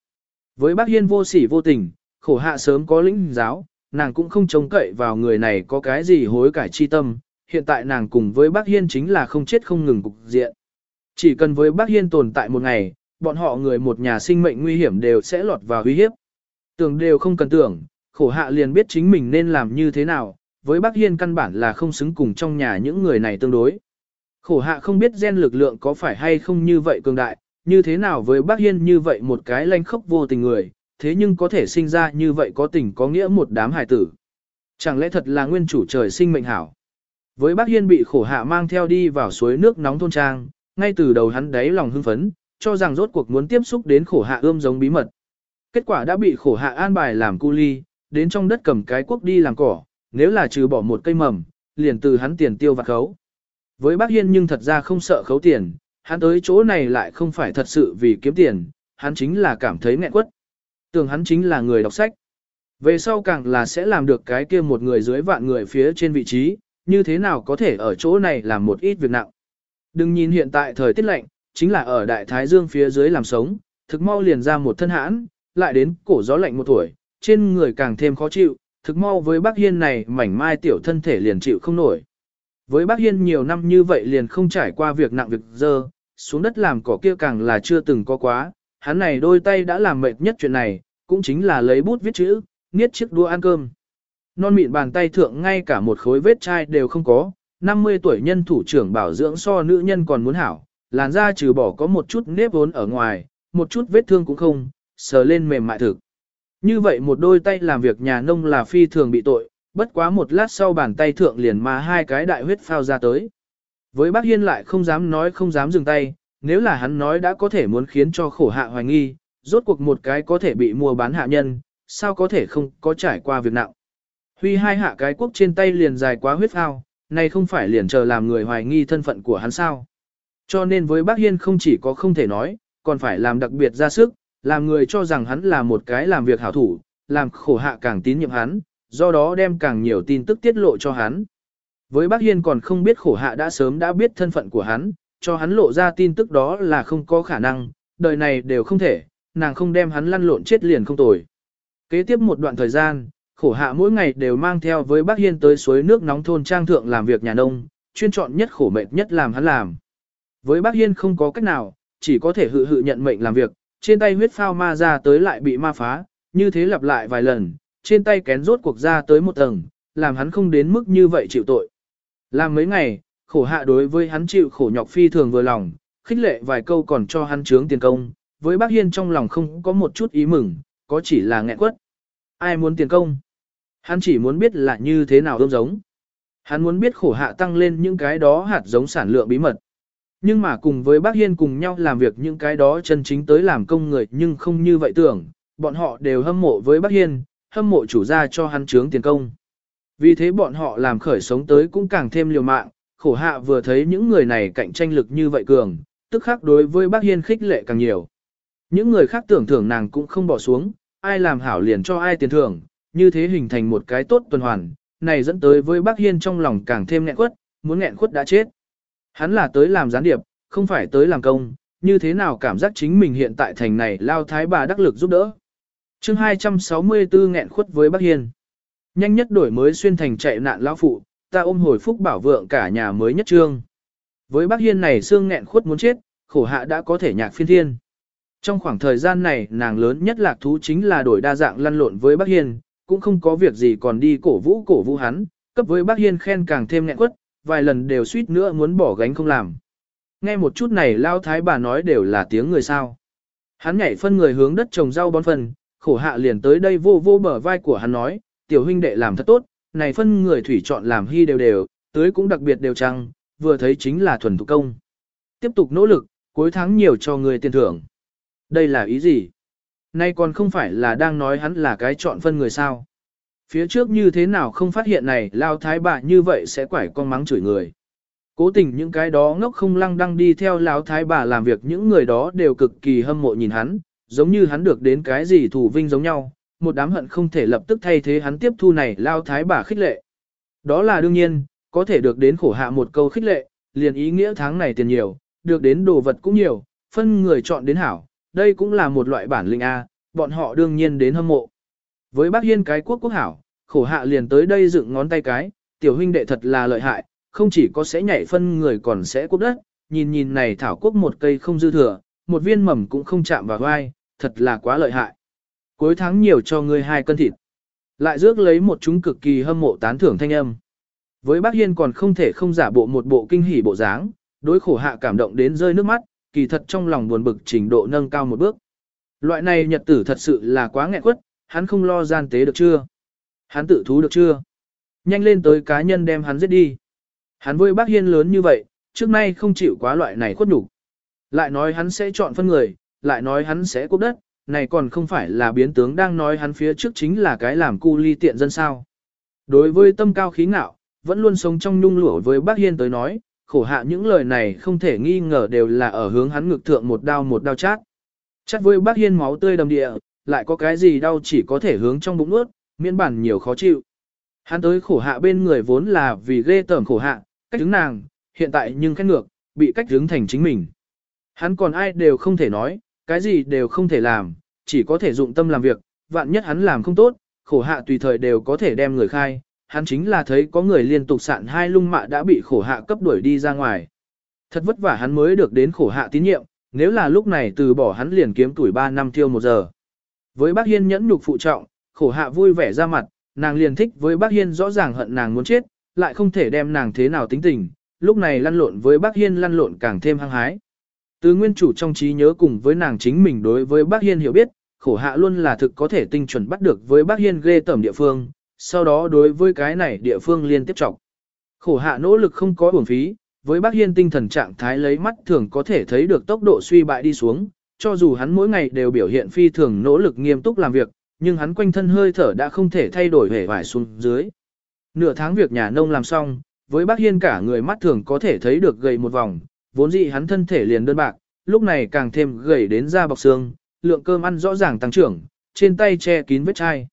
Với bác Hiên vô sỉ vô tình, khổ hạ sớm có lĩnh giáo, nàng cũng không trông cậy vào người này có cái gì hối cải chi tâm, hiện tại nàng cùng với bác Hiên chính là không chết không ngừng cục diện. Chỉ cần với bác Hiên tồn tại một ngày, bọn họ người một nhà sinh mệnh nguy hiểm đều sẽ lọt vào uy hiếp. Tưởng đều không cần tưởng, khổ hạ liền biết chính mình nên làm như thế nào, với bác Hiên căn bản là không xứng cùng trong nhà những người này tương đối. Khổ hạ không biết gen lực lượng có phải hay không như vậy cường đại, như thế nào với bác Hiên như vậy một cái lanh khốc vô tình người, thế nhưng có thể sinh ra như vậy có tình có nghĩa một đám hải tử. Chẳng lẽ thật là nguyên chủ trời sinh mệnh hảo. Với bác Hiên bị khổ hạ mang theo đi vào suối nước nóng thôn trang, ngay từ đầu hắn đáy lòng hưng phấn, cho rằng rốt cuộc muốn tiếp xúc đến khổ hạ ươm giống bí mật. Kết quả đã bị khổ hạ an bài làm cu ly, đến trong đất cầm cái quốc đi làm cỏ, nếu là trừ bỏ một cây mầm, liền từ hắn tiền tiêu và khấu. Với bác Hiên nhưng thật ra không sợ khấu tiền, hắn tới chỗ này lại không phải thật sự vì kiếm tiền, hắn chính là cảm thấy nghẹn quất. Tưởng hắn chính là người đọc sách. Về sau càng là sẽ làm được cái kia một người dưới vạn người phía trên vị trí, như thế nào có thể ở chỗ này làm một ít việc nặng. Đừng nhìn hiện tại thời tiết lạnh, chính là ở Đại Thái Dương phía dưới làm sống, thực mau liền ra một thân hãn, lại đến cổ gió lạnh một tuổi, trên người càng thêm khó chịu, thực mau với bác Hiên này mảnh mai tiểu thân thể liền chịu không nổi. Với bác Hiên nhiều năm như vậy liền không trải qua việc nặng việc dơ, xuống đất làm cỏ kia càng là chưa từng có quá, hắn này đôi tay đã làm mệt nhất chuyện này, cũng chính là lấy bút viết chữ, niết chiếc đua ăn cơm. Non mịn bàn tay thượng ngay cả một khối vết chai đều không có, 50 tuổi nhân thủ trưởng bảo dưỡng so nữ nhân còn muốn hảo, làn da trừ bỏ có một chút nếp vốn ở ngoài, một chút vết thương cũng không, sờ lên mềm mại thực. Như vậy một đôi tay làm việc nhà nông là phi thường bị tội, bất quá một lát sau bàn tay thượng liền mà hai cái đại huyết phao ra tới. Với bác Hiên lại không dám nói không dám dừng tay, nếu là hắn nói đã có thể muốn khiến cho khổ hạ hoài nghi, rốt cuộc một cái có thể bị mua bán hạ nhân, sao có thể không có trải qua việc nặng. Huy hai hạ cái quốc trên tay liền dài quá huyết phao, này không phải liền chờ làm người hoài nghi thân phận của hắn sao. Cho nên với bác Hiên không chỉ có không thể nói, còn phải làm đặc biệt ra sức, làm người cho rằng hắn là một cái làm việc hảo thủ, làm khổ hạ càng tín nhiệm hắn, do đó đem càng nhiều tin tức tiết lộ cho hắn. Với bác Hiên còn không biết khổ hạ đã sớm đã biết thân phận của hắn, cho hắn lộ ra tin tức đó là không có khả năng, đời này đều không thể, nàng không đem hắn lăn lộn chết liền không tồi. Kế tiếp một đoạn thời gian, khổ hạ mỗi ngày đều mang theo với bác Hiên tới suối nước nóng thôn trang thượng làm việc nhà nông, chuyên chọn nhất khổ mệt nhất làm hắn làm. Với bác Hiên không có cách nào, chỉ có thể hự hự nhận mệnh làm việc, trên tay huyết phao ma ra tới lại bị ma phá, như thế lặp lại vài lần, trên tay kén rốt cuộc ra tới một tầng, làm hắn không đến mức như vậy chịu tội. Làm mấy ngày, khổ hạ đối với hắn chịu khổ nhọc phi thường vừa lòng, khích lệ vài câu còn cho hắn trướng tiền công, với bác Hiên trong lòng không có một chút ý mừng, có chỉ là nghẹn quất. Ai muốn tiền công? Hắn chỉ muốn biết là như thế nào ươm giống. Hắn muốn biết khổ hạ tăng lên những cái đó hạt giống sản lượng bí mật. Nhưng mà cùng với bác Hiên cùng nhau làm việc những cái đó chân chính tới làm công người nhưng không như vậy tưởng, bọn họ đều hâm mộ với bác Hiên, hâm mộ chủ gia cho hắn trướng tiền công. Vì thế bọn họ làm khởi sống tới cũng càng thêm liều mạng, khổ hạ vừa thấy những người này cạnh tranh lực như vậy cường, tức khắc đối với bác Hiên khích lệ càng nhiều. Những người khác tưởng thưởng nàng cũng không bỏ xuống, ai làm hảo liền cho ai tiền thưởng, như thế hình thành một cái tốt tuần hoàn, này dẫn tới với bác Hiên trong lòng càng thêm nghẹn quất, muốn nghẹn khuất đã chết. Hắn là tới làm gián điệp, không phải tới làm công, như thế nào cảm giác chính mình hiện tại thành này lao thái bà đắc lực giúp đỡ chương 264 nghẹn khuất với bác Hiên. Nhanh nhất đổi mới xuyên thành chạy nạn lão phụ, ta ôm hồi phúc bảo vượng cả nhà mới nhất trương. Với bác Hiên này xương nghẹn khuất muốn chết, khổ hạ đã có thể nhạc phiên thiên. Trong khoảng thời gian này nàng lớn nhất lạc thú chính là đổi đa dạng lăn lộn với bác Hiên, cũng không có việc gì còn đi cổ vũ cổ vũ hắn, cấp với bác Hiên khen càng thêm nghẹn quất, vài lần đều suýt nữa muốn bỏ gánh không làm. Nghe một chút này lao thái bà nói đều là tiếng người sao. Hắn nhảy phân người hướng đất trồng rau bón phân, khổ hạ liền tới đây vô vô bờ vai của hắn nói, tiểu huynh đệ làm thật tốt, này phân người thủy chọn làm hy đều đều, tới cũng đặc biệt đều trăng, vừa thấy chính là thuần thủ công. Tiếp tục nỗ lực, cuối tháng nhiều cho người tiền thưởng. Đây là ý gì? Nay còn không phải là đang nói hắn là cái chọn phân người sao. Phía trước như thế nào không phát hiện này, lao thái bà như vậy sẽ quải con mắng chửi người. Cố tình những cái đó ngốc không lăng đăng đi theo lão thái bà làm việc những người đó đều cực kỳ hâm mộ nhìn hắn, giống như hắn được đến cái gì thủ vinh giống nhau, một đám hận không thể lập tức thay thế hắn tiếp thu này lao thái bà khích lệ. Đó là đương nhiên, có thể được đến khổ hạ một câu khích lệ, liền ý nghĩa tháng này tiền nhiều, được đến đồ vật cũng nhiều, phân người chọn đến hảo, đây cũng là một loại bản linh A, bọn họ đương nhiên đến hâm mộ. Với bác Hiên cái quốc quốc hảo, khổ hạ liền tới đây dựng ngón tay cái, tiểu huynh đệ thật là lợi hại, không chỉ có sẽ nhảy phân người còn sẽ quốc đất, nhìn nhìn này thảo quốc một cây không dư thừa, một viên mầm cũng không chạm vào vai, thật là quá lợi hại. Cuối tháng nhiều cho ngươi hai cân thịt. Lại rước lấy một chúng cực kỳ hâm mộ tán thưởng thanh âm. Với bác Hiên còn không thể không giả bộ một bộ kinh hỉ bộ dáng, đối khổ hạ cảm động đến rơi nước mắt, kỳ thật trong lòng buồn bực trình độ nâng cao một bước. Loại này nhật tử thật sự là quá nghẹn quất, hắn không lo gian tế được chưa? Hắn tự thú được chưa? Nhanh lên tới cá nhân đem hắn giết đi. Hắn với bác Hiên lớn như vậy, trước nay không chịu quá loại này khuất nhục. Lại nói hắn sẽ chọn phân người, lại nói hắn sẽ cúp đất, này còn không phải là biến tướng đang nói hắn phía trước chính là cái làm cu ly tiện dân sao. Đối với tâm cao khí ngạo, vẫn luôn sống trong nhung lụa với bác Hiên tới nói, khổ hạ những lời này không thể nghi ngờ đều là ở hướng hắn ngực thượng một đao một đao chát. Chát với bác Hiên máu tươi đầm địa, lại có cái gì đau chỉ có thể hướng trong bụng nuốt, miễn bản nhiều khó chịu. Hắn tới khổ hạ bên người vốn là vì ghê tởm khổ hạ, cách đứng nàng, hiện tại nhưng cách ngược, bị cách đứng thành chính mình. Hắn còn ai đều không thể nói, cái gì đều không thể làm, chỉ có thể dụng tâm làm việc, vạn nhất hắn làm không tốt, khổ hạ tùy thời đều có thể đem người khai, hắn chính là thấy có người liên tục sạn hai lung mạ đã bị khổ hạ cấp đuổi đi ra ngoài. Thật vất vả hắn mới được đến khổ hạ tín nhiệm, nếu là lúc này từ bỏ hắn liền kiếm tuổi 3 năm tiêu một giờ. Với bác Hiên nhẫn nhục phụ trọng, khổ hạ vui vẻ ra mặt, nàng liền thích với bác Hiên rõ ràng hận nàng muốn chết, lại không thể đem nàng thế nào tính tình, lúc này lăn lộn với bác Hiên lăn lộn càng thêm hăng hái. Từ nguyên chủ trong trí nhớ cùng với nàng chính mình đối với bác Hiên hiểu biết, khổ hạ luôn là thực có thể tinh chuẩn bắt được với bác Hiên ghê tẩm địa phương, sau đó đối với cái này địa phương liên tiếp trọng. Khổ hạ nỗ lực không có uổng phí, với bác Hiên tinh thần trạng thái lấy mắt thường có thể thấy được tốc độ suy bại đi xuống, cho dù hắn mỗi ngày đều biểu hiện phi thường nỗ lực nghiêm túc làm việc, nhưng hắn quanh thân hơi thở đã không thể thay đổi hề vải xuống dưới. Nửa tháng việc nhà nông làm xong, với bác Hiên cả người mắt thường có thể thấy được gầy một vòng, vốn dĩ hắn thân thể liền đơn bạc, lúc này càng thêm gầy đến da bọc xương, lượng cơm ăn rõ ràng tăng trưởng, trên tay che kín vết chai.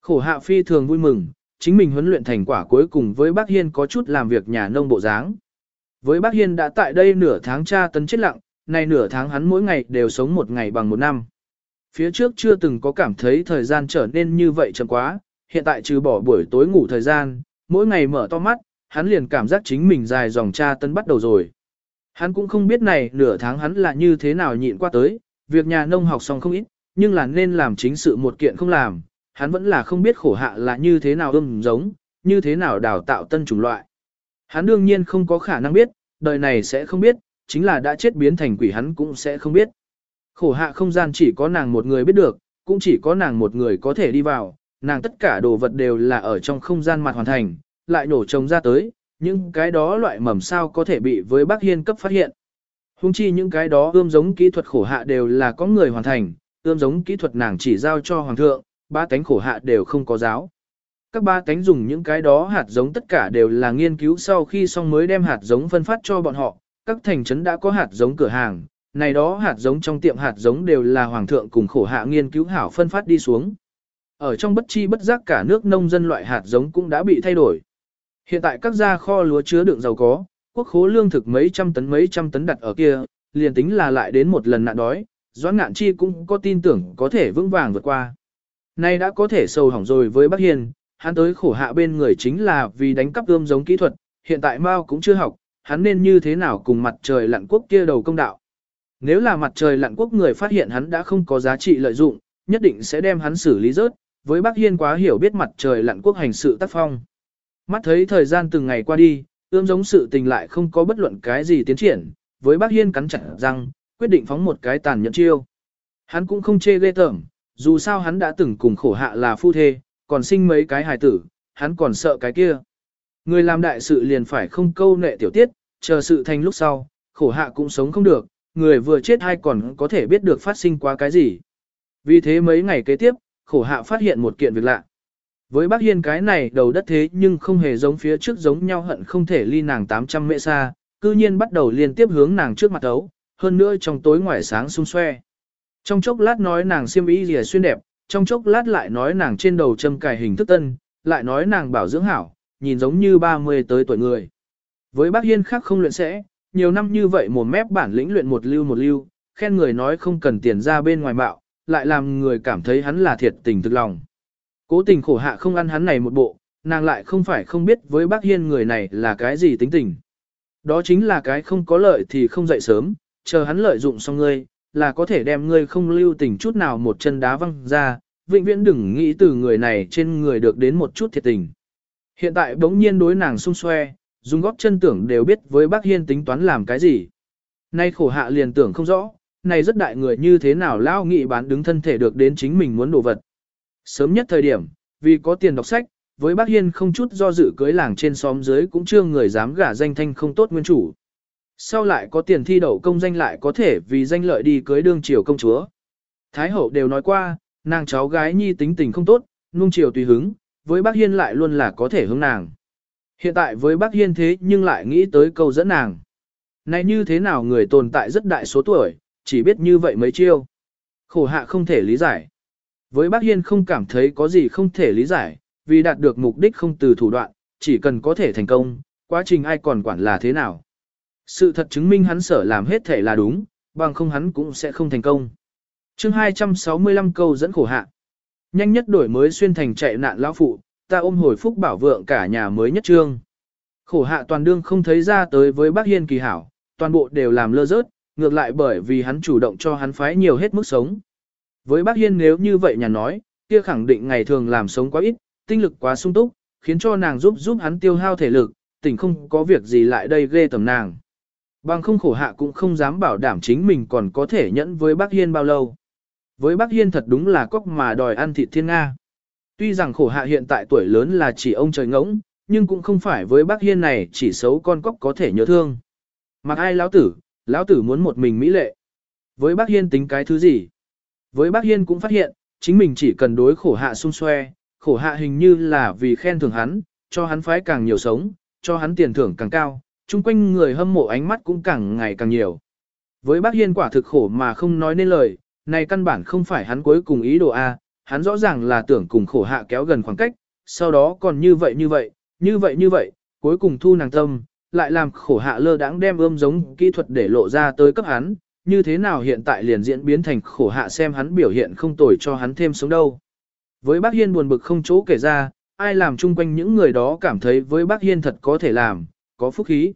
Khổ hạ phi thường vui mừng, chính mình huấn luyện thành quả cuối cùng với bác Hiên có chút làm việc nhà nông bộ dáng. Với bác Hiên đã tại đây nửa tháng tra tấn chết lặng, nay nửa tháng hắn mỗi ngày đều sống một ngày bằng một năm. Phía trước chưa từng có cảm thấy thời gian trở nên như vậy chậm quá, hiện tại trừ bỏ buổi tối ngủ thời gian, mỗi ngày mở to mắt, hắn liền cảm giác chính mình dài dòng tra tấn bắt đầu rồi. Hắn cũng không biết này nửa tháng hắn là như thế nào nhịn qua tới, việc nhà nông học xong không ít, nhưng là nên làm chính sự một kiện không làm, hắn vẫn là không biết khổ hạ là như thế nào ươm giống, như thế nào đào tạo tân chủng loại. Hắn đương nhiên không có khả năng biết, đời này sẽ không biết, chính là đã chết biến thành quỷ hắn cũng sẽ không biết. Khổ hạ không gian chỉ có nàng một người biết được, cũng chỉ có nàng một người có thể đi vào, nàng tất cả đồ vật đều là ở trong không gian mặt hoàn thành, lại nổ trồng ra tới, những cái đó loại mầm sao có thể bị với bác hiên cấp phát hiện. Hùng chi những cái đó ươm giống kỹ thuật khổ hạ đều là có người hoàn thành, ươm giống kỹ thuật nàng chỉ giao cho hoàng thượng, ba tánh khổ hạ đều không có giáo. Các ba tánh dùng những cái đó hạt giống tất cả đều là nghiên cứu sau khi xong mới đem hạt giống phân phát cho bọn họ, các thành trấn đã có hạt giống cửa hàng, này đó hạt giống trong tiệm hạt giống đều là hoàng thượng cùng khổ hạ nghiên cứu hảo phân phát đi xuống. Ở trong bất chi bất giác cả nước nông dân loại hạt giống cũng đã bị thay đổi. Hiện tại các gia kho lúa chứa đựng giàu có, quốc khố lương thực mấy trăm tấn mấy trăm tấn đặt ở kia, liền tính là lại đến một lần nạn đói, Doãn Ngạn Chi cũng có tin tưởng có thể vững vàng vượt qua. Nay đã có thể sâu hỏng rồi với Bắc Hiền, hắn tới khổ hạ bên người chính là vì đánh cắp ươm giống kỹ thuật, hiện tại Mao cũng chưa học, hắn nên như thế nào cùng mặt trời lặn quốc kia đầu công đạo. Nếu là mặt trời lặn quốc người phát hiện hắn đã không có giá trị lợi dụng, nhất định sẽ đem hắn xử lý rớt, với Bắc Hiên quá hiểu biết mặt trời lặn quốc hành sự tác phong. Mắt thấy thời gian từng ngày qua đi, ươm giống sự tình lại không có bất luận cái gì tiến triển, với bác Hiên cắn chặt răng, quyết định phóng một cái tàn nhẫn chiêu. Hắn cũng không chê ghê tởm, dù sao hắn đã từng cùng khổ hạ là phu thê, còn sinh mấy cái hài tử, hắn còn sợ cái kia. Người làm đại sự liền phải không câu nệ tiểu tiết, chờ sự thành lúc sau, khổ hạ cũng sống không được, người vừa chết hay còn có thể biết được phát sinh qua cái gì. Vì thế mấy ngày kế tiếp, khổ hạ phát hiện một kiện việc lạ. Với bác Hiên cái này đầu đất thế nhưng không hề giống phía trước giống nhau hận không thể ly nàng 800 mệ xa, cư nhiên bắt đầu liên tiếp hướng nàng trước mặt ấu, hơn nữa trong tối ngoài sáng xung xoe. Trong chốc lát nói nàng xiêm y rìa xuyên đẹp, trong chốc lát lại nói nàng trên đầu châm cài hình thức tân, lại nói nàng bảo dưỡng hảo, nhìn giống như 30 tới tuổi người. Với bác Hiên khác không luyện sẽ, nhiều năm như vậy một mép bản lĩnh luyện một lưu một lưu, khen người nói không cần tiền ra bên ngoài bạo, lại làm người cảm thấy hắn là thiệt tình thực lòng. Cố tình khổ hạ không ăn hắn này một bộ, nàng lại không phải không biết với bác Hiên người này là cái gì tính tình. Đó chính là cái không có lợi thì không dậy sớm, chờ hắn lợi dụng xong ngươi, là có thể đem ngươi không lưu tình chút nào một chân đá văng ra, vĩnh viễn đừng nghĩ từ người này trên người được đến một chút thiệt tình. Hiện tại bỗng nhiên đối nàng xung xoe, dùng góp chân tưởng đều biết với bác Hiên tính toán làm cái gì. Nay khổ hạ liền tưởng không rõ, này rất đại người như thế nào lao nghị bán đứng thân thể được đến chính mình muốn đồ vật. Sớm nhất thời điểm, vì có tiền đọc sách, với bác Hiên không chút do dự cưới làng trên xóm dưới cũng chưa người dám gả danh thanh không tốt nguyên chủ. Sau lại có tiền thi đậu công danh lại có thể vì danh lợi đi cưới đương triều công chúa. Thái hậu đều nói qua, nàng cháu gái nhi tính tình không tốt, nung triều tùy hứng, với bác Hiên lại luôn là có thể hướng nàng. Hiện tại với bác Hiên thế nhưng lại nghĩ tới câu dẫn nàng. Này như thế nào người tồn tại rất đại số tuổi, chỉ biết như vậy mấy chiêu. Khổ hạ không thể lý giải. Với bác Hiên không cảm thấy có gì không thể lý giải, vì đạt được mục đích không từ thủ đoạn, chỉ cần có thể thành công, quá trình ai còn quản là thế nào. Sự thật chứng minh hắn sở làm hết thể là đúng, bằng không hắn cũng sẽ không thành công. chương 265 câu dẫn khổ hạ. Nhanh nhất đổi mới xuyên thành chạy nạn lão phụ, ta ôm hồi phúc bảo vượng cả nhà mới nhất trương. Khổ hạ toàn đương không thấy ra tới với bác Hiên kỳ hảo, toàn bộ đều làm lơ rớt, ngược lại bởi vì hắn chủ động cho hắn phái nhiều hết mức sống. Với bác Hiên nếu như vậy nhà nói, kia khẳng định ngày thường làm sống quá ít, tinh lực quá sung túc, khiến cho nàng giúp giúp hắn tiêu hao thể lực, tỉnh không có việc gì lại đây ghê tầm nàng. Bằng không khổ hạ cũng không dám bảo đảm chính mình còn có thể nhẫn với bác Hiên bao lâu. Với bác Hiên thật đúng là cóc mà đòi ăn thịt thiên Nga. Tuy rằng khổ hạ hiện tại tuổi lớn là chỉ ông trời ngỗng, nhưng cũng không phải với bác Hiên này chỉ xấu con cóc có thể nhớ thương. Mặc ai lão tử, lão tử muốn một mình mỹ lệ. Với bác Hiên tính cái thứ gì? Với bác Hiên cũng phát hiện, chính mình chỉ cần đối khổ hạ xung xoe, khổ hạ hình như là vì khen thưởng hắn, cho hắn phái càng nhiều sống, cho hắn tiền thưởng càng cao, chung quanh người hâm mộ ánh mắt cũng càng ngày càng nhiều. Với bác Hiên quả thực khổ mà không nói nên lời, này căn bản không phải hắn cuối cùng ý đồ A, hắn rõ ràng là tưởng cùng khổ hạ kéo gần khoảng cách, sau đó còn như vậy như vậy, như vậy như vậy, cuối cùng thu nàng tâm, lại làm khổ hạ lơ đãng đem ươm giống kỹ thuật để lộ ra tới cấp hắn, như thế nào hiện tại liền diễn biến thành khổ hạ xem hắn biểu hiện không tồi cho hắn thêm sống đâu. Với bác Hiên buồn bực không chỗ kể ra, ai làm chung quanh những người đó cảm thấy với bác Hiên thật có thể làm, có phúc khí.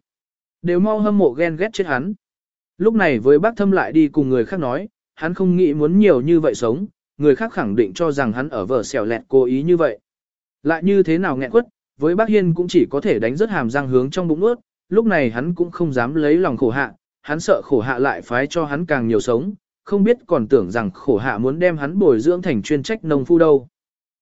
Đều mau hâm mộ ghen ghét chết hắn. Lúc này với bác thâm lại đi cùng người khác nói, hắn không nghĩ muốn nhiều như vậy sống, người khác khẳng định cho rằng hắn ở vở xẻo lẹt cố ý như vậy. Lại như thế nào nghẹn quất, với bác Hiên cũng chỉ có thể đánh rất hàm răng hướng trong bụng ướt, lúc này hắn cũng không dám lấy lòng khổ hạ, hắn sợ khổ hạ lại phái cho hắn càng nhiều sống, không biết còn tưởng rằng khổ hạ muốn đem hắn bồi dưỡng thành chuyên trách nông phu đâu.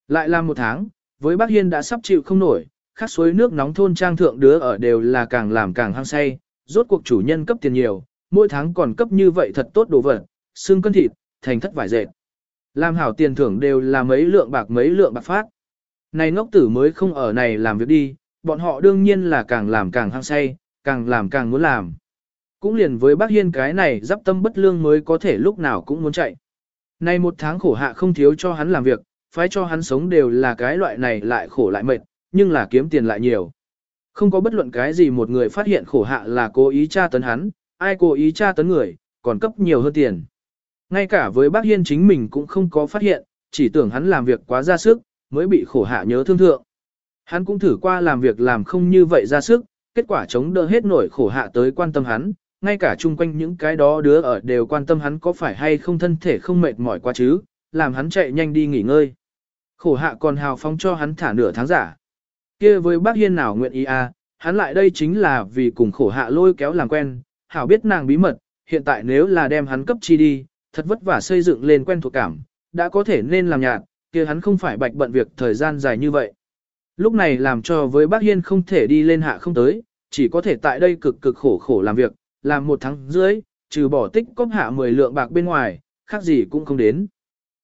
Lại làm một tháng, với bác Hiên đã sắp chịu không nổi, khát suối nước nóng thôn trang thượng đứa ở đều là càng làm càng hăng say, rốt cuộc chủ nhân cấp tiền nhiều, mỗi tháng còn cấp như vậy thật tốt đồ vật, xương cân thịt, thành thất vải dệt. Làm hảo tiền thưởng đều là mấy lượng bạc mấy lượng bạc phát. Này ngốc tử mới không ở này làm việc đi, bọn họ đương nhiên là càng làm càng hăng say, càng làm càng muốn làm. Cũng liền với bác Hiên cái này giáp tâm bất lương mới có thể lúc nào cũng muốn chạy. Này một tháng khổ hạ không thiếu cho hắn làm việc, phải cho hắn sống đều là cái loại này lại khổ lại mệt, nhưng là kiếm tiền lại nhiều. Không có bất luận cái gì một người phát hiện khổ hạ là cố ý tra tấn hắn, ai cố ý tra tấn người, còn cấp nhiều hơn tiền. Ngay cả với bác Hiên chính mình cũng không có phát hiện, chỉ tưởng hắn làm việc quá ra sức, mới bị khổ hạ nhớ thương thượng. Hắn cũng thử qua làm việc làm không như vậy ra sức, kết quả chống đỡ hết nổi khổ hạ tới quan tâm hắn, ngay cả chung quanh những cái đó đứa ở đều quan tâm hắn có phải hay không thân thể không mệt mỏi quá chứ, làm hắn chạy nhanh đi nghỉ ngơi. Khổ hạ còn hào phóng cho hắn thả nửa tháng giả. kia với bác Hiên nào nguyện ý à, hắn lại đây chính là vì cùng khổ hạ lôi kéo làm quen, hảo biết nàng bí mật, hiện tại nếu là đem hắn cấp chi đi, thật vất vả xây dựng lên quen thuộc cảm, đã có thể nên làm nhạt, kia hắn không phải bạch bận việc thời gian dài như vậy. Lúc này làm cho với bác Hiên không thể đi lên hạ không tới, chỉ có thể tại đây cực cực khổ khổ làm việc, làm một tháng dưới, trừ bỏ tích cóp hạ 10 lượng bạc bên ngoài, khác gì cũng không đến.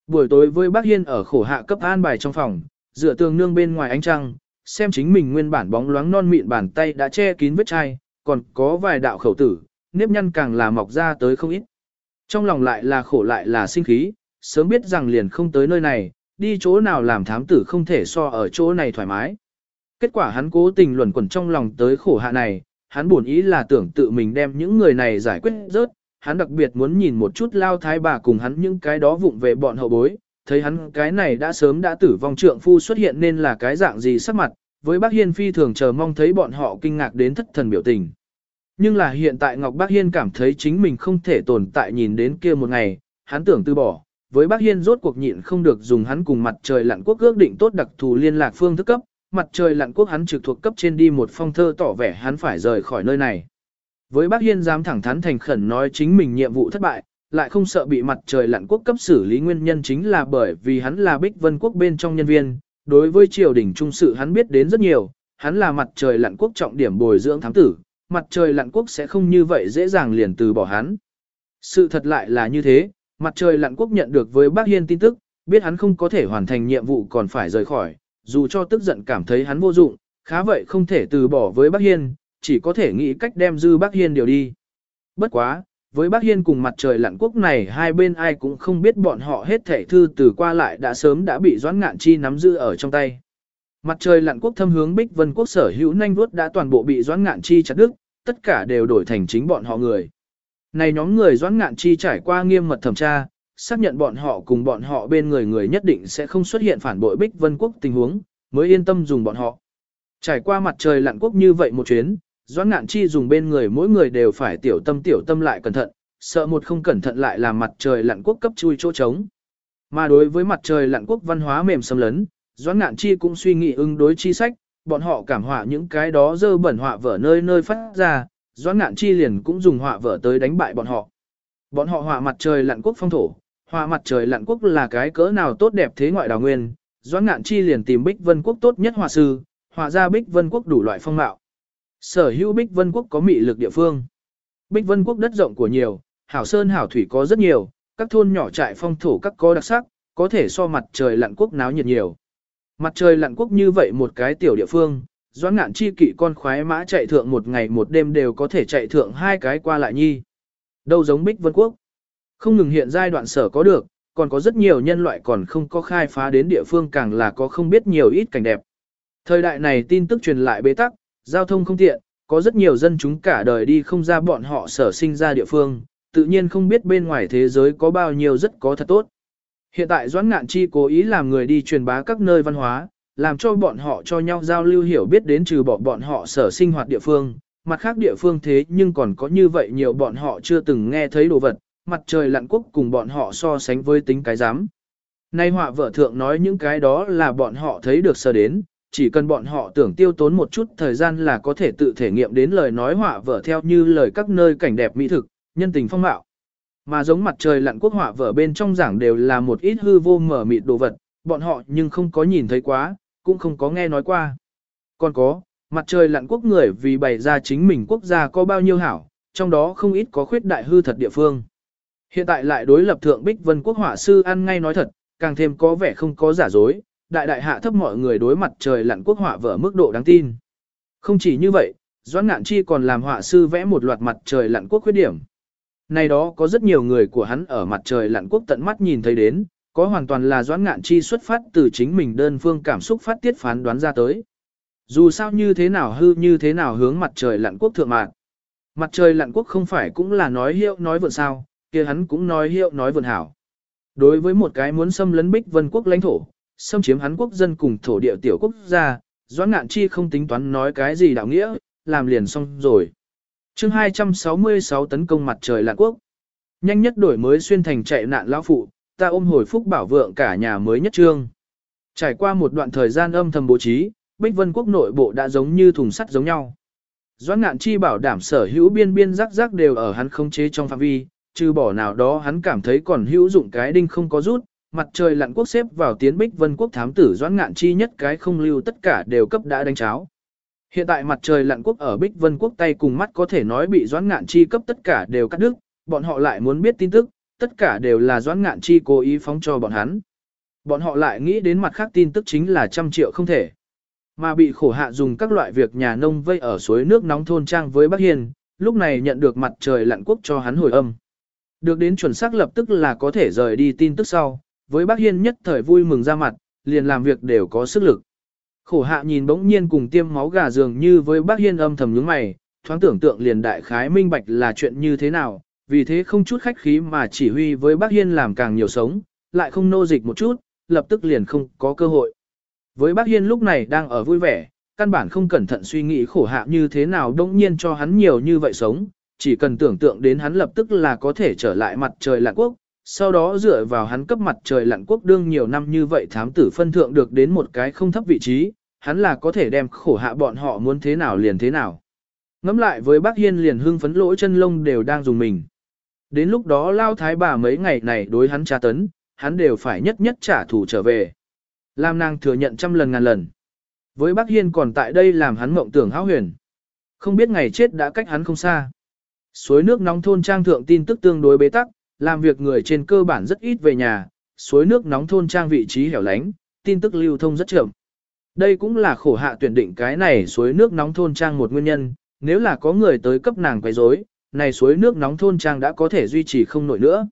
Buổi tối với bác Hiên ở khổ hạ cấp an bài trong phòng, dựa tường nương bên ngoài ánh trăng, xem chính mình nguyên bản bóng loáng non mịn bàn tay đã che kín vết chai, còn có vài đạo khẩu tử, nếp nhăn càng là mọc ra tới không ít. Trong lòng lại là khổ lại là sinh khí, sớm biết rằng liền không tới nơi này, đi chỗ nào làm thám tử không thể so ở chỗ này thoải mái. Kết quả hắn cố tình luẩn quẩn trong lòng tới khổ hạ này, hắn buồn ý là tưởng tự mình đem những người này giải quyết rớt, hắn đặc biệt muốn nhìn một chút lao thái bà cùng hắn những cái đó vụng về bọn hậu bối, thấy hắn cái này đã sớm đã tử vong trượng phu xuất hiện nên là cái dạng gì sắc mặt, với bác Hiên phi thường chờ mong thấy bọn họ kinh ngạc đến thất thần biểu tình. Nhưng là hiện tại Ngọc Bác Hiên cảm thấy chính mình không thể tồn tại nhìn đến kia một ngày, hắn tưởng từ bỏ, với bác Hiên rốt cuộc nhịn không được dùng hắn cùng mặt trời lặn quốc ước định tốt đặc thù liên lạc phương thức cấp, mặt trời lặn quốc hắn trực thuộc cấp trên đi một phong thơ tỏ vẻ hắn phải rời khỏi nơi này. Với bác Hiên dám thẳng thắn thành khẩn nói chính mình nhiệm vụ thất bại, lại không sợ bị mặt trời lặn quốc cấp xử lý nguyên nhân chính là bởi vì hắn là Bích Vân quốc bên trong nhân viên, đối với triều đình trung sự hắn biết đến rất nhiều, hắn là mặt trời lặn quốc trọng điểm bồi dưỡng thám tử, mặt trời lặn quốc sẽ không như vậy dễ dàng liền từ bỏ hắn. Sự thật lại là như thế, mặt trời lặn quốc nhận được với bác Hiên tin tức, biết hắn không có thể hoàn thành nhiệm vụ còn phải rời khỏi, dù cho tức giận cảm thấy hắn vô dụng, khá vậy không thể từ bỏ với bác Hiên, chỉ có thể nghĩ cách đem dư bác Hiên điều đi. Bất quá, với bác Hiên cùng mặt trời lặn quốc này hai bên ai cũng không biết bọn họ hết thảy thư từ qua lại đã sớm đã bị doãn ngạn chi nắm giữ ở trong tay. Mặt trời lặn quốc thâm hướng Bích Vân quốc sở hữu nhanh vuốt đã toàn bộ bị doãn ngạn chi chặt đứt, tất cả đều đổi thành chính bọn họ người. Này nhóm người doãn ngạn chi trải qua nghiêm mật thẩm tra, xác nhận bọn họ cùng bọn họ bên người người nhất định sẽ không xuất hiện phản bội Bích Vân quốc tình huống, mới yên tâm dùng bọn họ. Trải qua mặt trời lặn quốc như vậy một chuyến, Doãn ngạn chi dùng bên người mỗi người đều phải tiểu tâm tiểu tâm lại cẩn thận, sợ một không cẩn thận lại làm mặt trời lặn quốc cấp chui chỗ trống. Mà đối với mặt trời lặn quốc văn hóa mềm xâm lấn, Doãn ngạn chi cũng suy nghĩ ứng đối chi sách, bọn họ cảm họa những cái đó dơ bẩn họa vở nơi nơi phát ra, Doãn ngạn chi liền cũng dùng họa vở tới đánh bại bọn họ. Bọn họ họa mặt trời lặn quốc phong thổ, Hòa mặt trời lặn quốc là cái cỡ nào tốt đẹp thế ngoại đào nguyên, Doãn ngạn chi liền tìm Bích Vân quốc tốt nhất họa sư, họa ra Bích Vân quốc đủ loại phong mạo. Sở hữu Bích Vân Quốc có mị lực địa phương. Bích Vân Quốc đất rộng của nhiều, hảo sơn hảo thủy có rất nhiều, các thôn nhỏ trại phong thổ các có đặc sắc, có thể so mặt trời lặn quốc náo nhiệt nhiều. Mặt trời lặn quốc như vậy một cái tiểu địa phương, doãn ngạn chi kỵ con khoái mã chạy thượng một ngày một đêm đều có thể chạy thượng hai cái qua lại nhi. Đâu giống Bích Vân Quốc. Không ngừng hiện giai đoạn sở có được, còn có rất nhiều nhân loại còn không có khai phá đến địa phương càng là có không biết nhiều ít cảnh đẹp. Thời đại này tin tức truyền lại bế tắc, giao thông không tiện, có rất nhiều dân chúng cả đời đi không ra bọn họ sở sinh ra địa phương, tự nhiên không biết bên ngoài thế giới có bao nhiêu rất có thật tốt. Hiện tại Doãn Ngạn Chi cố ý làm người đi truyền bá các nơi văn hóa, làm cho bọn họ cho nhau giao lưu hiểu biết đến trừ bỏ bọn họ sở sinh hoạt địa phương, mặt khác địa phương thế nhưng còn có như vậy nhiều bọn họ chưa từng nghe thấy đồ vật, mặt trời lặn quốc cùng bọn họ so sánh với tính cái giám. Nay họa vợ thượng nói những cái đó là bọn họ thấy được sơ đến, chỉ cần bọn họ tưởng tiêu tốn một chút thời gian là có thể tự thể nghiệm đến lời nói họa vợ theo như lời các nơi cảnh đẹp mỹ thực, nhân tình phong mạo. Mà giống mặt trời lặn quốc họa vợ bên trong giảng đều là một ít hư vô mở mịt đồ vật, bọn họ nhưng không có nhìn thấy quá, cũng không có nghe nói qua. Còn có, mặt trời lặn quốc người vì bày ra chính mình quốc gia có bao nhiêu hảo, trong đó không ít có khuyết đại hư thật địa phương. Hiện tại lại đối lập thượng Bích Vân Quốc họa sư ăn ngay nói thật, càng thêm có vẻ không có giả dối, đại đại hạ thấp mọi người đối mặt trời lặn quốc họa vở mức độ đáng tin. Không chỉ như vậy, Doãn Ngạn Chi còn làm họa sư vẽ một loạt mặt trời lặn quốc khuyết điểm. Này đó có rất nhiều người của hắn ở mặt trời lặn quốc tận mắt nhìn thấy đến, có hoàn toàn là Doãn Ngạn Chi xuất phát từ chính mình đơn phương cảm xúc phát tiết phán đoán ra tới. Dù sao như thế nào hư như thế nào hướng mặt trời lặn quốc thượng mạng. Mặt trời lặn quốc không phải cũng là nói hiệu nói vượn sao, kia hắn cũng nói hiệu nói vườn hảo. Đối với một cái muốn xâm lấn bích vân quốc lãnh thổ, xâm chiếm hắn quốc dân cùng thổ địa tiểu quốc gia, Doãn Ngạn Chi không tính toán nói cái gì đạo nghĩa, làm liền xong rồi. Chương 266 tấn công mặt trời lạn quốc. Nhanh nhất đổi mới xuyên thành chạy nạn lão phụ, ta ôm hồi phúc bảo vượng cả nhà mới nhất trương. Trải qua một đoạn thời gian âm thầm bố trí, Bích Vân quốc nội bộ đã giống như thùng sắt giống nhau. Doãn Ngạn Chi bảo đảm sở hữu biên biên rắc rắc đều ở hắn không chế trong phạm vi, trừ bỏ nào đó hắn cảm thấy còn hữu dụng cái đinh không có rút, mặt trời lặn quốc xếp vào tiến bích vân quốc thám tử doãn ngạn chi nhất cái không lưu tất cả đều cấp đã đánh cháo. Hiện tại mặt trời lặn quốc ở bích vân quốc tay cùng mắt có thể nói bị doãn ngạn chi cấp tất cả đều cắt đứt, bọn họ lại muốn biết tin tức, tất cả đều là doãn ngạn chi cố ý phóng cho bọn hắn. Bọn họ lại nghĩ đến mặt khác tin tức chính là trăm triệu không thể. Mà bị khổ hạ dùng các loại việc nhà nông vây ở suối nước nóng thôn trang với Bắc hiền lúc này nhận được mặt trời lặn quốc cho hắn hồi âm. Được đến chuẩn xác lập tức là có thể rời đi tin tức sau, với Bắc Hiên nhất thời vui mừng ra mặt, liền làm việc đều có sức lực. Khổ hạ nhìn bỗng nhiên cùng tiêm máu gà dường như với Bắc Hiên âm thầm nhướng mày, thoáng tưởng tượng liền đại khái minh bạch là chuyện như thế nào, vì thế không chút khách khí mà chỉ huy với Bắc Hiên làm càng nhiều sống, lại không nô dịch một chút, lập tức liền không có cơ hội. Với Bắc Hiên lúc này đang ở vui vẻ, căn bản không cẩn thận suy nghĩ khổ hạ như thế nào đông nhiên cho hắn nhiều như vậy sống, chỉ cần tưởng tượng đến hắn lập tức là có thể trở lại mặt trời lặn quốc, sau đó dựa vào hắn cấp mặt trời lặn quốc đương nhiều năm như vậy thám tử phân thượng được đến một cái không thấp vị trí, hắn là có thể đem khổ hạ bọn họ muốn thế nào liền thế nào. Ngắm lại với bác Hiên liền hưng phấn lỗ chân lông đều đang dùng mình. Đến lúc đó lao thái bà mấy ngày này đối hắn tra tấn, hắn đều phải nhất nhất trả thù trở về. Lam nàng thừa nhận trăm lần ngàn lần. Với bác Hiên còn tại đây làm hắn mộng tưởng hão huyền. Không biết ngày chết đã cách hắn không xa. Suối nước nóng thôn trang thượng tin tức tương đối bế tắc, làm việc người trên cơ bản rất ít về nhà, suối nước nóng thôn trang vị trí hẻo lánh, tin tức lưu thông rất chậm. Đây cũng là khổ hạ tuyển định cái này suối nước nóng thôn trang một nguyên nhân, nếu là có người tới cấp nàng quấy rối, này suối nước nóng thôn trang đã có thể duy trì không nổi nữa.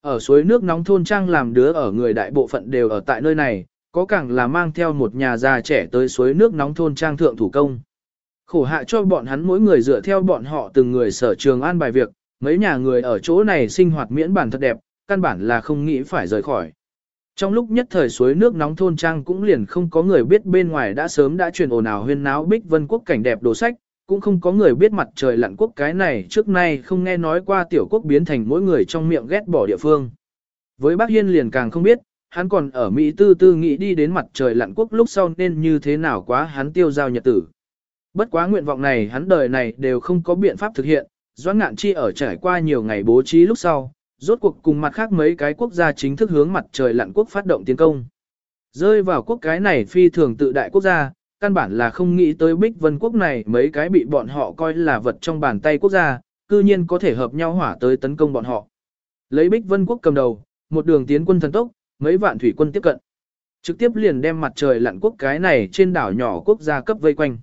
Ở suối nước nóng thôn trang làm đứa ở người đại bộ phận đều ở tại nơi này, có càng là mang theo một nhà già trẻ tới suối nước nóng thôn trang thượng thủ công. Khổ hạ cho bọn hắn mỗi người dựa theo bọn họ từng người sở trường an bài việc, mấy nhà người ở chỗ này sinh hoạt miễn bản thật đẹp, căn bản là không nghĩ phải rời khỏi. Trong lúc nhất thời suối nước nóng thôn trang cũng liền không có người biết bên ngoài đã sớm đã truyền ồn ào huyên náo bích vân quốc cảnh đẹp đồ sách, cũng không có người biết mặt trời lặn quốc cái này trước nay không nghe nói qua tiểu quốc biến thành mỗi người trong miệng ghét bỏ địa phương. Với bác Hiên liền càng không biết, hắn còn ở Mỹ tư tư nghĩ đi đến mặt trời lặn quốc lúc sau nên như thế nào quá hắn tiêu giao nhật tử. Bất quá nguyện vọng này hắn đời này đều không có biện pháp thực hiện, Doãn Ngạn Chi ở trải qua nhiều ngày bố trí lúc sau, rốt cuộc cùng mặt khác mấy cái quốc gia chính thức hướng mặt trời lặn quốc phát động tiến công. Rơi vào quốc cái này phi thường tự đại quốc gia, căn bản là không nghĩ tới Bích Vân quốc này mấy cái bị bọn họ coi là vật trong bàn tay quốc gia, cư nhiên có thể hợp nhau hỏa tới tấn công bọn họ. Lấy Bích Vân quốc cầm đầu, một đường tiến quân thần tốc, mấy vạn thủy quân tiếp cận. Trực tiếp liền đem mặt trời lặn quốc cái này trên đảo nhỏ quốc gia cấp vây quanh.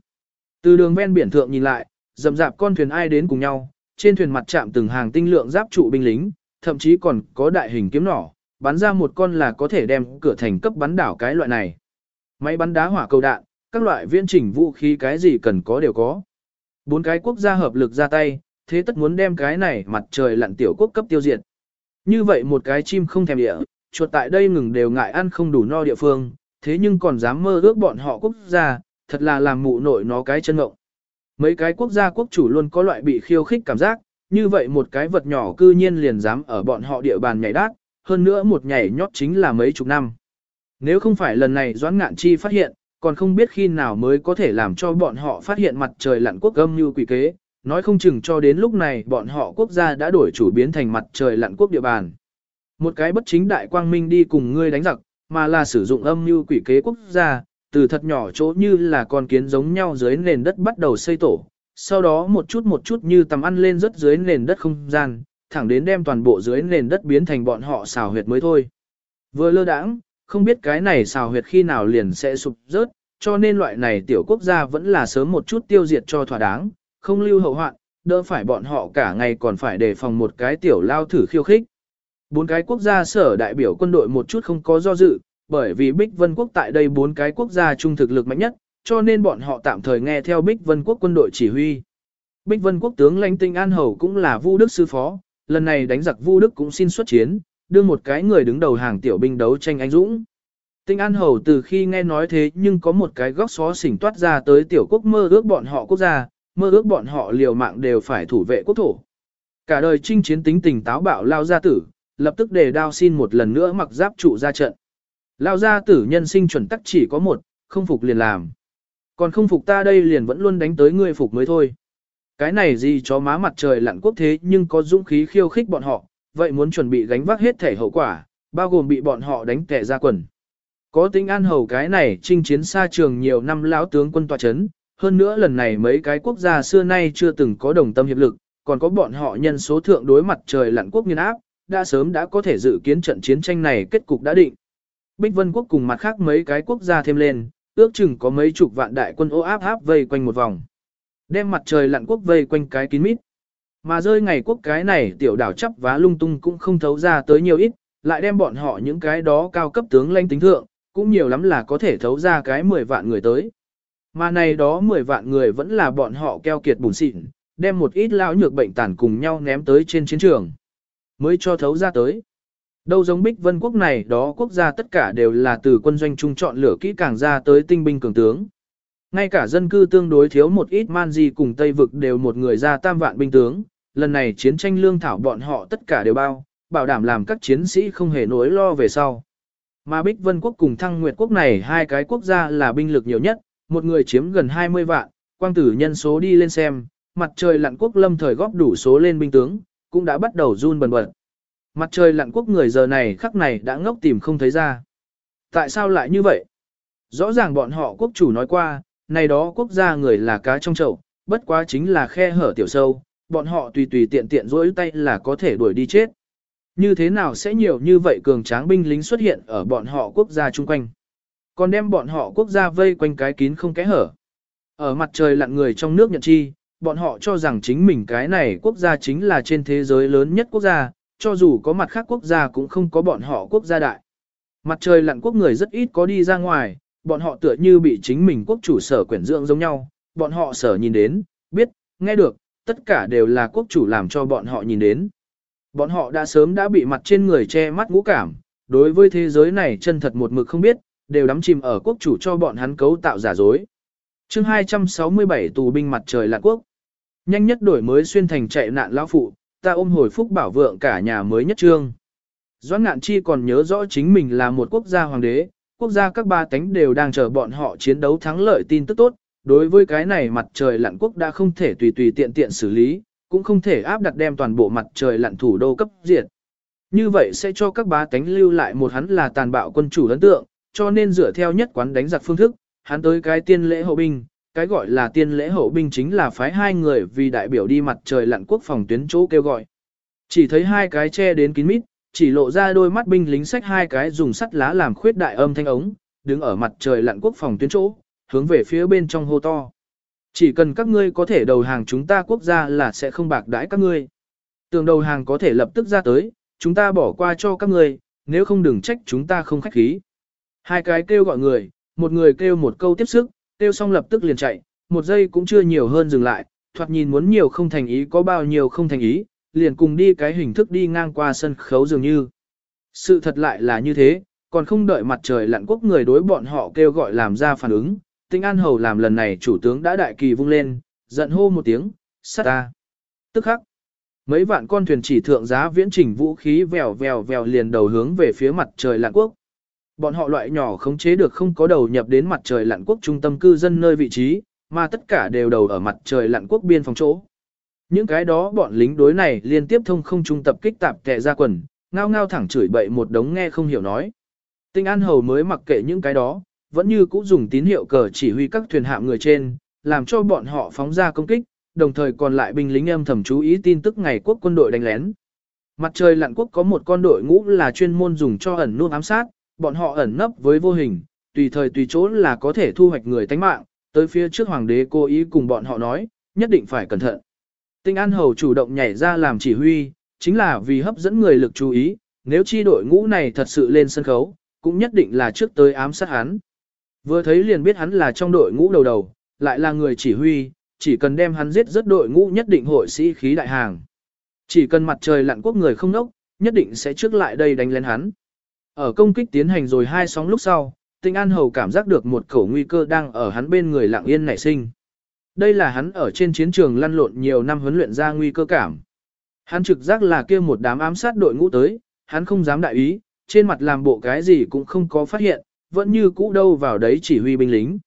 Từ đường ven biển thượng nhìn lại, dầm dạp con thuyền ai đến cùng nhau, trên thuyền mặt chạm từng hàng tinh lượng giáp trụ binh lính, thậm chí còn có đại hình kiếm nỏ, bắn ra một con là có thể đem cửa thành cấp bắn đảo cái loại này. Máy bắn đá hỏa cầu đạn, các loại viễn chỉnh vũ khí cái gì cần có đều có. Bốn cái quốc gia hợp lực ra tay, thế tất muốn đem cái này mặt trời lặn tiểu quốc cấp tiêu diệt. Như vậy một cái chim không thèm địa, chuột tại đây ngừng đều ngại ăn không đủ no địa phương, thế nhưng còn dám mơ ước bọn họ quốc gia, thật là làm mụ nội nó cái chân ngộng. Mấy cái quốc gia quốc chủ luôn có loại bị khiêu khích cảm giác, như vậy một cái vật nhỏ cư nhiên liền dám ở bọn họ địa bàn nhảy đát, hơn nữa một nhảy nhót chính là mấy chục năm. Nếu không phải lần này Doãn Ngạn Chi phát hiện, còn không biết khi nào mới có thể làm cho bọn họ phát hiện mặt trời lặn quốc âm như quỷ kế, nói không chừng cho đến lúc này bọn họ quốc gia đã đổi chủ biến thành mặt trời lặn quốc địa bàn. Một cái bất chính đại quang minh đi cùng ngươi đánh giặc, mà là sử dụng âm như quỷ kế quốc gia, từ thật nhỏ chỗ như là con kiến giống nhau dưới nền đất bắt đầu xây tổ, sau đó một chút một chút như tầm ăn lên rất dưới nền đất không gian, thẳng đến đem toàn bộ dưới nền đất biến thành bọn họ xào huyệt mới thôi. Vừa lơ đãng, không biết cái này xào huyệt khi nào liền sẽ sụp rớt, cho nên loại này tiểu quốc gia vẫn là sớm một chút tiêu diệt cho thỏa đáng, không lưu hậu hoạn, đỡ phải bọn họ cả ngày còn phải đề phòng một cái tiểu lao thử khiêu khích. Bốn cái quốc gia sở đại biểu quân đội một chút không có do dự, bởi vì Bích Vân Quốc tại đây bốn cái quốc gia trung thực lực mạnh nhất, cho nên bọn họ tạm thời nghe theo Bích Vân Quốc quân đội chỉ huy. Bích Vân Quốc tướng lãnh tinh An Hầu cũng là Vu Đức sư phó, lần này đánh giặc Vu Đức cũng xin xuất chiến, đưa một cái người đứng đầu hàng tiểu binh đấu tranh anh dũng. Tinh An Hầu từ khi nghe nói thế nhưng có một cái góc xó xỉnh toát ra tới tiểu quốc mơ ước bọn họ quốc gia, mơ ước bọn họ liều mạng đều phải thủ vệ quốc thổ. Cả đời chinh chiến tính tình táo bạo lao gia tử, lập tức để đao xin một lần nữa mặc giáp trụ ra trận. Lao gia tử nhân sinh chuẩn tắc chỉ có một, không phục liền làm. Còn không phục ta đây liền vẫn luôn đánh tới ngươi phục mới thôi. Cái này gì chó má mặt trời lặn quốc thế nhưng có dũng khí khiêu khích bọn họ, vậy muốn chuẩn bị gánh vác hết thể hậu quả, bao gồm bị bọn họ đánh tẻ ra quần. Có tính an hầu cái này chinh chiến xa trường nhiều năm lão tướng quân tòa chấn, hơn nữa lần này mấy cái quốc gia xưa nay chưa từng có đồng tâm hiệp lực, còn có bọn họ nhân số thượng đối mặt trời lặn quốc nghiên áp, đã sớm đã có thể dự kiến trận chiến tranh này kết cục đã định. Bích Vân quốc cùng mặt khác mấy cái quốc gia thêm lên, ước chừng có mấy chục vạn đại quân ô áp áp vây quanh một vòng. Đem mặt trời lặn quốc vây quanh cái kín mít. Mà rơi ngày quốc cái này tiểu đảo chấp vá lung tung cũng không thấu ra tới nhiều ít, lại đem bọn họ những cái đó cao cấp tướng lãnh tính thượng, cũng nhiều lắm là có thể thấu ra cái 10 vạn người tới. Mà này đó 10 vạn người vẫn là bọn họ keo kiệt bùn xịn, đem một ít lão nhược bệnh tàn cùng nhau ném tới trên chiến trường. Mới cho thấu ra tới. Đâu giống Bích Vân quốc này đó quốc gia tất cả đều là từ quân doanh trung chọn lựa kỹ càng ra tới tinh binh cường tướng. Ngay cả dân cư tương đối thiếu một ít man di cùng Tây vực đều một người ra tam vạn binh tướng, lần này chiến tranh lương thảo bọn họ tất cả đều bao, bảo đảm làm các chiến sĩ không hề nỗi lo về sau. Mà Bích Vân quốc cùng Thăng Nguyệt quốc này hai cái quốc gia là binh lực nhiều nhất, một người chiếm gần 20 vạn, quang tử nhân số đi lên xem, mặt trời lặn quốc lâm thời góp đủ số lên binh tướng, cũng đã bắt đầu run bần bật. Mặt trời lặn quốc người giờ này khắc này đã ngốc tìm không thấy ra. Tại sao lại như vậy? Rõ ràng bọn họ quốc chủ nói qua, này đó quốc gia người là cá trong chậu, bất quá chính là khe hở tiểu sâu, bọn họ tùy tùy tiện tiện rỗi tay là có thể đuổi đi chết. Như thế nào sẽ nhiều như vậy cường tráng binh lính xuất hiện ở bọn họ quốc gia chung quanh? Còn đem bọn họ quốc gia vây quanh cái kín không kẽ hở. Ở mặt trời lặn người trong nước nhận chi, bọn họ cho rằng chính mình cái này quốc gia chính là trên thế giới lớn nhất quốc gia, cho dù có mặt khác quốc gia cũng không có bọn họ quốc gia đại. Mặt trời lặn quốc người rất ít có đi ra ngoài, bọn họ tựa như bị chính mình quốc chủ sở quyển dưỡng giống nhau, bọn họ sở nhìn đến, biết, nghe được, tất cả đều là quốc chủ làm cho bọn họ nhìn đến. Bọn họ đã sớm đã bị mặt trên người che mắt ngũ cảm, đối với thế giới này chân thật một mực không biết, đều đắm chìm ở quốc chủ cho bọn hắn cấu tạo giả dối. chương 267 tù binh mặt trời lặn quốc. Nhanh nhất đổi mới xuyên thành chạy nạn lão phụ, ta ôm hồi phúc bảo vượng cả nhà mới nhất trương. Doãn ngạn chi còn nhớ rõ chính mình là một quốc gia hoàng đế, quốc gia các ba tánh đều đang chờ bọn họ chiến đấu thắng lợi tin tức tốt, đối với cái này mặt trời lặn quốc đã không thể tùy tùy tiện tiện xử lý, cũng không thể áp đặt đem toàn bộ mặt trời lặn thủ đô cấp diệt. Như vậy sẽ cho các bá tánh lưu lại một hắn là tàn bạo quân chủ ấn tượng, cho nên dựa theo nhất quán đánh giặc phương thức, hắn tới cái tiên lễ hậu binh, cái gọi là tiên lễ hậu binh chính là phái hai người vì đại biểu đi mặt trời lặn quốc phòng tuyến chỗ kêu gọi. Chỉ thấy hai cái che đến kín mít, chỉ lộ ra đôi mắt binh lính sách hai cái dùng sắt lá làm khuyết đại âm thanh ống, đứng ở mặt trời lặn quốc phòng tuyến chỗ, hướng về phía bên trong hô to. Chỉ cần các ngươi có thể đầu hàng chúng ta quốc gia là sẽ không bạc đãi các ngươi. Tường đầu hàng có thể lập tức ra tới, chúng ta bỏ qua cho các ngươi, nếu không đừng trách chúng ta không khách khí. Hai cái kêu gọi người, một người kêu một câu tiếp sức, tiêu xong lập tức liền chạy, một giây cũng chưa nhiều hơn dừng lại, thoạt nhìn muốn nhiều không thành ý có bao nhiêu không thành ý, liền cùng đi cái hình thức đi ngang qua sân khấu dường như. Sự thật lại là như thế, còn không đợi mặt trời lặn quốc người đối bọn họ kêu gọi làm ra phản ứng, tinh an hầu làm lần này chủ tướng đã đại kỳ vung lên, giận hô một tiếng, sát ta. Tức khắc, mấy vạn con thuyền chỉ thượng giá viễn trình vũ khí vèo vèo vèo liền đầu hướng về phía mặt trời lặn quốc. Bọn họ loại nhỏ khống chế được không có đầu nhập đến mặt trời lặn quốc trung tâm cư dân nơi vị trí, mà tất cả đều đầu ở mặt trời lặn quốc biên phòng chỗ. Những cái đó bọn lính đối này liên tiếp thông không trung tập kích tạp kẹ ra quần, ngao ngao thẳng chửi bậy một đống nghe không hiểu nói. Tinh An Hầu mới mặc kệ những cái đó, vẫn như cũ dùng tín hiệu cờ chỉ huy các thuyền hạm người trên, làm cho bọn họ phóng ra công kích, đồng thời còn lại binh lính âm thầm chú ý tin tức ngày quốc quân đội đánh lén. Mặt trời lặn quốc có một con đội ngũ là chuyên môn dùng cho ẩn nút ám sát, bọn họ ẩn nấp với vô hình, tùy thời tùy chỗ là có thể thu hoạch người tánh mạng, tới phía trước hoàng đế cố ý cùng bọn họ nói, nhất định phải cẩn thận. Tinh An Hầu chủ động nhảy ra làm chỉ huy, chính là vì hấp dẫn người lực chú ý, nếu chi đội ngũ này thật sự lên sân khấu, cũng nhất định là trước tới ám sát hắn. Vừa thấy liền biết hắn là trong đội ngũ đầu đầu, lại là người chỉ huy, chỉ cần đem hắn giết rất đội ngũ nhất định hội sĩ khí đại hàng. Chỉ cần mặt trời lặn quốc người không nốc, nhất định sẽ trước lại đây đánh lên hắn. Ở công kích tiến hành rồi hai sóng lúc sau, Tinh An Hầu cảm giác được một khẩu nguy cơ đang ở hắn bên người lặng yên nảy sinh. Đây là hắn ở trên chiến trường lăn lộn nhiều năm huấn luyện ra nguy cơ cảm. Hắn trực giác là kia một đám ám sát đội ngũ tới, hắn không dám đại ý, trên mặt làm bộ cái gì cũng không có phát hiện, vẫn như cũ đâu vào đấy chỉ huy binh lính.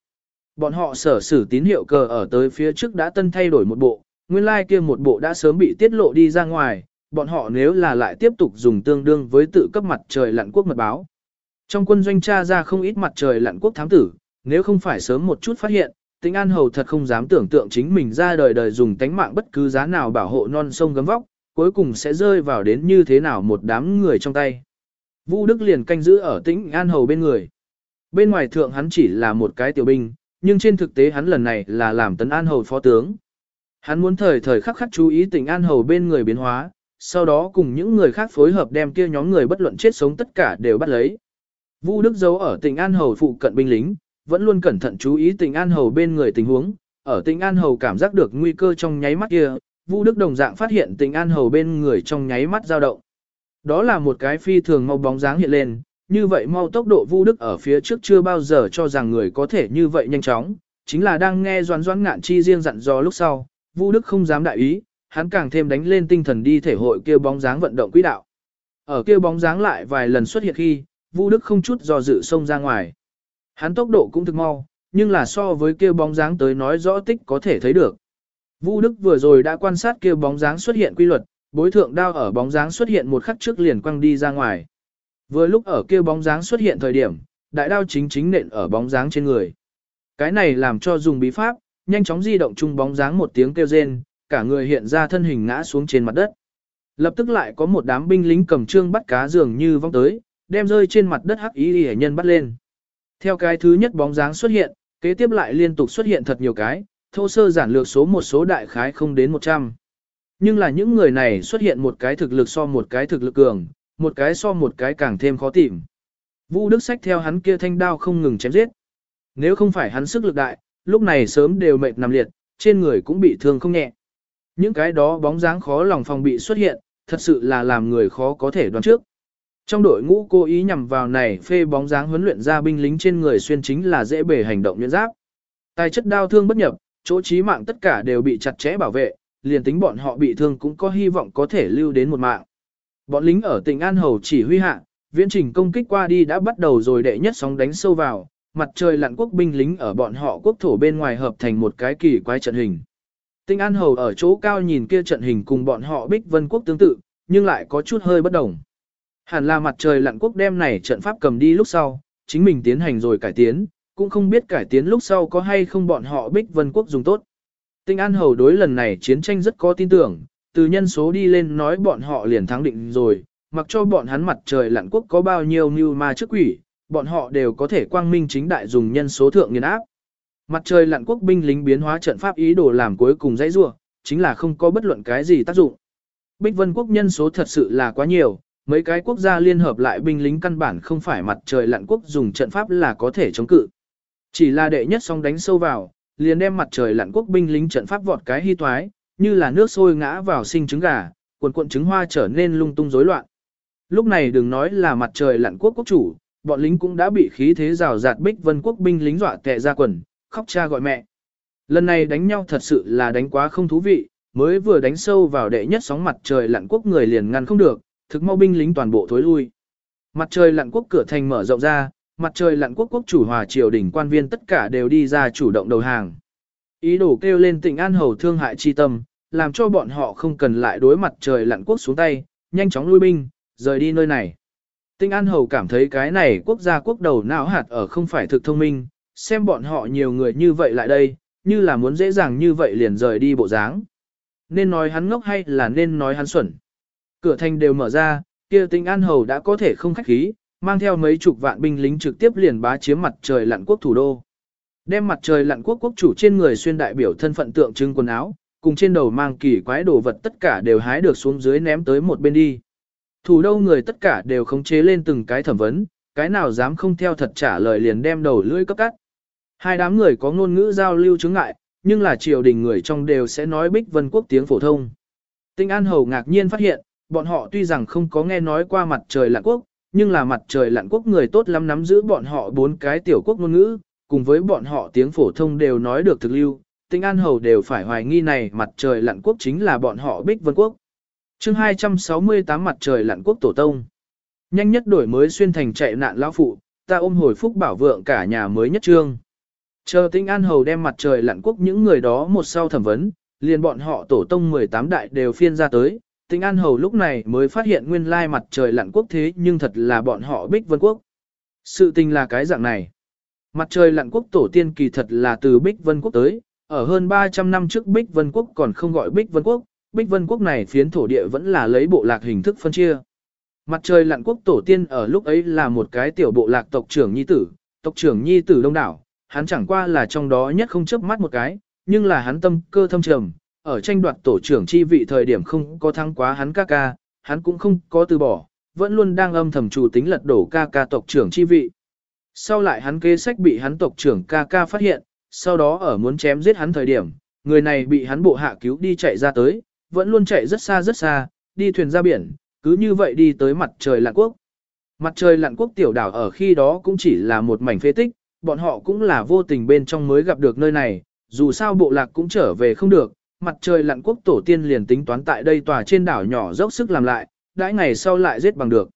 Bọn họ sở sử tín hiệu cờ ở tới phía trước đã tân thay đổi một bộ, nguyên lai like kia một bộ đã sớm bị tiết lộ đi ra ngoài, bọn họ nếu là lại tiếp tục dùng tương đương với tự cấp mặt trời lặn quốc mật báo. Trong quân doanh tra ra không ít mặt trời lặn quốc thám tử, nếu không phải sớm một chút phát hiện, Tĩnh An Hầu thật không dám tưởng tượng chính mình ra đời đời dùng tánh mạng bất cứ giá nào bảo hộ non sông gấm vóc, cuối cùng sẽ rơi vào đến như thế nào một đám người trong tay. vũ Đức liền canh giữ ở Tĩnh An Hầu bên người. Bên ngoài thượng hắn chỉ là một cái tiểu binh, nhưng trên thực tế hắn lần này là làm Tấn An Hầu phó tướng. Hắn muốn thời thời khắc khắc chú ý Tĩnh An Hầu bên người biến hóa, sau đó cùng những người khác phối hợp đem kia nhóm người bất luận chết sống tất cả đều bắt lấy. Vu Đức giấu ở Tịnh An Hầu phụ cận binh lính, vẫn luôn cẩn thận chú ý Tịnh An Hầu bên người tình huống, ở Tịnh An Hầu cảm giác được nguy cơ trong nháy mắt kia, Vu Đức đồng dạng phát hiện Tịnh An Hầu bên người trong nháy mắt dao động. Đó là một cái phi thường mau bóng dáng hiện lên, như vậy mau tốc độ Vu Đức ở phía trước chưa bao giờ cho rằng người có thể như vậy nhanh chóng, chính là đang nghe Doãn Doãn Ngạn chi riêng dặn dò lúc sau, Vu Đức không dám đại ý, hắn càng thêm đánh lên tinh thần đi thể hội kia bóng dáng vận động quỹ đạo. Ở kia bóng dáng lại vài lần xuất hiện khi, Vu Đức không chút do dự xông ra ngoài. Hắn tốc độ cũng thực mau, nhưng là so với kia bóng dáng tới nói rõ tích có thể thấy được. Vu Đức vừa rồi đã quan sát kia bóng dáng xuất hiện quy luật, bối thượng đao ở bóng dáng xuất hiện một khắc trước liền quăng đi ra ngoài. Vừa lúc ở kia bóng dáng xuất hiện thời điểm, đại đao chính chính nện ở bóng dáng trên người. Cái này làm cho dùng bí pháp, nhanh chóng di động chung bóng dáng một tiếng kêu rên, cả người hiện ra thân hình ngã xuống trên mặt đất. Lập tức lại có một đám binh lính cầm trương bắt cá dường như vong tới, đem rơi trên mặt đất hắc ý hệ nhân bắt lên. Theo cái thứ nhất bóng dáng xuất hiện, kế tiếp lại liên tục xuất hiện thật nhiều cái, thô sơ giản lược số một số đại khái không đến 100. Nhưng là những người này xuất hiện một cái thực lực so một cái thực lực cường, một cái so một cái càng thêm khó tìm. Vũ Đức Sách theo hắn kia thanh đao không ngừng chém giết. Nếu không phải hắn sức lực đại, lúc này sớm đều mệt nằm liệt, trên người cũng bị thương không nhẹ. Những cái đó bóng dáng khó lòng phòng bị xuất hiện, thật sự là làm người khó có thể đoán trước. Trong đội ngũ cố ý nhằm vào này phê bóng dáng huấn luyện ra binh lính trên người xuyên chính là dễ bề hành động nhuyễn giáp. Tài chất đau thương bất nhập, chỗ trí mạng tất cả đều bị chặt chẽ bảo vệ, liền tính bọn họ bị thương cũng có hy vọng có thể lưu đến một mạng. Bọn lính ở tỉnh An Hầu chỉ huy hạ, viễn trình công kích qua đi đã bắt đầu rồi đệ nhất sóng đánh sâu vào, mặt trời lặn quốc binh lính ở bọn họ quốc thổ bên ngoài hợp thành một cái kỳ quái trận hình. Tinh An Hầu ở chỗ cao nhìn kia trận hình cùng bọn họ Bích Vân Quốc tương tự, nhưng lại có chút hơi bất đồng. Hẳn là mặt trời lặn quốc đem này trận pháp cầm đi lúc sau, chính mình tiến hành rồi cải tiến, cũng không biết cải tiến lúc sau có hay không bọn họ Bích Vân Quốc dùng tốt. Tinh An Hầu đối lần này chiến tranh rất có tin tưởng, từ nhân số đi lên nói bọn họ liền thắng định rồi, mặc cho bọn hắn mặt trời lặn quốc có bao nhiêu như ma trước quỷ, bọn họ đều có thể quang minh chính đại dùng nhân số thượng nghiền áp. Mặt trời lặn quốc binh lính biến hóa trận pháp ý đồ làm cuối cùng dãy rua, chính là không có bất luận cái gì tác dụng. Bích Vân quốc nhân số thật sự là quá nhiều, mấy cái quốc gia liên hợp lại binh lính căn bản không phải mặt trời lặn quốc dùng trận pháp là có thể chống cự. Chỉ là đệ nhất song đánh sâu vào, liền đem mặt trời lặn quốc binh lính trận pháp vọt cái hy toái, như là nước sôi ngã vào sinh trứng gà, cuộn cuộn trứng hoa trở nên lung tung rối loạn. Lúc này đừng nói là mặt trời lặn quốc quốc chủ, bọn lính cũng đã bị khí thế rào rạt bích vân quốc binh lính dọa tệ ra quần, khóc cha gọi mẹ. Lần này đánh nhau thật sự là đánh quá không thú vị, mới vừa đánh sâu vào đệ nhất sóng mặt trời lặn quốc người liền ngăn không được, thực mau binh lính toàn bộ thối lui. Mặt trời lặn quốc cửa thành mở rộng ra, mặt trời lặn quốc quốc chủ hòa triều đỉnh quan viên tất cả đều đi ra chủ động đầu hàng. Ý đồ kêu lên tỉnh an hầu thương hại chi tâm, làm cho bọn họ không cần lại đối mặt trời lặn quốc xuống tay, nhanh chóng lui binh, rời đi nơi này. Tinh An Hầu cảm thấy cái này quốc gia quốc đầu não hạt ở không phải thực thông minh, xem bọn họ nhiều người như vậy lại đây, như là muốn dễ dàng như vậy liền rời đi bộ dáng. Nên nói hắn ngốc hay là nên nói hắn xuẩn. Cửa thành đều mở ra, kia Tinh An Hầu đã có thể không khách khí, mang theo mấy chục vạn binh lính trực tiếp liền bá chiếm mặt trời lặn quốc thủ đô. Đem mặt trời lặn quốc quốc chủ trên người xuyên đại biểu thân phận tượng trưng quần áo, cùng trên đầu mang kỳ quái đồ vật tất cả đều hái được xuống dưới ném tới một bên đi. Thủ đô người tất cả đều khống chế lên từng cái thẩm vấn, cái nào dám không theo thật trả lời liền đem đầu lưỡi cấp cắt. Hai đám người có ngôn ngữ giao lưu chứng ngại, nhưng là triều đình người trong đều sẽ nói bích vân quốc tiếng phổ thông. Tinh An Hầu ngạc nhiên phát hiện, bọn họ tuy rằng không có nghe nói qua mặt trời lặn quốc, nhưng là mặt trời lặn quốc người tốt lắm nắm giữ bọn họ bốn cái tiểu quốc ngôn ngữ, cùng với bọn họ tiếng phổ thông đều nói được thực lưu. Tinh An Hầu đều phải hoài nghi này mặt trời lặn quốc chính là bọn họ bích vân quốc chương 268 mặt trời lặn quốc tổ tông. Nhanh nhất đổi mới xuyên thành chạy nạn lão phụ, ta ôm hồi phúc bảo vượng cả nhà mới nhất trương. Chờ tinh an hầu đem mặt trời lặn quốc những người đó một sau thẩm vấn, liền bọn họ tổ tông 18 đại đều phiên ra tới, Tinh An Hầu lúc này mới phát hiện nguyên lai mặt trời lặn quốc thế nhưng thật là bọn họ Bích Vân Quốc. Sự tình là cái dạng này. Mặt trời lặn quốc tổ tiên kỳ thật là từ Bích Vân Quốc tới, ở hơn 300 năm trước Bích Vân Quốc còn không gọi Bích Vân Quốc, Bích Vân Quốc này phiến thổ địa vẫn là lấy bộ lạc hình thức phân chia. Mặt trời lặn quốc tổ tiên ở lúc ấy là một cái tiểu bộ lạc tộc trưởng nhi tử, tộc trưởng nhi tử đông đảo, hắn chẳng qua là trong đó nhất không chớp mắt một cái, nhưng là hắn tâm cơ thâm trầm, ở tranh đoạt tổ trưởng chi vị thời điểm không có thắng quá hắn ca ca, hắn cũng không có từ bỏ, vẫn luôn đang âm thầm chủ tính lật đổ ca ca tộc trưởng chi vị. Sau lại hắn kế sách bị hắn tộc trưởng ca ca phát hiện, sau đó ở muốn chém giết hắn thời điểm, người này bị hắn bộ hạ cứu đi chạy ra tới, vẫn luôn chạy rất xa rất xa, đi thuyền ra biển, cứ như vậy đi tới mặt trời lặn quốc. Mặt trời lặn quốc tiểu đảo ở khi đó cũng chỉ là một mảnh phế tích, bọn họ cũng là vô tình bên trong mới gặp được nơi này, dù sao bộ lạc cũng trở về không được, mặt trời lặn quốc tổ tiên liền tính toán tại đây tòa trên đảo nhỏ dốc sức làm lại, đãi ngày sau lại giết bằng được.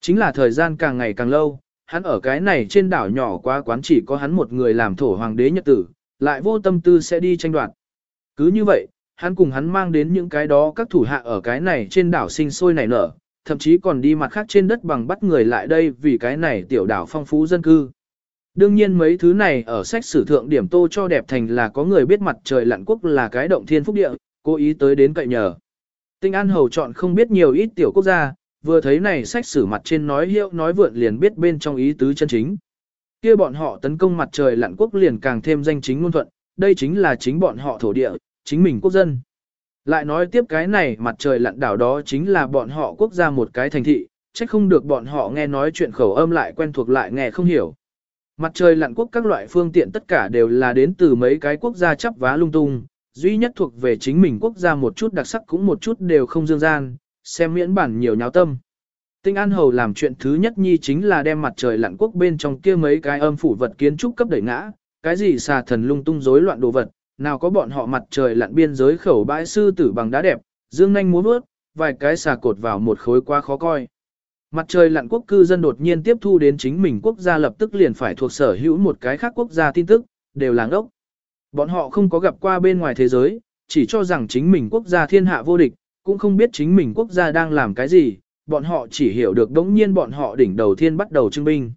Chính là thời gian càng ngày càng lâu, hắn ở cái này trên đảo nhỏ quá quán chỉ có hắn một người làm thổ hoàng đế nhật tử, lại vô tâm tư sẽ đi tranh đoạt. Cứ như vậy, hắn cùng hắn mang đến những cái đó các thủ hạ ở cái này trên đảo sinh sôi nảy nở, thậm chí còn đi mặt khác trên đất bằng bắt người lại đây vì cái này tiểu đảo phong phú dân cư. Đương nhiên mấy thứ này ở sách sử thượng điểm tô cho đẹp thành là có người biết mặt trời lặn quốc là cái động thiên phúc địa, cố ý tới đến cậy nhờ. Tinh An Hầu chọn không biết nhiều ít tiểu quốc gia, vừa thấy này sách sử mặt trên nói hiệu nói vượn liền biết bên trong ý tứ chân chính. kia bọn họ tấn công mặt trời lặn quốc liền càng thêm danh chính ngôn thuận, đây chính là chính bọn họ thổ địa, chính mình quốc dân. Lại nói tiếp cái này mặt trời lặn đảo đó chính là bọn họ quốc gia một cái thành thị, chắc không được bọn họ nghe nói chuyện khẩu âm lại quen thuộc lại nghe không hiểu. Mặt trời lặn quốc các loại phương tiện tất cả đều là đến từ mấy cái quốc gia chắp vá lung tung, duy nhất thuộc về chính mình quốc gia một chút đặc sắc cũng một chút đều không dương gian, xem miễn bản nhiều nháo tâm. Tinh An Hầu làm chuyện thứ nhất nhi chính là đem mặt trời lặn quốc bên trong kia mấy cái âm phủ vật kiến trúc cấp đẩy ngã, cái gì xà thần lung tung rối loạn đồ vật, nào có bọn họ mặt trời lặn biên giới khẩu bãi sư tử bằng đá đẹp, dương nhanh múa bước, vài cái xà cột vào một khối quá khó coi. Mặt trời lặn quốc cư dân đột nhiên tiếp thu đến chính mình quốc gia lập tức liền phải thuộc sở hữu một cái khác quốc gia tin tức, đều làng ốc. Bọn họ không có gặp qua bên ngoài thế giới, chỉ cho rằng chính mình quốc gia thiên hạ vô địch, cũng không biết chính mình quốc gia đang làm cái gì, bọn họ chỉ hiểu được đống nhiên bọn họ đỉnh đầu thiên bắt đầu trưng binh.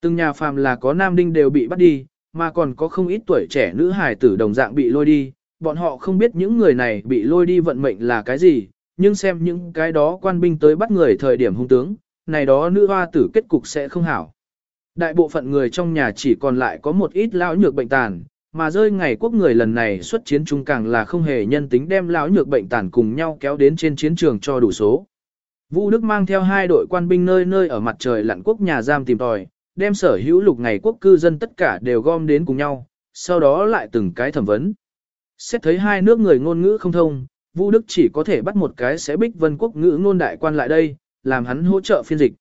Từng nhà phàm là có nam đinh đều bị bắt đi, mà còn có không ít tuổi trẻ nữ hài tử đồng dạng bị lôi đi, bọn họ không biết những người này bị lôi đi vận mệnh là cái gì, nhưng xem những cái đó quan binh tới bắt người thời điểm hung tướng, này đó nữ hoa tử kết cục sẽ không hảo. Đại bộ phận người trong nhà chỉ còn lại có một ít lão nhược bệnh tàn, mà rơi ngày quốc người lần này xuất chiến chung càng là không hề nhân tính đem lão nhược bệnh tàn cùng nhau kéo đến trên chiến trường cho đủ số. Vũ Đức mang theo hai đội quan binh nơi nơi ở mặt trời lặn quốc nhà giam tìm tòi, đem sở hữu lục ngày quốc cư dân tất cả đều gom đến cùng nhau, sau đó lại từng cái thẩm vấn. Xét thấy hai nước người ngôn ngữ không thông, Vũ Đức chỉ có thể bắt một cái sẽ bích vân quốc ngữ ngôn đại quan lại đây, làm hắn hỗ trợ phiên dịch.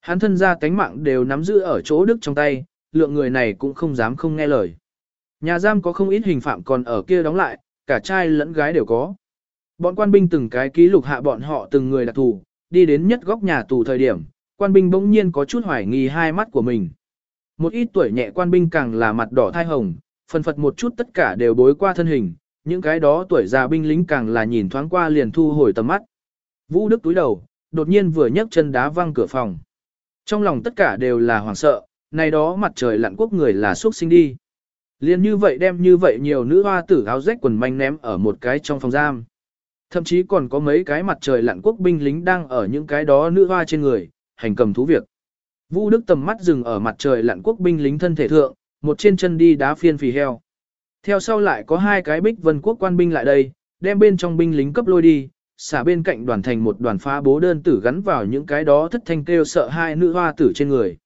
Hắn thân ra tánh mạng đều nắm giữ ở chỗ Đức trong tay, lượng người này cũng không dám không nghe lời. Nhà giam có không ít hình phạm còn ở kia đóng lại, cả trai lẫn gái đều có. Bọn quan binh từng cái ký lục hạ bọn họ từng người đặc thù, đi đến nhất góc nhà tù thời điểm, quan binh bỗng nhiên có chút hoài nghi hai mắt của mình. Một ít tuổi nhẹ quan binh càng là mặt đỏ thai hồng, phần phật một chút tất cả đều bối qua thân hình, những cái đó tuổi già binh lính càng là nhìn thoáng qua liền thu hồi tầm mắt. Vũ Đức túi đầu, đột nhiên vừa nhấc chân đá văng cửa phòng. Trong lòng tất cả đều là hoảng sợ, này đó mặt trời lặn quốc người là xuất sinh đi. Liên như vậy đem như vậy nhiều nữ hoa tử áo rách quần manh ném ở một cái trong phòng giam. Thậm chí còn có mấy cái mặt trời lặn quốc binh lính đang ở những cái đó nữ hoa trên người, hành cầm thú việc. Vũ Đức tầm mắt dừng ở mặt trời lặn quốc binh lính thân thể thượng, một trên chân đi đá phiên phì heo. Theo sau lại có hai cái bích vân quốc quan binh lại đây, đem bên trong binh lính cấp lôi đi, xả bên cạnh đoàn thành một đoàn phá bố đơn tử gắn vào những cái đó thất thanh kêu sợ hai nữ hoa tử trên người.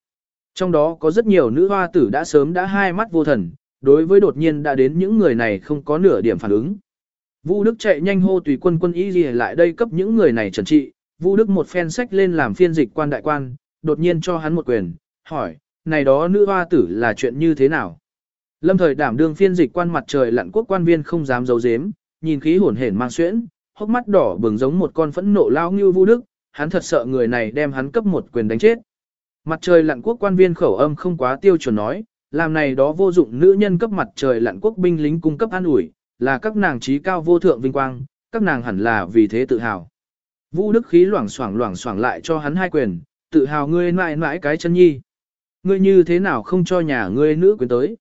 Trong đó có rất nhiều nữ hoa tử đã sớm đã hai mắt vô thần, đối với đột nhiên đã đến những người này không có nửa điểm phản ứng. Vu Đức chạy nhanh hô tùy quân quân y gì lại đây cấp những người này trần trị, Vu Đức một phen sách lên làm phiên dịch quan đại quan, đột nhiên cho hắn một quyền, hỏi, này đó nữ hoa tử là chuyện như thế nào? Lâm thời đảm đương phiên dịch quan mặt trời lặn quốc quan viên không dám giấu giếm, nhìn khí hồn hển mang xuyễn, hốc mắt đỏ bừng giống một con phẫn nộ lao như Vu Đức, hắn thật sợ người này đem hắn cấp một quyền đánh chết. Mặt trời lặn quốc quan viên khẩu âm không quá tiêu chuẩn nói, làm này đó vô dụng nữ nhân cấp mặt trời lặn quốc binh lính cung cấp an ủi, là các nàng trí cao vô thượng vinh quang, các nàng hẳn là vì thế tự hào. Vũ Đức khí loảng xoảng loảng xoảng lại cho hắn hai quyền, tự hào ngươi mãi mãi cái chân nhi. Ngươi như thế nào không cho nhà ngươi nữ quyền tới.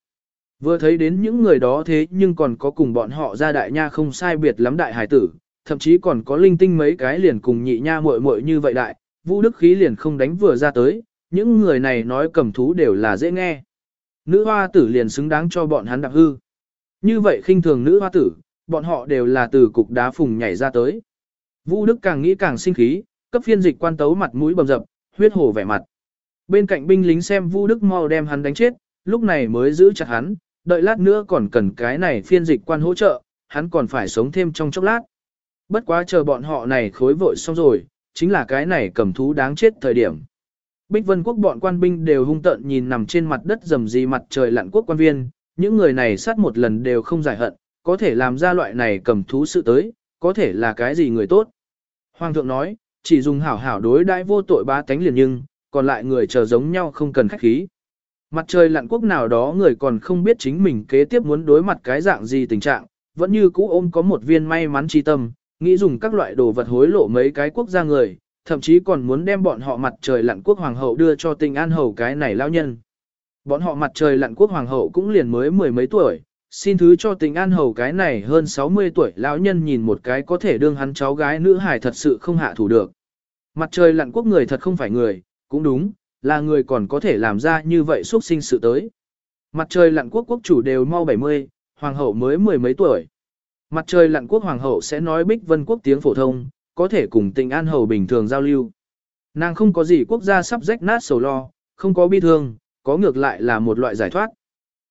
Vừa thấy đến những người đó thế nhưng còn có cùng bọn họ ra đại nha không sai biệt lắm đại hải tử, thậm chí còn có linh tinh mấy cái liền cùng nhị nha muội muội như vậy đại, Vũ Đức khí liền không đánh vừa ra tới, những người này nói cầm thú đều là dễ nghe. Nữ hoa tử liền xứng đáng cho bọn hắn đạp hư. Như vậy khinh thường nữ hoa tử, bọn họ đều là từ cục đá phùng nhảy ra tới. Vũ Đức càng nghĩ càng sinh khí, cấp phiên dịch quan tấu mặt mũi bầm dập, huyết hổ vẻ mặt. Bên cạnh binh lính xem Vũ Đức mau đem hắn đánh chết, lúc này mới giữ chặt hắn, đợi lát nữa còn cần cái này phiên dịch quan hỗ trợ, hắn còn phải sống thêm trong chốc lát. Bất quá chờ bọn họ này khối vội xong rồi, chính là cái này cầm thú đáng chết thời điểm. Bích Vân Quốc bọn quan binh đều hung tợn nhìn nằm trên mặt đất rầm rì mặt trời lặn quốc quan viên, những người này sát một lần đều không giải hận, có thể làm ra loại này cầm thú sự tới, có thể là cái gì người tốt. Hoàng thượng nói, chỉ dùng hảo hảo đối đãi vô tội ba tánh liền nhưng, còn lại người chờ giống nhau không cần khách khí. Mặt trời lặn quốc nào đó người còn không biết chính mình kế tiếp muốn đối mặt cái dạng gì tình trạng, vẫn như cũ ôm có một viên may mắn chi tâm, nghĩ dùng các loại đồ vật hối lộ mấy cái quốc gia người, thậm chí còn muốn đem bọn họ mặt trời lặn quốc hoàng hậu đưa cho tình an hầu cái này lao nhân. Bọn họ mặt trời lặn quốc hoàng hậu cũng liền mới mười mấy tuổi, xin thứ cho tình an hầu cái này hơn 60 tuổi lão nhân nhìn một cái có thể đương hắn cháu gái nữ hài thật sự không hạ thủ được. Mặt trời lặn quốc người thật không phải người, cũng đúng, là người còn có thể làm ra như vậy xuất sinh sự tới. Mặt trời lặn quốc quốc chủ đều mau 70, hoàng hậu mới mười mấy tuổi. Mặt trời lặn quốc hoàng hậu sẽ nói bích vân quốc tiếng phổ thông, có thể cùng tình an hầu bình thường giao lưu. Nàng không có gì quốc gia sắp rách nát sầu lo, không có bi thương, có ngược lại là một loại giải thoát.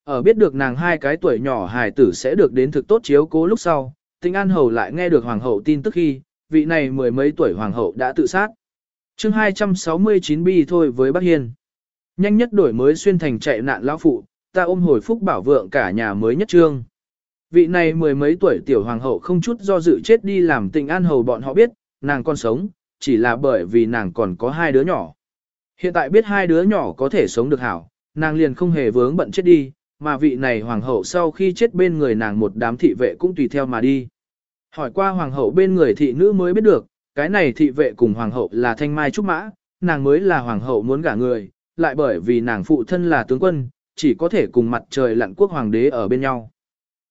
Ở biết được nàng hai cái tuổi nhỏ hài tử sẽ được đến thực tốt chiếu cố lúc sau, tình an hầu lại nghe được hoàng hậu tin tức khi, vị này mười mấy tuổi hoàng hậu đã tự sát. chương 269 bi thôi với bác Hiên. Nhanh nhất đổi mới xuyên thành chạy nạn lão phụ, ta ôm hồi phúc bảo vượng cả nhà mới nhất trương vị này mười mấy tuổi tiểu hoàng hậu không chút do dự chết đi làm tình an hầu bọn họ biết, nàng còn sống, chỉ là bởi vì nàng còn có hai đứa nhỏ. Hiện tại biết hai đứa nhỏ có thể sống được hảo, nàng liền không hề vướng bận chết đi, mà vị này hoàng hậu sau khi chết bên người nàng một đám thị vệ cũng tùy theo mà đi. Hỏi qua hoàng hậu bên người thị nữ mới biết được, cái này thị vệ cùng hoàng hậu là thanh mai trúc mã, nàng mới là hoàng hậu muốn gả người, lại bởi vì nàng phụ thân là tướng quân, chỉ có thể cùng mặt trời lặn quốc hoàng đế ở bên nhau.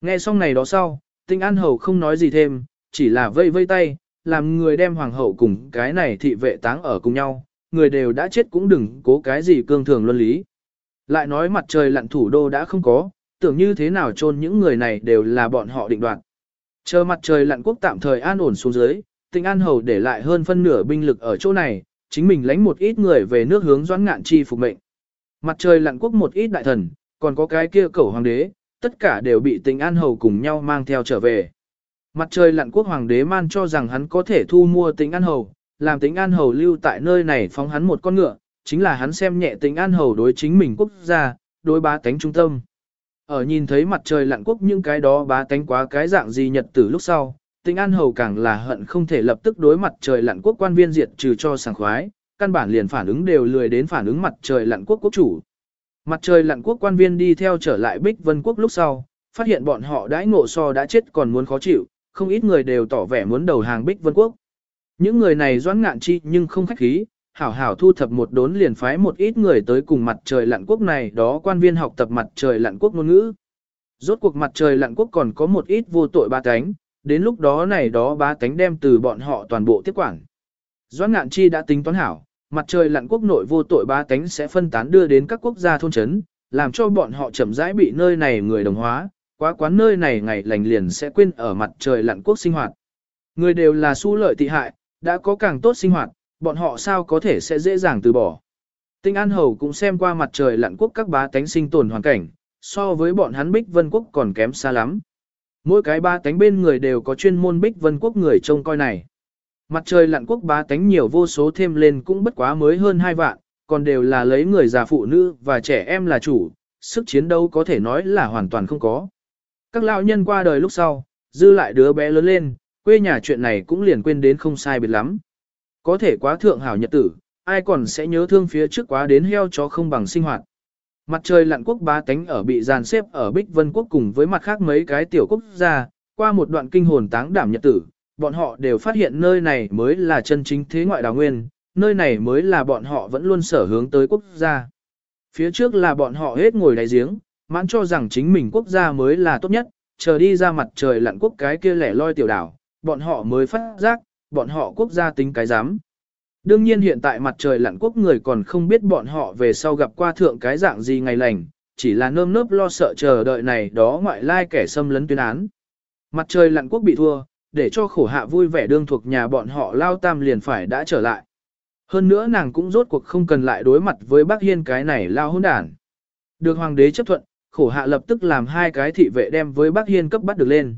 Nghe xong này đó sau, tinh an hầu không nói gì thêm, chỉ là vây vây tay, làm người đem hoàng hậu cùng cái này thị vệ táng ở cùng nhau, người đều đã chết cũng đừng cố cái gì cương thường luân lý. Lại nói mặt trời lặn thủ đô đã không có, tưởng như thế nào chôn những người này đều là bọn họ định đoạt. Chờ mặt trời lặn quốc tạm thời an ổn xuống dưới, tinh an hầu để lại hơn phân nửa binh lực ở chỗ này, chính mình lãnh một ít người về nước hướng doãn ngạn chi phục mệnh. Mặt trời lặn quốc một ít đại thần, còn có cái kia cẩu hoàng đế, tất cả đều bị tình an hầu cùng nhau mang theo trở về. Mặt trời lặn quốc hoàng đế man cho rằng hắn có thể thu mua tình an hầu, làm tình an hầu lưu tại nơi này phóng hắn một con ngựa, chính là hắn xem nhẹ tình an hầu đối chính mình quốc gia, đối bá tánh trung tâm. Ở nhìn thấy mặt trời lặn quốc những cái đó bá tánh quá cái dạng gì nhật tử lúc sau, tình an hầu càng là hận không thể lập tức đối mặt trời lặn quốc quan viên diệt trừ cho sảng khoái, căn bản liền phản ứng đều lười đến phản ứng mặt trời lặn quốc quốc chủ. Mặt trời lặn quốc quan viên đi theo trở lại Bích Vân quốc lúc sau, phát hiện bọn họ đãi ngộ so đã chết còn muốn khó chịu, không ít người đều tỏ vẻ muốn đầu hàng Bích Vân quốc. Những người này doãn ngạn chi nhưng không khách khí, hảo hảo thu thập một đốn liền phái một ít người tới cùng mặt trời lặn quốc này đó quan viên học tập mặt trời lặn quốc ngôn ngữ. Rốt cuộc mặt trời lặn quốc còn có một ít vô tội ba cánh, đến lúc đó này đó ba cánh đem từ bọn họ toàn bộ tiếp quản. Doãn ngạn chi đã tính toán hảo, mặt trời lặn quốc nội vô tội ba tánh sẽ phân tán đưa đến các quốc gia thôn chấn, làm cho bọn họ chậm rãi bị nơi này người đồng hóa, quá quán nơi này ngày lành liền sẽ quên ở mặt trời lặn quốc sinh hoạt. Người đều là su lợi tị hại, đã có càng tốt sinh hoạt, bọn họ sao có thể sẽ dễ dàng từ bỏ. Tinh An Hầu cũng xem qua mặt trời lặn quốc các bá tánh sinh tồn hoàn cảnh, so với bọn hắn Bích Vân Quốc còn kém xa lắm. Mỗi cái ba tánh bên người đều có chuyên môn Bích Vân Quốc người trông coi này. Mặt trời lặn quốc bá tánh nhiều vô số thêm lên cũng bất quá mới hơn hai vạn, còn đều là lấy người già phụ nữ và trẻ em là chủ, sức chiến đấu có thể nói là hoàn toàn không có. Các lão nhân qua đời lúc sau, dư lại đứa bé lớn lên, quê nhà chuyện này cũng liền quên đến không sai biệt lắm. Có thể quá thượng hảo nhật tử, ai còn sẽ nhớ thương phía trước quá đến heo chó không bằng sinh hoạt. Mặt trời lặn quốc bá tánh ở bị dàn xếp ở Bích Vân quốc cùng với mặt khác mấy cái tiểu quốc gia, qua một đoạn kinh hồn táng đảm nhật tử, bọn họ đều phát hiện nơi này mới là chân chính thế ngoại đào nguyên, nơi này mới là bọn họ vẫn luôn sở hướng tới quốc gia. Phía trước là bọn họ hết ngồi đáy giếng, mãn cho rằng chính mình quốc gia mới là tốt nhất, chờ đi ra mặt trời lặn quốc cái kia lẻ loi tiểu đảo, bọn họ mới phát giác, bọn họ quốc gia tính cái dám. Đương nhiên hiện tại mặt trời lặn quốc người còn không biết bọn họ về sau gặp qua thượng cái dạng gì ngày lành, chỉ là nơm nớp lo sợ chờ đợi này đó ngoại lai kẻ xâm lấn tuyên án. Mặt trời lặn quốc bị thua, để cho khổ hạ vui vẻ đương thuộc nhà bọn họ lao tam liền phải đã trở lại. Hơn nữa nàng cũng rốt cuộc không cần lại đối mặt với bác hiên cái này lao hôn đản. Được hoàng đế chấp thuận, khổ hạ lập tức làm hai cái thị vệ đem với bác hiên cấp bắt được lên.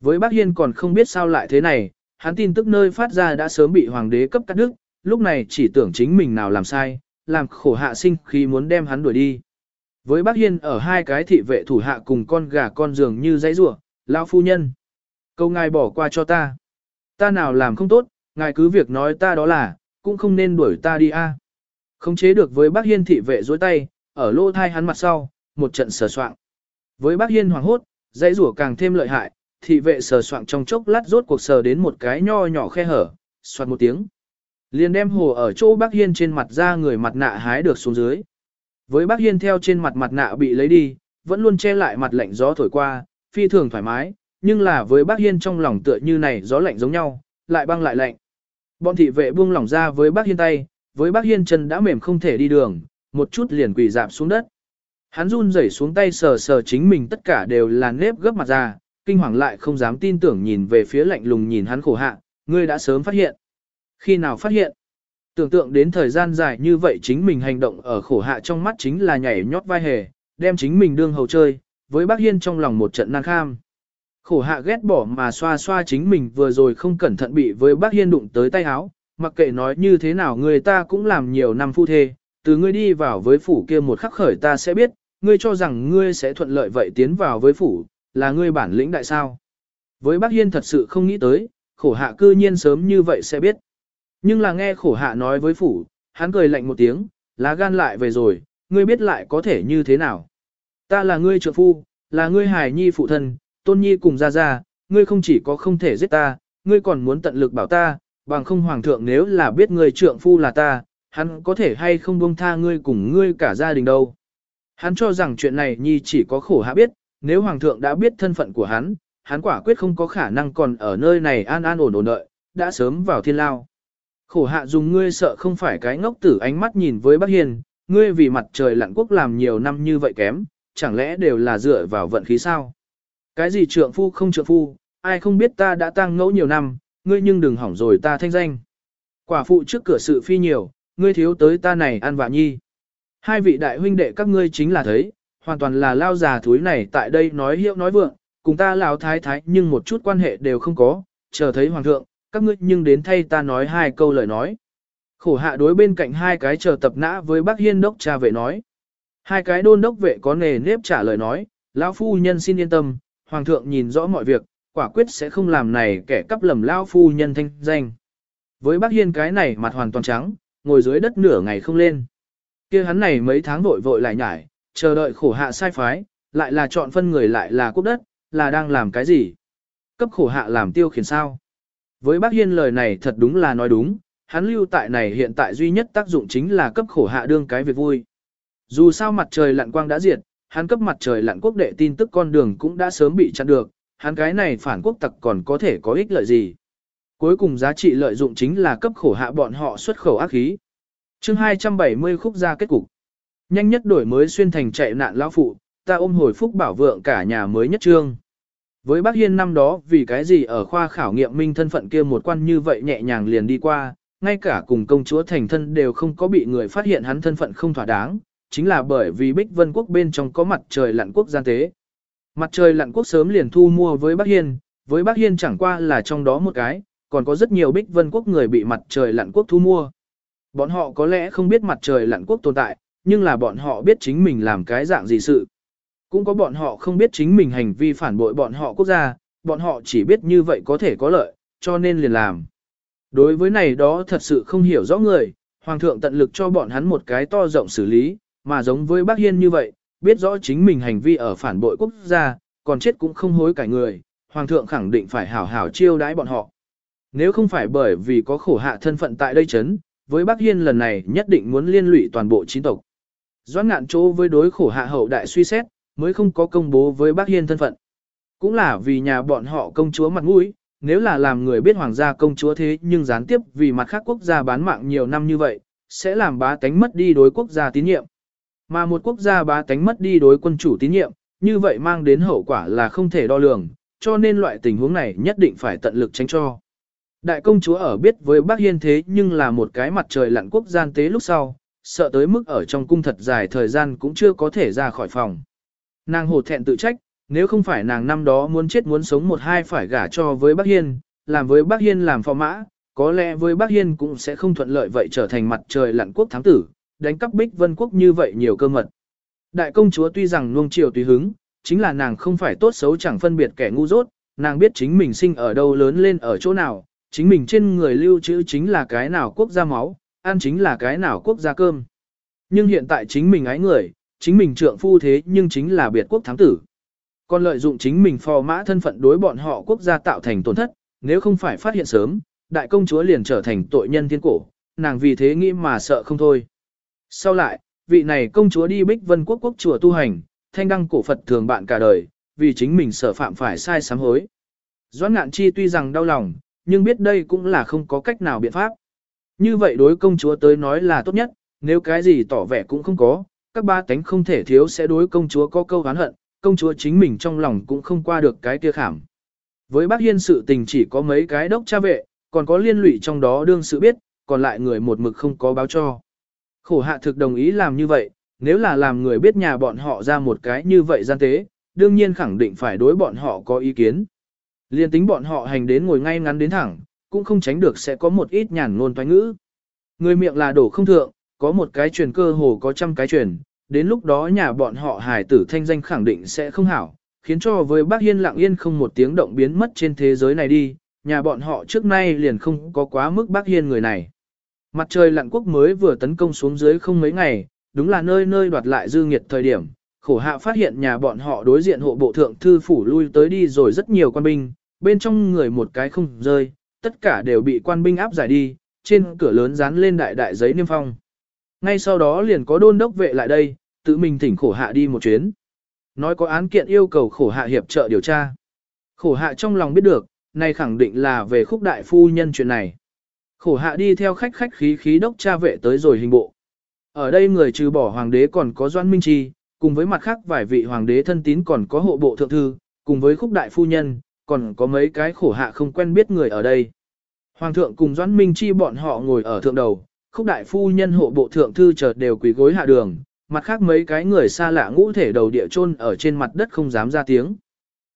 Với bác hiên còn không biết sao lại thế này, hắn tin tức nơi phát ra đã sớm bị hoàng đế cấp cắt đứt, lúc này chỉ tưởng chính mình nào làm sai, làm khổ hạ sinh khi muốn đem hắn đuổi đi. Với bác hiên ở hai cái thị vệ thủ hạ cùng con gà con giường như dãy rủa lao phu nhân. Câu ngài bỏ qua cho ta. Ta nào làm không tốt, ngài cứ việc nói ta đó là, cũng không nên đuổi ta đi a. Không chế được với bác hiên thị vệ dối tay, ở lô thai hắn mặt sau, một trận sờ soạn. Với bác hiên hoảng hốt, dãy rủa càng thêm lợi hại, thị vệ sờ soạn trong chốc lát rốt cuộc sờ đến một cái nho nhỏ khe hở, soạt một tiếng. Liền đem hồ ở chỗ bác hiên trên mặt ra người mặt nạ hái được xuống dưới. Với bác hiên theo trên mặt mặt nạ bị lấy đi, vẫn luôn che lại mặt lạnh gió thổi qua, phi thường thoải mái, nhưng là với bác hiên trong lòng tựa như này gió lạnh giống nhau, lại băng lại lạnh. Bọn thị vệ buông lỏng ra với bác hiên tay, với bác hiên chân đã mềm không thể đi đường, một chút liền quỳ dạp xuống đất. Hắn run rẩy xuống tay sờ sờ chính mình tất cả đều là nếp gấp mặt ra, kinh hoàng lại không dám tin tưởng nhìn về phía lạnh lùng nhìn hắn khổ hạ, ngươi đã sớm phát hiện. Khi nào phát hiện? Tưởng tượng đến thời gian dài như vậy chính mình hành động ở khổ hạ trong mắt chính là nhảy nhót vai hề, đem chính mình đương hầu chơi, với bác Hiên trong lòng một trận nan kham. Khổ hạ ghét bỏ mà xoa xoa chính mình vừa rồi không cẩn thận bị với bác Hiên đụng tới tay áo, mặc kệ nói như thế nào người ta cũng làm nhiều năm phu thê, từ ngươi đi vào với phủ kia một khắc khởi ta sẽ biết, ngươi cho rằng ngươi sẽ thuận lợi vậy tiến vào với phủ, là ngươi bản lĩnh đại sao. Với bác Hiên thật sự không nghĩ tới, khổ hạ cư nhiên sớm như vậy sẽ biết. Nhưng là nghe khổ hạ nói với phủ, hắn cười lạnh một tiếng, lá gan lại về rồi, ngươi biết lại có thể như thế nào. Ta là ngươi trợ phu, là ngươi hài nhi phụ thân, tôn nhi cùng ra ra, ngươi không chỉ có không thể giết ta, ngươi còn muốn tận lực bảo ta, bằng không hoàng thượng nếu là biết ngươi trượng phu là ta, hắn có thể hay không buông tha ngươi cùng ngươi cả gia đình đâu. Hắn cho rằng chuyện này nhi chỉ có khổ hạ biết, nếu hoàng thượng đã biết thân phận của hắn, hắn quả quyết không có khả năng còn ở nơi này an an ổn ổn đợi, đã sớm vào thiên lao. Khổ hạ dùng ngươi sợ không phải cái ngốc tử ánh mắt nhìn với bác hiền, ngươi vì mặt trời lặn quốc làm nhiều năm như vậy kém, chẳng lẽ đều là dựa vào vận khí sao? Cái gì trượng phu không trượng phu, ai không biết ta đã tăng ngẫu nhiều năm, ngươi nhưng đừng hỏng rồi ta thanh danh. Quả phụ trước cửa sự phi nhiều, ngươi thiếu tới ta này ăn vạ nhi. Hai vị đại huynh đệ các ngươi chính là thấy, hoàn toàn là lao già thúi này tại đây nói hiệu nói vượng, cùng ta lão thái thái nhưng một chút quan hệ đều không có, chờ thấy hoàng thượng, các ngươi nhưng đến thay ta nói hai câu lời nói. Khổ hạ đối bên cạnh hai cái chờ tập nã với bác hiên đốc cha vệ nói. Hai cái đôn đốc vệ có nề nếp trả lời nói, lão phu nhân xin yên tâm, hoàng thượng nhìn rõ mọi việc, quả quyết sẽ không làm này kẻ cắp lầm lao phu nhân thanh danh. Với bác hiên cái này mặt hoàn toàn trắng, ngồi dưới đất nửa ngày không lên. kia hắn này mấy tháng vội vội lại nhải, chờ đợi khổ hạ sai phái, lại là chọn phân người lại là quốc đất, là đang làm cái gì? Cấp khổ hạ làm tiêu khiển sao? Với bác Hiên lời này thật đúng là nói đúng, hắn lưu tại này hiện tại duy nhất tác dụng chính là cấp khổ hạ đương cái việc vui. Dù sao mặt trời lặn quang đã diệt, hắn cấp mặt trời lặn quốc đệ tin tức con đường cũng đã sớm bị chặn được, hắn cái này phản quốc tặc còn có thể có ích lợi gì. Cuối cùng giá trị lợi dụng chính là cấp khổ hạ bọn họ xuất khẩu ác khí. chương 270 khúc ra kết cục. Nhanh nhất đổi mới xuyên thành chạy nạn lão phụ, ta ôm hồi phúc bảo vượng cả nhà mới nhất trương. Với bác Hiên năm đó vì cái gì ở khoa khảo nghiệm minh thân phận kia một quan như vậy nhẹ nhàng liền đi qua, ngay cả cùng công chúa thành thân đều không có bị người phát hiện hắn thân phận không thỏa đáng, chính là bởi vì Bích Vân Quốc bên trong có mặt trời lặn quốc gian tế. Mặt trời lặn quốc sớm liền thu mua với bắc Hiên, với bắc Hiên chẳng qua là trong đó một cái, còn có rất nhiều Bích Vân Quốc người bị mặt trời lặn quốc thu mua. Bọn họ có lẽ không biết mặt trời lặn quốc tồn tại, nhưng là bọn họ biết chính mình làm cái dạng gì sự. Cũng có bọn họ không biết chính mình hành vi phản bội bọn họ quốc gia, bọn họ chỉ biết như vậy có thể có lợi, cho nên liền làm. Đối với này đó thật sự không hiểu rõ người, Hoàng thượng tận lực cho bọn hắn một cái to rộng xử lý, mà giống với bác Hiên như vậy, biết rõ chính mình hành vi ở phản bội quốc gia, còn chết cũng không hối cải người, Hoàng thượng khẳng định phải hảo hảo chiêu đãi bọn họ. Nếu không phải bởi vì có khổ hạ thân phận tại đây chấn, với Bác Hiên lần này nhất định muốn liên lụy toàn bộ chín tộc. Doãn ngạn chỗ với đối khổ hạ hậu đại suy xét, mới không có công bố với Bác Hiên thân phận. Cũng là vì nhà bọn họ công chúa mặt mũi, nếu là làm người biết hoàng gia công chúa thế nhưng gián tiếp vì mặt khác quốc gia bán mạng nhiều năm như vậy, sẽ làm bá tánh mất đi đối quốc gia tín nhiệm. Mà một quốc gia bá tánh mất đi đối quân chủ tín nhiệm, như vậy mang đến hậu quả là không thể đo lường, cho nên loại tình huống này nhất định phải tận lực tránh cho. Đại công chúa ở biết với bác hiên thế nhưng là một cái mặt trời lặn quốc gian tế lúc sau, sợ tới mức ở trong cung thật dài thời gian cũng chưa có thể ra khỏi phòng. Nàng hổ thẹn tự trách, nếu không phải nàng năm đó muốn chết muốn sống một hai phải gả cho với bác hiên, làm với bác hiên làm phò mã, có lẽ với bác hiên cũng sẽ không thuận lợi vậy trở thành mặt trời lặn quốc thám tử, đánh cắp bích vân quốc như vậy nhiều cơ mật. Đại công chúa tuy rằng nuông chiều tùy hứng, chính là nàng không phải tốt xấu chẳng phân biệt kẻ ngu dốt, nàng biết chính mình sinh ở đâu lớn lên ở chỗ nào, chính mình trên người lưu trữ chính là cái nào quốc gia máu, ăn chính là cái nào quốc gia cơm. Nhưng hiện tại chính mình ái người, chính mình trượng phu thế nhưng chính là biệt quốc thám tử. Còn lợi dụng chính mình phò mã thân phận đối bọn họ quốc gia tạo thành tổn thất, nếu không phải phát hiện sớm, đại công chúa liền trở thành tội nhân thiên cổ, nàng vì thế nghĩ mà sợ không thôi. Sau lại, vị này công chúa đi bích vân quốc quốc chùa tu hành, thanh đăng cổ Phật thường bạn cả đời, vì chính mình sở phạm phải sai sám hối. Doãn ngạn chi tuy rằng đau lòng, nhưng biết đây cũng là không có cách nào biện pháp. Như vậy đối công chúa tới nói là tốt nhất, nếu cái gì tỏ vẻ cũng không có, các ba tánh không thể thiếu sẽ đối công chúa có câu oán hận, công chúa chính mình trong lòng cũng không qua được cái kia khảm. Với bác hiên sự tình chỉ có mấy cái đốc cha vệ, còn có liên lụy trong đó đương sự biết, còn lại người một mực không có báo cho. Khổ hạ thực đồng ý làm như vậy, nếu là làm người biết nhà bọn họ ra một cái như vậy gian tế, đương nhiên khẳng định phải đối bọn họ có ý kiến. Liên tính bọn họ hành đến ngồi ngay ngắn đến thẳng, cũng không tránh được sẽ có một ít nhàn ngôn toái ngữ. Người miệng là đổ không thượng, có một cái truyền cơ hồ có trăm cái truyền, đến lúc đó nhà bọn họ hài tử thanh danh khẳng định sẽ không hảo, khiến cho với bác Hiên lặng yên không một tiếng động biến mất trên thế giới này đi, nhà bọn họ trước nay liền không có quá mức bác Hiên người này. Mặt trời lặn quốc mới vừa tấn công xuống dưới không mấy ngày, đúng là nơi nơi đoạt lại dư nghiệt thời điểm, khổ hạ phát hiện nhà bọn họ đối diện hộ bộ thượng thư phủ lui tới đi rồi rất nhiều quan binh, bên trong người một cái không rơi, tất cả đều bị quan binh áp giải đi, trên cửa lớn dán lên đại đại giấy niêm phong. Ngay sau đó liền có đôn đốc vệ lại đây, tự mình thỉnh khổ hạ đi một chuyến. Nói có án kiện yêu cầu khổ hạ hiệp trợ điều tra. Khổ hạ trong lòng biết được, nay khẳng định là về khúc đại phu nhân chuyện này. Khổ hạ đi theo khách khách khí khí đốc cha vệ tới rồi hình bộ. Ở đây người trừ bỏ hoàng đế còn có Doan Minh Trì, cùng với mặt khác vài vị hoàng đế thân tín còn có hộ bộ thượng thư, cùng với khúc đại phu nhân, còn có mấy cái khổ hạ không quen biết người ở đây. Hoàng thượng cùng Doãn Minh Chi bọn họ ngồi ở thượng đầu, khúc đại phu nhân hộ bộ thượng thư chợt đều quỳ gối hạ đường, mặt khác mấy cái người xa lạ ngũ thể đầu địa chôn ở trên mặt đất không dám ra tiếng.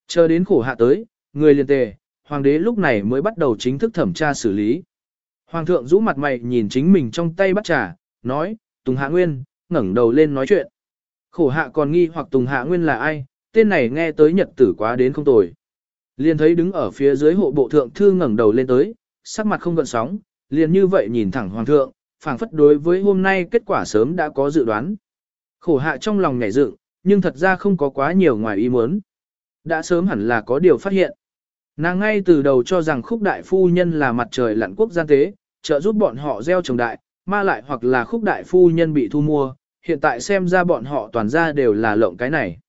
Chờ đến khổ hạ tới, người liền tề, hoàng đế lúc này mới bắt đầu chính thức thẩm tra xử lý. Hoàng thượng rũ mặt mày nhìn chính mình trong tay bắt trà, nói, Tùng Hạ Nguyên, ngẩng đầu lên nói chuyện. Khổ hạ còn nghi hoặc Tùng Hạ Nguyên là ai, tên này nghe tới nhật tử quá đến không tồi. Liền thấy đứng ở phía dưới hộ bộ thượng thư ngẩng đầu lên tới, sắc mặt không gợn sóng, liền như vậy nhìn thẳng hoàng thượng, phảng phất đối với hôm nay kết quả sớm đã có dự đoán. Khổ hạ trong lòng nhảy dựng, nhưng thật ra không có quá nhiều ngoài ý muốn. Đã sớm hẳn là có điều phát hiện. Nàng ngay từ đầu cho rằng khúc đại phu nhân là mặt trời lặn quốc gian tế, trợ giúp bọn họ gieo trồng đại, ma lại hoặc là khúc đại phu nhân bị thu mua, hiện tại xem ra bọn họ toàn ra đều là lộng cái này.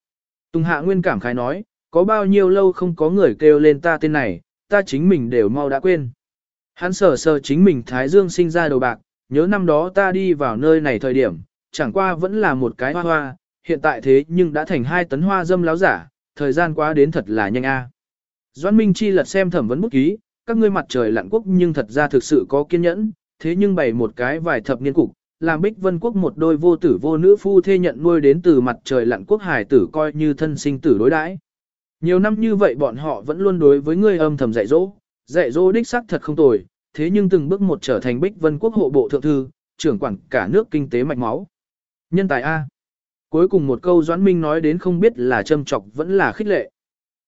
Tùng hạ nguyên cảm khái nói, có bao nhiêu lâu không có người kêu lên ta tên này, ta chính mình đều mau đã quên. Hắn sờ sờ chính mình Thái Dương sinh ra đầu bạc, nhớ năm đó ta đi vào nơi này thời điểm, chẳng qua vẫn là một cái hoa hoa, hiện tại thế nhưng đã thành hai tấn hoa dâm láo giả, thời gian quá đến thật là nhanh a. Doãn Minh Chi lật xem thẩm vấn bút ký, các ngươi mặt trời lặn quốc nhưng thật ra thực sự có kiên nhẫn, thế nhưng bày một cái vài thập niên cục, làm Bích Vân quốc một đôi vô tử vô nữ phu thê nhận nuôi đến từ mặt trời lặn quốc hải tử coi như thân sinh tử đối đãi. Nhiều năm như vậy bọn họ vẫn luôn đối với ngươi âm thầm dạy dỗ, dạy dỗ đích xác thật không tồi, thế nhưng từng bước một trở thành Bích Vân quốc hộ bộ thượng thư, trưởng quản cả nước kinh tế mạch máu. Nhân tài A. Cuối cùng một câu Doãn Minh nói đến không biết là châm chọc vẫn là khích lệ.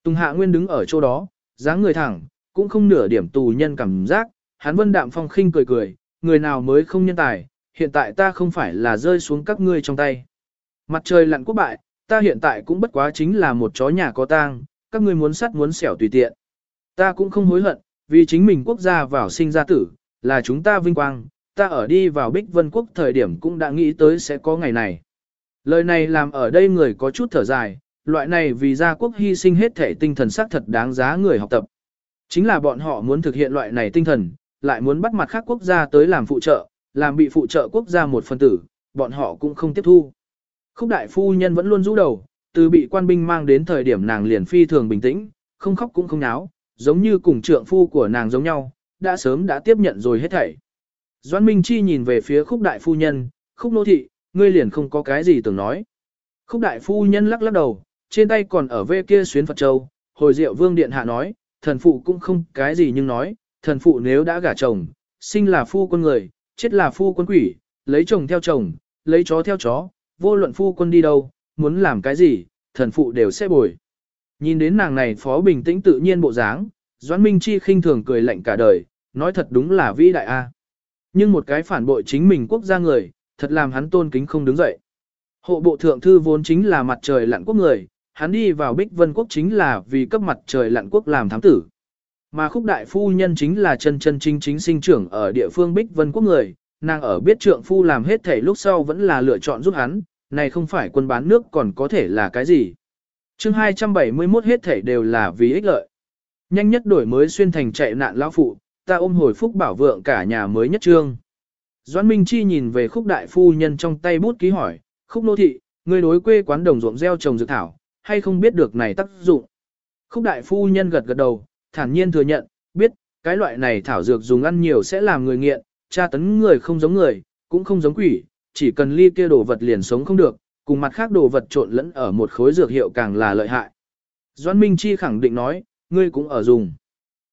Tùng Hạ Nguyên đứng ở chỗ đó, dáng người thẳng, cũng không nửa điểm tù nhân cảm giác, hắn vân đạm phong khinh cười cười, người nào mới không nhân tài, hiện tại ta không phải là rơi xuống các ngươi trong tay. Mặt trời lặn quốc bại, ta hiện tại cũng bất quá chính là một chó nhà có tang, các ngươi muốn sắt muốn xẻo tùy tiện. Ta cũng không hối hận, vì chính mình quốc gia vào sinh ra tử, là chúng ta vinh quang, ta ở đi vào Bích Vân Quốc thời điểm cũng đã nghĩ tới sẽ có ngày này. Lời này làm ở đây người có chút thở dài, loại này vì gia quốc hy sinh hết thể tinh thần sắc thật đáng giá người học tập. Chính là bọn họ muốn thực hiện loại này tinh thần, lại muốn bắt mặt khác quốc gia tới làm phụ trợ, làm bị phụ trợ quốc gia một phần tử, bọn họ cũng không tiếp thu. Khúc đại phu nhân vẫn luôn rũ đầu, từ bị quan binh mang đến thời điểm nàng liền phi thường bình tĩnh, không khóc cũng không náo, giống như cùng trượng phu của nàng giống nhau, đã sớm đã tiếp nhận rồi hết thảy. Doãn Minh Chi nhìn về phía khúc đại phu nhân, khúc nô thị, ngươi liền không có cái gì tưởng nói. Khúc đại phu nhân lắc lắc đầu, trên tay còn ở vê kia xuyến Phật Châu, hồi diệu vương điện hạ nói, thần phụ cũng không cái gì nhưng nói, thần phụ nếu đã gả chồng, sinh là phu quân người, chết là phu quân quỷ, lấy chồng theo chồng, lấy chó theo chó, vô luận phu quân đi đâu, muốn làm cái gì, thần phụ đều sẽ bồi. Nhìn đến nàng này phó bình tĩnh tự nhiên bộ dáng, Doãn Minh Chi khinh thường cười lạnh cả đời, nói thật đúng là vĩ đại a. Nhưng một cái phản bội chính mình quốc gia người, thật làm hắn tôn kính không đứng dậy. Hộ bộ thượng thư vốn chính là mặt trời lặn quốc người, hắn đi vào Bích Vân quốc chính là vì cấp mặt trời lặn quốc làm thám tử. Mà khúc đại phu nhân chính là chân chân chính chính sinh trưởng ở địa phương Bích Vân quốc người, nàng ở biết trượng phu làm hết thảy lúc sau vẫn là lựa chọn giúp hắn, này không phải quân bán nước còn có thể là cái gì. chương 271 hết thảy đều là vì ích lợi. Nhanh nhất đổi mới xuyên thành chạy nạn lão phụ, ta ôm hồi phúc bảo vượng cả nhà mới nhất trương. Doãn Minh Chi nhìn về khúc đại phu nhân trong tay bút ký hỏi, khúc nô thị, người đối quê quán đồng ruộng gieo trồng dược thảo, hay không biết được này tác dụng. Khúc đại phu nhân gật gật đầu, thản nhiên thừa nhận, biết, cái loại này thảo dược dùng ăn nhiều sẽ làm người nghiện, tra tấn người không giống người, cũng không giống quỷ, chỉ cần ly kia đồ vật liền sống không được, cùng mặt khác đồ vật trộn lẫn ở một khối dược hiệu càng là lợi hại. Doãn Minh Chi khẳng định nói, ngươi cũng ở dùng.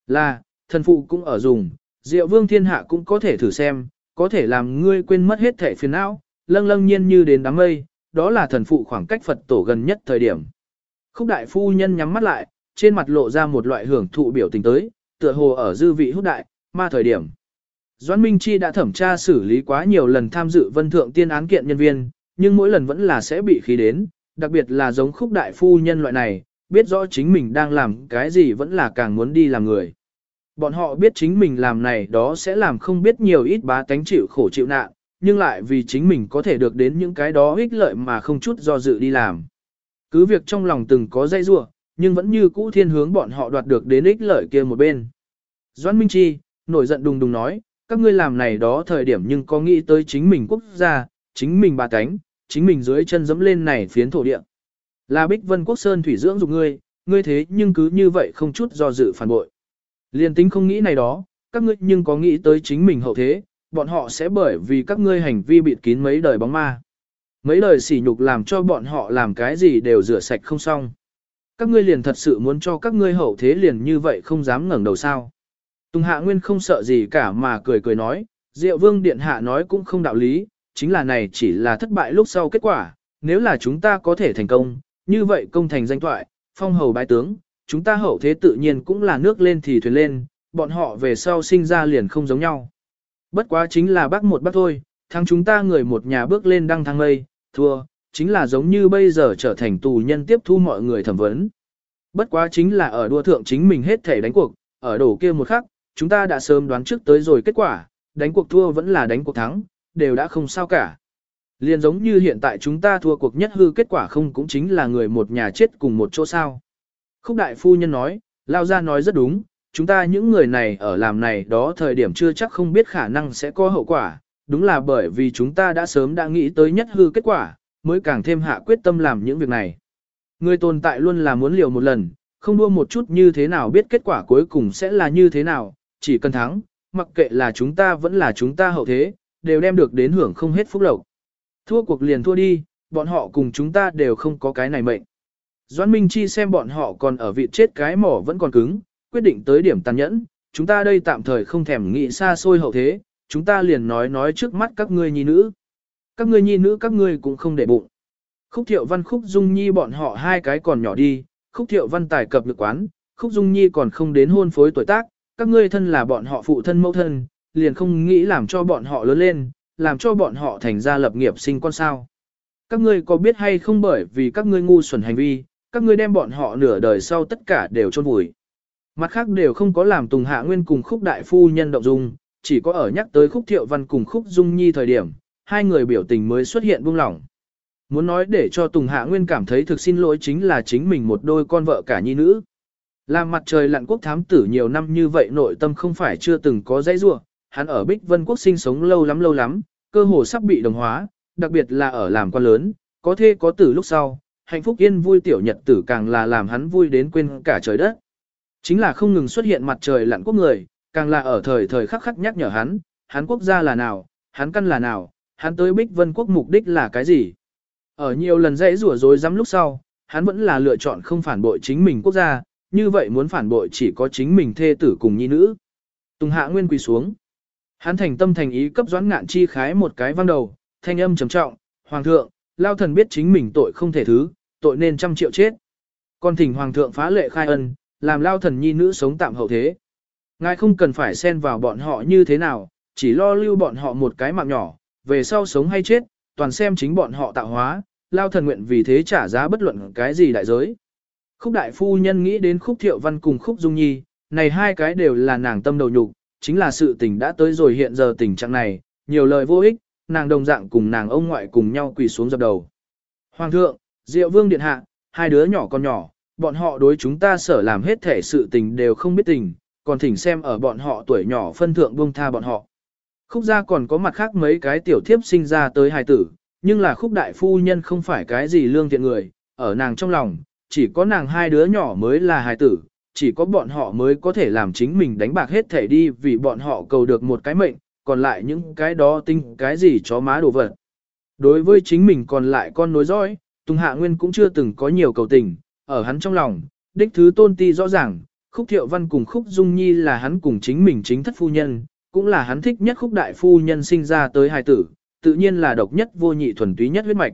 Là, thần phụ cũng ở dùng, Diệu Vương Thiên Hạ cũng có thể thử xem, có thể làm ngươi quên mất hết thể phiền não, lâng lâng nhiên như đến đám mây, đó là thần phụ khoảng cách Phật tổ gần nhất thời điểm. Khúc đại phu nhân nhắm mắt lại, trên mặt lộ ra một loại hưởng thụ biểu tình tới, tựa hồ ở dư vị hút đại, ma thời điểm. Doãn Minh Chi đã thẩm tra xử lý quá nhiều lần tham dự vân thượng tiên án kiện nhân viên, nhưng mỗi lần vẫn là sẽ bị khí đến, đặc biệt là giống khúc đại phu nhân loại này, biết rõ chính mình đang làm cái gì vẫn là càng muốn đi làm người. Bọn họ biết chính mình làm này đó sẽ làm không biết nhiều ít bá tánh chịu khổ chịu nạn, nhưng lại vì chính mình có thể được đến những cái đó ích lợi mà không chút do dự đi làm. Cứ việc trong lòng từng có dây rủa, nhưng vẫn như cũ thiên hướng bọn họ đoạt được đến ích lợi kia một bên. Doãn Minh Chi, nổi giận đùng đùng nói, các ngươi làm này đó thời điểm nhưng có nghĩ tới chính mình quốc gia, chính mình bà cánh, chính mình dưới chân dẫm lên này phiến thổ địa. Là Bích Vân Quốc Sơn thủy dưỡng dục ngươi, ngươi thế nhưng cứ như vậy không chút do dự phản bội. Liên tính không nghĩ này đó, các ngươi nhưng có nghĩ tới chính mình hậu thế, bọn họ sẽ bởi vì các ngươi hành vi bịt kín mấy đời bóng ma. Mấy lời sỉ nhục làm cho bọn họ làm cái gì đều rửa sạch không xong. Các ngươi liền thật sự muốn cho các ngươi hậu thế liền như vậy không dám ngẩng đầu sao. Tùng Hạ Nguyên không sợ gì cả mà cười cười nói, Diệu Vương Điện Hạ nói cũng không đạo lý, chính là này chỉ là thất bại lúc sau kết quả, nếu là chúng ta có thể thành công, như vậy công thành danh thoại, phong hầu bái tướng, chúng ta hậu thế tự nhiên cũng là nước lên thì thuyền lên, bọn họ về sau sinh ra liền không giống nhau. Bất quá chính là bác một bác thôi, thằng chúng ta người một nhà bước lên đăng thang mây, thua, chính là giống như bây giờ trở thành tù nhân tiếp thu mọi người thẩm vấn. Bất quá chính là ở đua thượng chính mình hết thể đánh cuộc, ở đổ kia một khắc, chúng ta đã sớm đoán trước tới rồi kết quả, đánh cuộc thua vẫn là đánh cuộc thắng, đều đã không sao cả. Liên giống như hiện tại chúng ta thua cuộc nhất hư kết quả không cũng chính là người một nhà chết cùng một chỗ sao. Khúc đại phu nhân nói, Lao Gia nói rất đúng, chúng ta những người này ở làm này đó thời điểm chưa chắc không biết khả năng sẽ có hậu quả, đúng là bởi vì chúng ta đã sớm đã nghĩ tới nhất hư kết quả, mới càng thêm hạ quyết tâm làm những việc này. Người tồn tại luôn là muốn liều một lần, không đua một chút như thế nào biết kết quả cuối cùng sẽ là như thế nào, chỉ cần thắng, mặc kệ là chúng ta vẫn là chúng ta hậu thế, đều đem được đến hưởng không hết phúc lộc. Thua cuộc liền thua đi, bọn họ cùng chúng ta đều không có cái này mệnh. Doãn Minh Chi xem bọn họ còn ở vị chết cái mỏ vẫn còn cứng, quyết định tới điểm tàn nhẫn, chúng ta đây tạm thời không thèm nghĩ xa xôi hậu thế, chúng ta liền nói nói trước mắt các ngươi nhi nữ. Các ngươi nhi nữ các ngươi cũng không để bụng. Khúc thiệu văn khúc dung nhi bọn họ hai cái còn nhỏ đi, khúc thiệu văn tài cập lực quán, khúc dung nhi còn không đến hôn phối tuổi tác, các ngươi thân là bọn họ phụ thân mẫu thân, liền không nghĩ làm cho bọn họ lớn lên, làm cho bọn họ thành ra lập nghiệp sinh con sao. Các ngươi có biết hay không bởi vì các ngươi ngu xuẩn hành vi, các ngươi đem bọn họ nửa đời sau tất cả đều chôn vùi. Mặt khác đều không có làm Tùng Hạ Nguyên cùng khúc đại phu nhân động dung, chỉ có ở nhắc tới khúc thiệu văn cùng khúc dung nhi thời điểm, hai người biểu tình mới xuất hiện buông lỏng. Muốn nói để cho Tùng Hạ Nguyên cảm thấy thực xin lỗi chính là chính mình một đôi con vợ cả nhi nữ. Làm mặt trời lặn quốc thám tử nhiều năm như vậy nội tâm không phải chưa từng có dãy rua, hắn ở Bích Vân Quốc sinh sống lâu lắm lâu lắm, cơ hồ sắp bị đồng hóa, đặc biệt là ở làm quan lớn, có thê có tử lúc sau, hạnh phúc yên vui tiểu nhật tử càng là làm hắn vui đến quên cả trời đất. Chính là không ngừng xuất hiện mặt trời lặn quốc người, càng là ở thời thời khắc khắc nhắc nhở hắn, hắn quốc gia là nào, hắn căn là nào, hắn tới Bích Vân Quốc mục đích là cái gì. Ở nhiều lần dãy rủa dối rắm lúc sau, hắn vẫn là lựa chọn không phản bội chính mình quốc gia, như vậy muốn phản bội chỉ có chính mình thê tử cùng nhi nữ. Tùng hạ nguyên quỳ xuống. Hắn thành tâm thành ý cấp doãn ngạn chi khái một cái văn đầu, thanh âm trầm trọng, hoàng thượng, lao thần biết chính mình tội không thể thứ, tội nên trăm triệu chết. con thỉnh hoàng thượng phá lệ khai ân, làm lao thần nhi nữ sống tạm hậu thế. Ngài không cần phải xen vào bọn họ như thế nào, chỉ lo lưu bọn họ một cái mạng nhỏ, về sau sống hay chết, toàn xem chính bọn họ tạo hóa, lao thần nguyện vì thế trả giá bất luận cái gì đại giới. Khúc đại phu nhân nghĩ đến khúc thiệu văn cùng khúc dung nhi, này hai cái đều là nàng tâm đầu nhục, chính là sự tình đã tới rồi hiện giờ tình trạng này, nhiều lời vô ích, nàng đồng dạng cùng nàng ông ngoại cùng nhau quỳ xuống dập đầu. Hoàng thượng, Diệu Vương Điện Hạ, hai đứa nhỏ con nhỏ, bọn họ đối chúng ta sở làm hết thể sự tình đều không biết tình, còn thỉnh xem ở bọn họ tuổi nhỏ phân thượng buông tha bọn họ. Khúc gia còn có mặt khác mấy cái tiểu thiếp sinh ra tới hài tử, nhưng là khúc đại phu nhân không phải cái gì lương thiện người, ở nàng trong lòng, chỉ có nàng hai đứa nhỏ mới là hài tử, chỉ có bọn họ mới có thể làm chính mình đánh bạc hết thể đi vì bọn họ cầu được một cái mệnh, còn lại những cái đó tinh cái gì chó má đồ vật. Đối với chính mình còn lại con nối dõi, Tùng Hạ Nguyên cũng chưa từng có nhiều cầu tình, ở hắn trong lòng, đích thứ tôn ti rõ ràng, khúc thiệu văn cùng khúc dung nhi là hắn cùng chính mình chính thất phu nhân, cũng là hắn thích nhất khúc đại phu nhân sinh ra tới hài tử, tự nhiên là độc nhất vô nhị thuần túy nhất huyết mạch.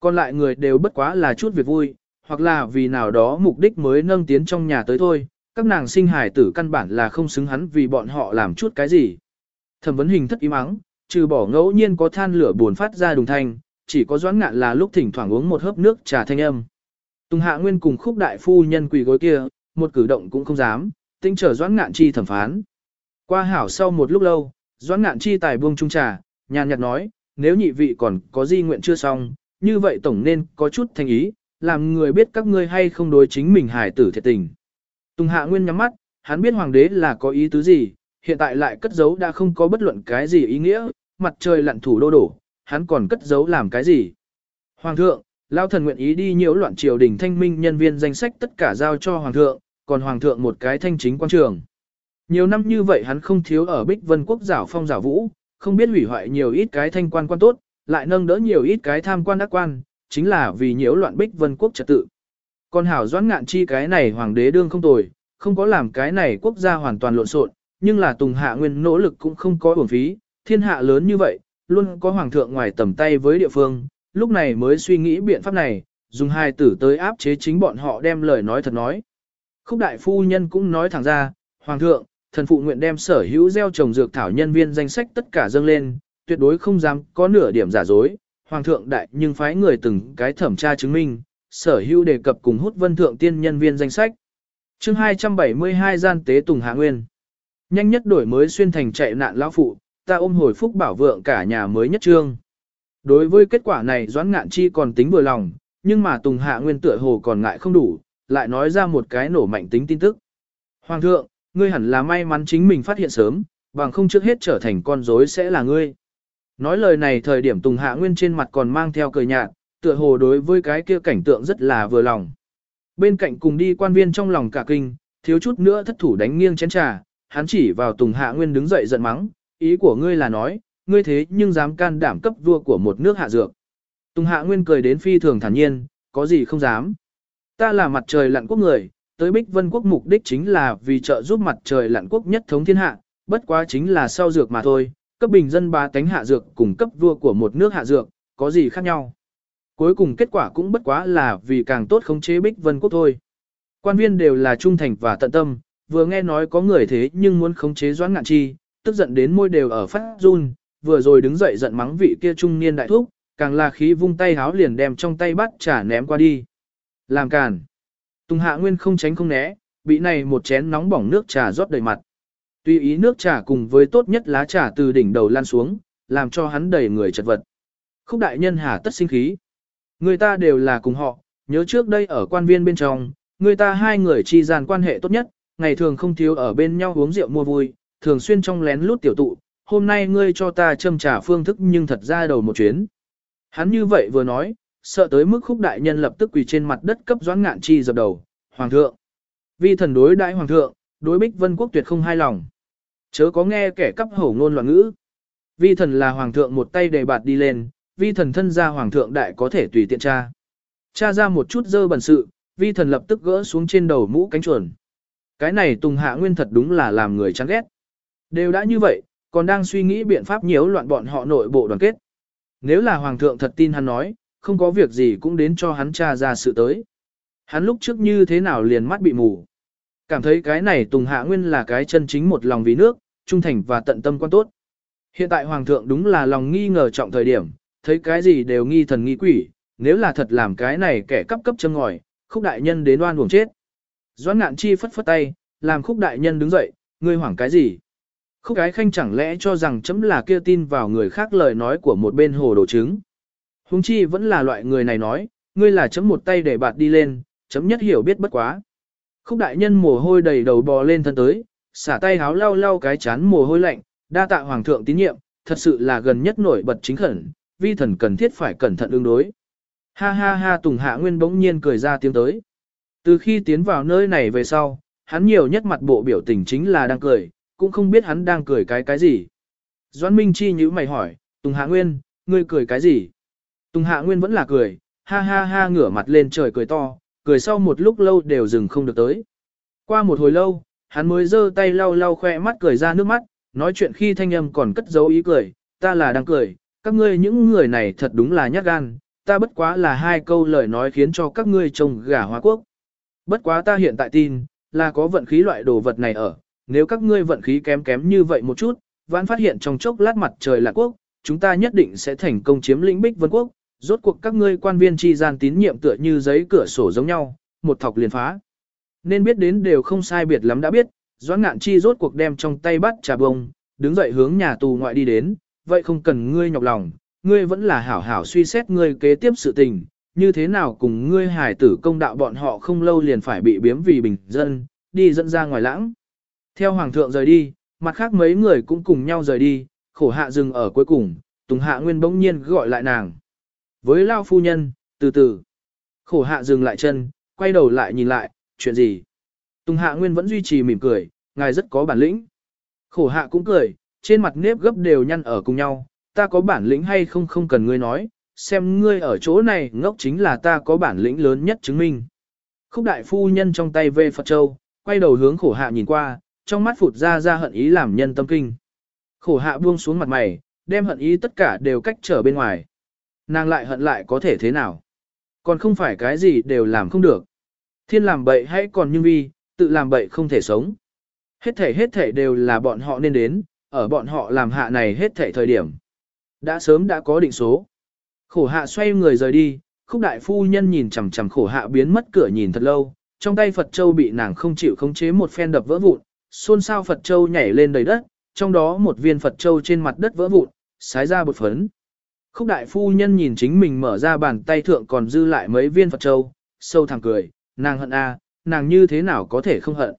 Còn lại người đều bất quá là chút việc vui, hoặc là vì nào đó mục đích mới nâng tiến trong nhà tới thôi, các nàng sinh hài tử căn bản là không xứng hắn vì bọn họ làm chút cái gì. Thẩm vấn hình thất im ắng, trừ bỏ ngẫu nhiên có than lửa buồn phát ra đùng thanh, chỉ có doãn ngạn là lúc thỉnh thoảng uống một hớp nước trà thanh âm. Tùng hạ nguyên cùng khúc đại phu nhân quỳ gối kia, một cử động cũng không dám, tinh trở doãn ngạn chi thẩm phán. Qua hảo sau một lúc lâu, doãn ngạn chi tài buông trung trà, nhàn nhạt nói, nếu nhị vị còn có di nguyện chưa xong, như vậy tổng nên có chút thành ý, làm người biết các ngươi hay không đối chính mình hài tử thiệt tình. Tùng hạ nguyên nhắm mắt, hắn biết hoàng đế là có ý tứ gì, hiện tại lại cất giấu đã không có bất luận cái gì ý nghĩa, mặt trời lặn thủ đô đổ, hắn còn cất giấu làm cái gì. Hoàng thượng, lao thần nguyện ý đi nhiễu loạn triều đình thanh minh nhân viên danh sách tất cả giao cho hoàng thượng, còn hoàng thượng một cái thanh chính quan trường. Nhiều năm như vậy hắn không thiếu ở Bích Vân quốc giảo phong giảo vũ, không biết hủy hoại nhiều ít cái thanh quan quan tốt, lại nâng đỡ nhiều ít cái tham quan đắc quan, chính là vì nhiễu loạn Bích Vân quốc trật tự. Còn hảo doãn ngạn chi cái này hoàng đế đương không tồi, không có làm cái này quốc gia hoàn toàn lộn xộn, nhưng là Tùng Hạ Nguyên nỗ lực cũng không có uổng phí, thiên hạ lớn như vậy, luôn có hoàng thượng ngoài tầm tay với địa phương, lúc này mới suy nghĩ biện pháp này, dùng hai tử tới áp chế chính bọn họ đem lời nói thật nói. Khúc đại phu nhân cũng nói thẳng ra, hoàng thượng, thần phụ nguyện đem sở hữu gieo trồng dược thảo nhân viên danh sách tất cả dâng lên, tuyệt đối không dám có nửa điểm giả dối. Hoàng thượng đại nhưng phái người từng cái thẩm tra chứng minh, sở hữu đề cập cùng hút vân thượng tiên nhân viên danh sách. chương 272 gian tế Tùng Hạ Nguyên. Nhanh nhất đổi mới xuyên thành chạy nạn lão phụ, ta ôm hồi phúc bảo vượng cả nhà mới nhất trương. Đối với kết quả này Doãn Ngạn Chi còn tính vừa lòng, nhưng mà Tùng Hạ Nguyên tựa hồ còn ngại không đủ, lại nói ra một cái nổ mạnh tính tin tức. Hoàng thượng, ngươi hẳn là may mắn chính mình phát hiện sớm, bằng không trước hết trở thành con rối sẽ là ngươi. Nói lời này thời điểm Tùng Hạ Nguyên trên mặt còn mang theo cười nhạt, tựa hồ đối với cái kia cảnh tượng rất là vừa lòng. Bên cạnh cùng đi quan viên trong lòng cả kinh, thiếu chút nữa thất thủ đánh nghiêng chén trà, hắn chỉ vào Tùng Hạ Nguyên đứng dậy giận mắng, ý của ngươi là nói, ngươi thế nhưng dám can đảm cấp vua của một nước hạ dược. Tùng Hạ Nguyên cười đến phi thường thản nhiên, có gì không dám. Ta là mặt trời lặn quốc người, tới Bích Vân quốc mục đích chính là vì trợ giúp mặt trời lặn quốc nhất thống thiên hạ, bất quá chính là sau dược mà thôi, cấp bình dân ba tánh hạ dược cùng cấp vua của một nước hạ dược, có gì khác nhau. Cuối cùng kết quả cũng bất quá là vì càng tốt khống chế Bích Vân quốc thôi. Quan viên đều là trung thành và tận tâm, vừa nghe nói có người thế nhưng muốn khống chế Doãn Ngạn Chi, tức giận đến môi đều ở phát run, vừa rồi đứng dậy giận mắng vị kia trung niên đại thúc, càng là khí vung tay háo liền đem trong tay bắt trả ném qua đi. Làm càn. Tùng Hạ Nguyên không tránh không né, bị này một chén nóng bỏng nước trà rót đầy mặt. Tuy ý nước trà cùng với tốt nhất lá trà từ đỉnh đầu lan xuống, làm cho hắn đầy người chật vật. Khúc đại nhân hà tất sinh khí. Người ta đều là cùng họ, nhớ trước đây ở quan viên bên trong, người ta hai người chi dàn quan hệ tốt nhất, ngày thường không thiếu ở bên nhau uống rượu mua vui, thường xuyên trong lén lút tiểu tụ, hôm nay ngươi cho ta châm trà phương thức nhưng thật ra đầu một chuyến. Hắn như vậy vừa nói, sợ tới mức khúc đại nhân lập tức quỳ trên mặt đất cấp doãn ngạn chi dập đầu, hoàng thượng. Vi thần đối đại hoàng thượng, đối bích vân quốc tuyệt không hai lòng. Chớ có nghe kẻ cấp hổ ngôn loạn ngữ. Vi thần là hoàng thượng một tay đề bạt đi lên, vi thần thân ra hoàng thượng đại có thể tùy tiện tra. Tra ra một chút dơ bẩn sự, vi thần lập tức gỡ xuống trên đầu mũ cánh chuồn. Cái này Tùng Hạ Nguyên thật đúng là làm người chán ghét. Đều đã như vậy, còn đang suy nghĩ biện pháp nhiễu loạn bọn họ nội bộ đoàn kết. Nếu là Hoàng thượng thật tin hắn nói, không có việc gì cũng đến cho hắn cha ra sự tới. Hắn lúc trước như thế nào liền mắt bị mù. Cảm thấy cái này Tùng Hạ Nguyên là cái chân chính một lòng vì nước, trung thành và tận tâm quan tốt. Hiện tại Hoàng thượng đúng là lòng nghi ngờ trọng thời điểm, thấy cái gì đều nghi thần nghi quỷ, nếu là thật làm cái này kẻ cấp cấp châm ngòi, khúc đại nhân đến oan uổng chết. Doãn ngạn chi phất phất tay, làm khúc đại nhân đứng dậy, ngươi hoảng cái gì? Khúc cái khanh chẳng lẽ cho rằng chấm là kia tin vào người khác lời nói của một bên hồ đồ trứng. Hùng chi vẫn là loại người này nói, ngươi là chấm một tay để bạt đi lên, chấm nhất hiểu biết bất quá. Khúc đại nhân mồ hôi đầy đầu bò lên thân tới, xả tay háo lau lau cái chán mồ hôi lạnh, đa tạ hoàng thượng tín nhiệm, thật sự là gần nhất nổi bật chính khẩn, vi thần cần thiết phải cẩn thận ứng đối. Ha ha ha Tùng Hạ Nguyên bỗng nhiên cười ra tiếng tới. Từ khi tiến vào nơi này về sau, hắn nhiều nhất mặt bộ biểu tình chính là đang cười, cũng không biết hắn đang cười cái cái gì. Doãn Minh Chi nhíu mày hỏi, Tùng Hạ Nguyên, ngươi cười cái gì? Tùng Hạ Nguyên vẫn là cười, ha ha ha ngửa mặt lên trời cười to, cười sau một lúc lâu đều dừng không được tới. Qua một hồi lâu, hắn mới giơ tay lau lau khoe mắt cười ra nước mắt, nói chuyện khi thanh âm còn cất giấu ý cười, ta là đang cười, các ngươi những người này thật đúng là nhát gan, ta bất quá là hai câu lời nói khiến cho các ngươi trông gà hoa quốc. Bất quá ta hiện tại tin, là có vận khí loại đồ vật này ở, nếu các ngươi vận khí kém kém như vậy một chút, vãn phát hiện trong chốc lát mặt trời là quốc, chúng ta nhất định sẽ thành công chiếm lĩnh bích vân quốc, rốt cuộc các ngươi quan viên chi gian tín nhiệm tựa như giấy cửa sổ giống nhau, một thọc liền phá. Nên biết đến đều không sai biệt lắm đã biết, Doãn ngạn chi rốt cuộc đem trong tay bắt trà bông, đứng dậy hướng nhà tù ngoại đi đến, vậy không cần ngươi nhọc lòng, ngươi vẫn là hảo hảo suy xét ngươi kế tiếp sự tình, như thế nào cùng ngươi hải tử công đạo bọn họ không lâu liền phải bị biếm vì bình dân, đi dẫn ra ngoài lãng. Theo hoàng thượng rời đi, mặt khác mấy người cũng cùng nhau rời đi, khổ hạ dừng ở cuối cùng, Tùng Hạ Nguyên bỗng nhiên gọi lại nàng. Với Lao phu nhân, từ từ. Khổ hạ dừng lại chân, quay đầu lại nhìn lại, chuyện gì? Tùng Hạ Nguyên vẫn duy trì mỉm cười, ngài rất có bản lĩnh. Khổ hạ cũng cười, trên mặt nếp gấp đều nhăn ở cùng nhau, ta có bản lĩnh hay không không cần ngươi nói, xem ngươi ở chỗ này ngốc chính là ta có bản lĩnh lớn nhất chứng minh. Khúc đại phu nhân trong tay về Phật Châu, quay đầu hướng khổ hạ nhìn qua, trong mắt phụt ra ra hận ý làm nhân tâm kinh. Khổ hạ buông xuống mặt mày, đem hận ý tất cả đều cách trở bên ngoài. Nàng lại hận lại có thể thế nào? Còn không phải cái gì đều làm không được. Thiên làm bậy hay còn như vi, tự làm bậy không thể sống. Hết thể hết thể đều là bọn họ nên đến, ở bọn họ làm hạ này hết thể thời điểm. Đã sớm đã có định số. Khổ hạ xoay người rời đi, khúc đại phu nhân nhìn chằm chằm khổ hạ biến mất cửa nhìn thật lâu, trong tay Phật Châu bị nàng không chịu khống chế một phen đập vỡ vụn, xôn xao Phật Châu nhảy lên đầy đất, trong đó một viên Phật Châu trên mặt đất vỡ vụn, xái ra bột phấn. Khúc đại phu nhân nhìn chính mình mở ra bàn tay thượng còn dư lại mấy viên Phật Châu, sâu thẳng cười, nàng hận a, nàng như thế nào có thể không hận.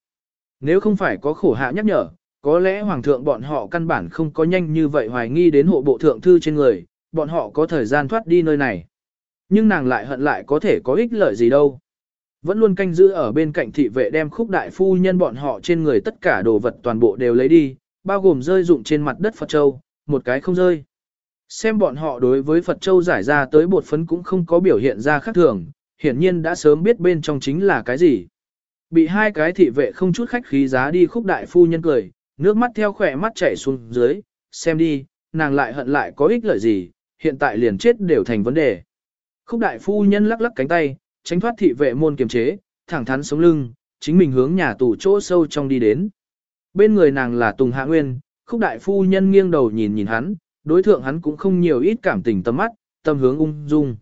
Nếu không phải có khổ hạ nhắc nhở, có lẽ hoàng thượng bọn họ căn bản không có nhanh như vậy hoài nghi đến hộ bộ thượng thư trên người, bọn họ có thời gian thoát đi nơi này. Nhưng nàng lại hận lại có thể có ích lợi gì đâu. Vẫn luôn canh giữ ở bên cạnh thị vệ đem khúc đại phu nhân bọn họ trên người tất cả đồ vật toàn bộ đều lấy đi, bao gồm rơi dụng trên mặt đất Phật Châu, một cái không rơi. Xem bọn họ đối với Phật Châu giải ra tới bột phấn cũng không có biểu hiện ra khác thường, hiển nhiên đã sớm biết bên trong chính là cái gì. Bị hai cái thị vệ không chút khách khí giá đi khúc đại phu nhân cười, nước mắt theo khỏe mắt chảy xuống dưới, xem đi, nàng lại hận lại có ích lợi gì, hiện tại liền chết đều thành vấn đề. Khúc đại phu nhân lắc lắc cánh tay, tránh thoát thị vệ môn kiềm chế, thẳng thắn sống lưng, chính mình hướng nhà tù chỗ sâu trong đi đến. Bên người nàng là Tùng Hạ Nguyên, khúc đại phu nhân nghiêng đầu nhìn nhìn hắn, đối thượng hắn cũng không nhiều ít cảm tình tâm mắt, tâm hướng ung dung.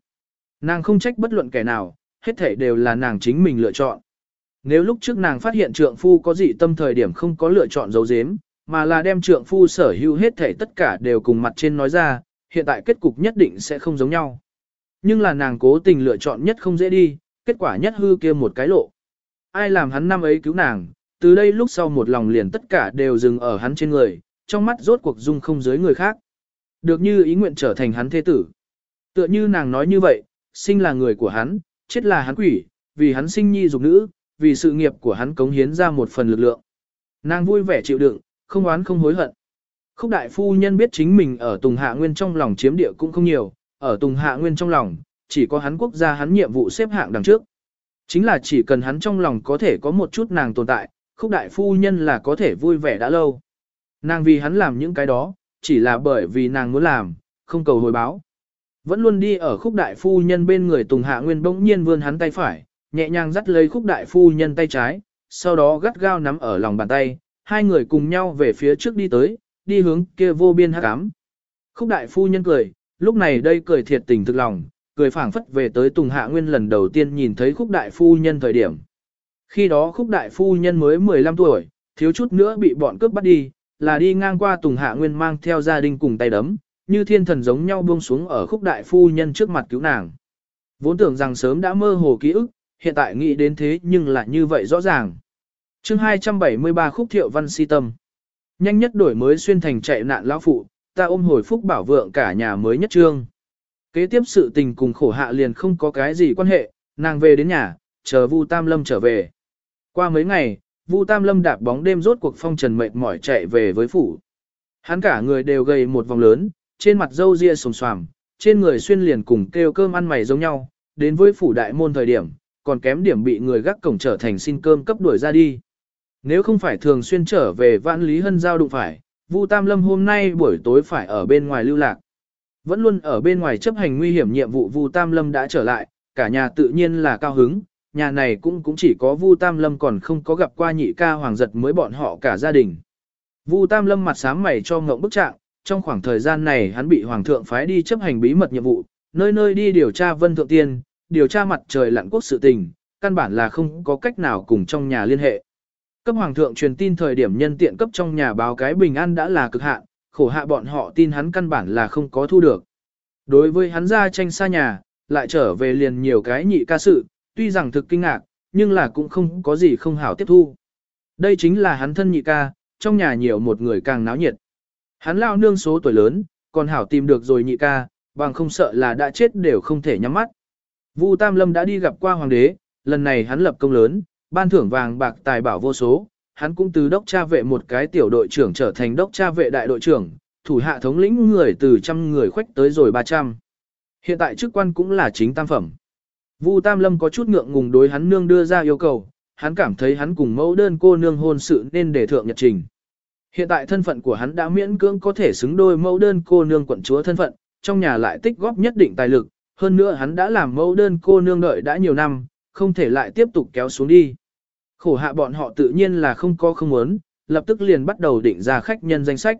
Nàng không trách bất luận kẻ nào, hết thể đều là nàng chính mình lựa chọn. Nếu lúc trước nàng phát hiện trượng phu có dị tâm thời điểm không có lựa chọn dấu dếm, mà là đem trượng phu sở hữu hết thể tất cả đều cùng mặt trên nói ra, hiện tại kết cục nhất định sẽ không giống nhau. Nhưng là nàng cố tình lựa chọn nhất không dễ đi, kết quả nhất hư kia một cái lộ. Ai làm hắn năm ấy cứu nàng, từ đây lúc sau một lòng liền tất cả đều dừng ở hắn trên người, trong mắt rốt cuộc dung không dưới người khác. Được như ý nguyện trở thành hắn thế tử. Tựa như nàng nói như vậy, sinh là người của hắn, chết là hắn quỷ, vì hắn sinh nhi dục nữ, vì sự nghiệp của hắn cống hiến ra một phần lực lượng. Nàng vui vẻ chịu đựng, không oán không hối hận. Khúc đại phu nhân biết chính mình ở Tùng Hạ Nguyên trong lòng chiếm địa cũng không nhiều, ở Tùng Hạ Nguyên trong lòng, chỉ có hắn quốc gia hắn nhiệm vụ xếp hạng đằng trước. Chính là chỉ cần hắn trong lòng có thể có một chút nàng tồn tại, khúc đại phu nhân là có thể vui vẻ đã lâu. Nàng vì hắn làm những cái đó, chỉ là bởi vì nàng muốn làm, không cầu hồi báo. Vẫn luôn đi ở khúc đại phu nhân bên người Tùng Hạ Nguyên bỗng nhiên vươn hắn tay phải, nhẹ nhàng dắt lấy khúc đại phu nhân tay trái, sau đó gắt gao nắm ở lòng bàn tay, hai người cùng nhau về phía trước đi tới, đi hướng kia vô biên hắc ám. Khúc đại phu nhân cười, lúc này đây cười thiệt tình thực lòng, cười phảng phất về tới Tùng Hạ Nguyên lần đầu tiên nhìn thấy khúc đại phu nhân thời điểm. Khi đó khúc đại phu nhân mới 15 tuổi, thiếu chút nữa bị bọn cướp bắt đi, là đi ngang qua Tùng Hạ Nguyên mang theo gia đình cùng tay đấm, như thiên thần giống nhau buông xuống ở khúc đại phu nhân trước mặt cứu nàng. Vốn tưởng rằng sớm đã mơ hồ ký ức, hiện tại nghĩ đến thế nhưng lại như vậy rõ ràng. chương 273 khúc thiệu văn si tâm. Nhanh nhất đổi mới xuyên thành chạy nạn lão phụ, ta ôm hồi phúc bảo vượng cả nhà mới nhất trương. Kế tiếp sự tình cùng khổ hạ liền không có cái gì quan hệ, nàng về đến nhà, chờ Vu Tam Lâm trở về. Qua mấy ngày, Vu Tam Lâm đạp bóng đêm rốt cuộc phong trần mệt mỏi chạy về với phủ. Hắn cả người đều gầy một vòng lớn, trên mặt râu ria sồm xoàm, trên người xuyên liền cùng kêu cơm ăn mày giống nhau, đến với phủ đại môn thời điểm, còn kém điểm bị người gác cổng trở thành xin cơm cấp đuổi ra đi. Nếu không phải thường xuyên trở về vãn lý hân giao đụng phải, Vu Tam Lâm hôm nay buổi tối phải ở bên ngoài lưu lạc. Vẫn luôn ở bên ngoài chấp hành nguy hiểm nhiệm vụ Vu Tam Lâm đã trở lại, cả nhà tự nhiên là cao hứng, nhà này cũng cũng chỉ có Vu Tam Lâm còn không có gặp qua nhị ca hoàng giật mới bọn họ cả gia đình. Vu Tam Lâm mặt sám mày cho ngộng bức trạng, trong khoảng thời gian này hắn bị hoàng thượng phái đi chấp hành bí mật nhiệm vụ, nơi nơi đi điều tra vân thượng tiên, điều tra mặt trời lặn quốc sự tình, căn bản là không có cách nào cùng trong nhà liên hệ. Cấp hoàng thượng truyền tin thời điểm nhân tiện cấp trong nhà báo cái bình an đã là cực hạn, khổ hạ bọn họ tin hắn căn bản là không có thu được. Đối với hắn ra tranh xa nhà, lại trở về liền nhiều cái nhị ca sự, tuy rằng thực kinh ngạc, nhưng là cũng không có gì không hảo tiếp thu. Đây chính là hắn thân nhị ca, trong nhà nhiều một người càng náo nhiệt. Hắn lao nương số tuổi lớn, còn hảo tìm được rồi nhị ca, bằng không sợ là đã chết đều không thể nhắm mắt. Vu Tam Lâm đã đi gặp qua hoàng đế, lần này hắn lập công lớn, ban thưởng vàng bạc tài bảo vô số, hắn cũng từ đốc cha vệ một cái tiểu đội trưởng trở thành đốc cha vệ đại đội trưởng, thủ hạ thống lĩnh người từ trăm người khoách tới rồi 300. Hiện tại chức quan cũng là chính tam phẩm. Vu Tam Lâm có chút ngượng ngùng đối hắn nương đưa ra yêu cầu, hắn cảm thấy hắn cùng mẫu đơn cô nương hôn sự nên để thượng nhật trình. Hiện tại thân phận của hắn đã miễn cưỡng có thể xứng đôi mẫu đơn cô nương quận chúa thân phận, trong nhà lại tích góp nhất định tài lực, hơn nữa hắn đã làm mẫu đơn cô nương đợi đã nhiều năm, không thể lại tiếp tục kéo xuống đi. Khổ hạ bọn họ tự nhiên là không có không muốn, lập tức liền bắt đầu định ra khách nhân danh sách.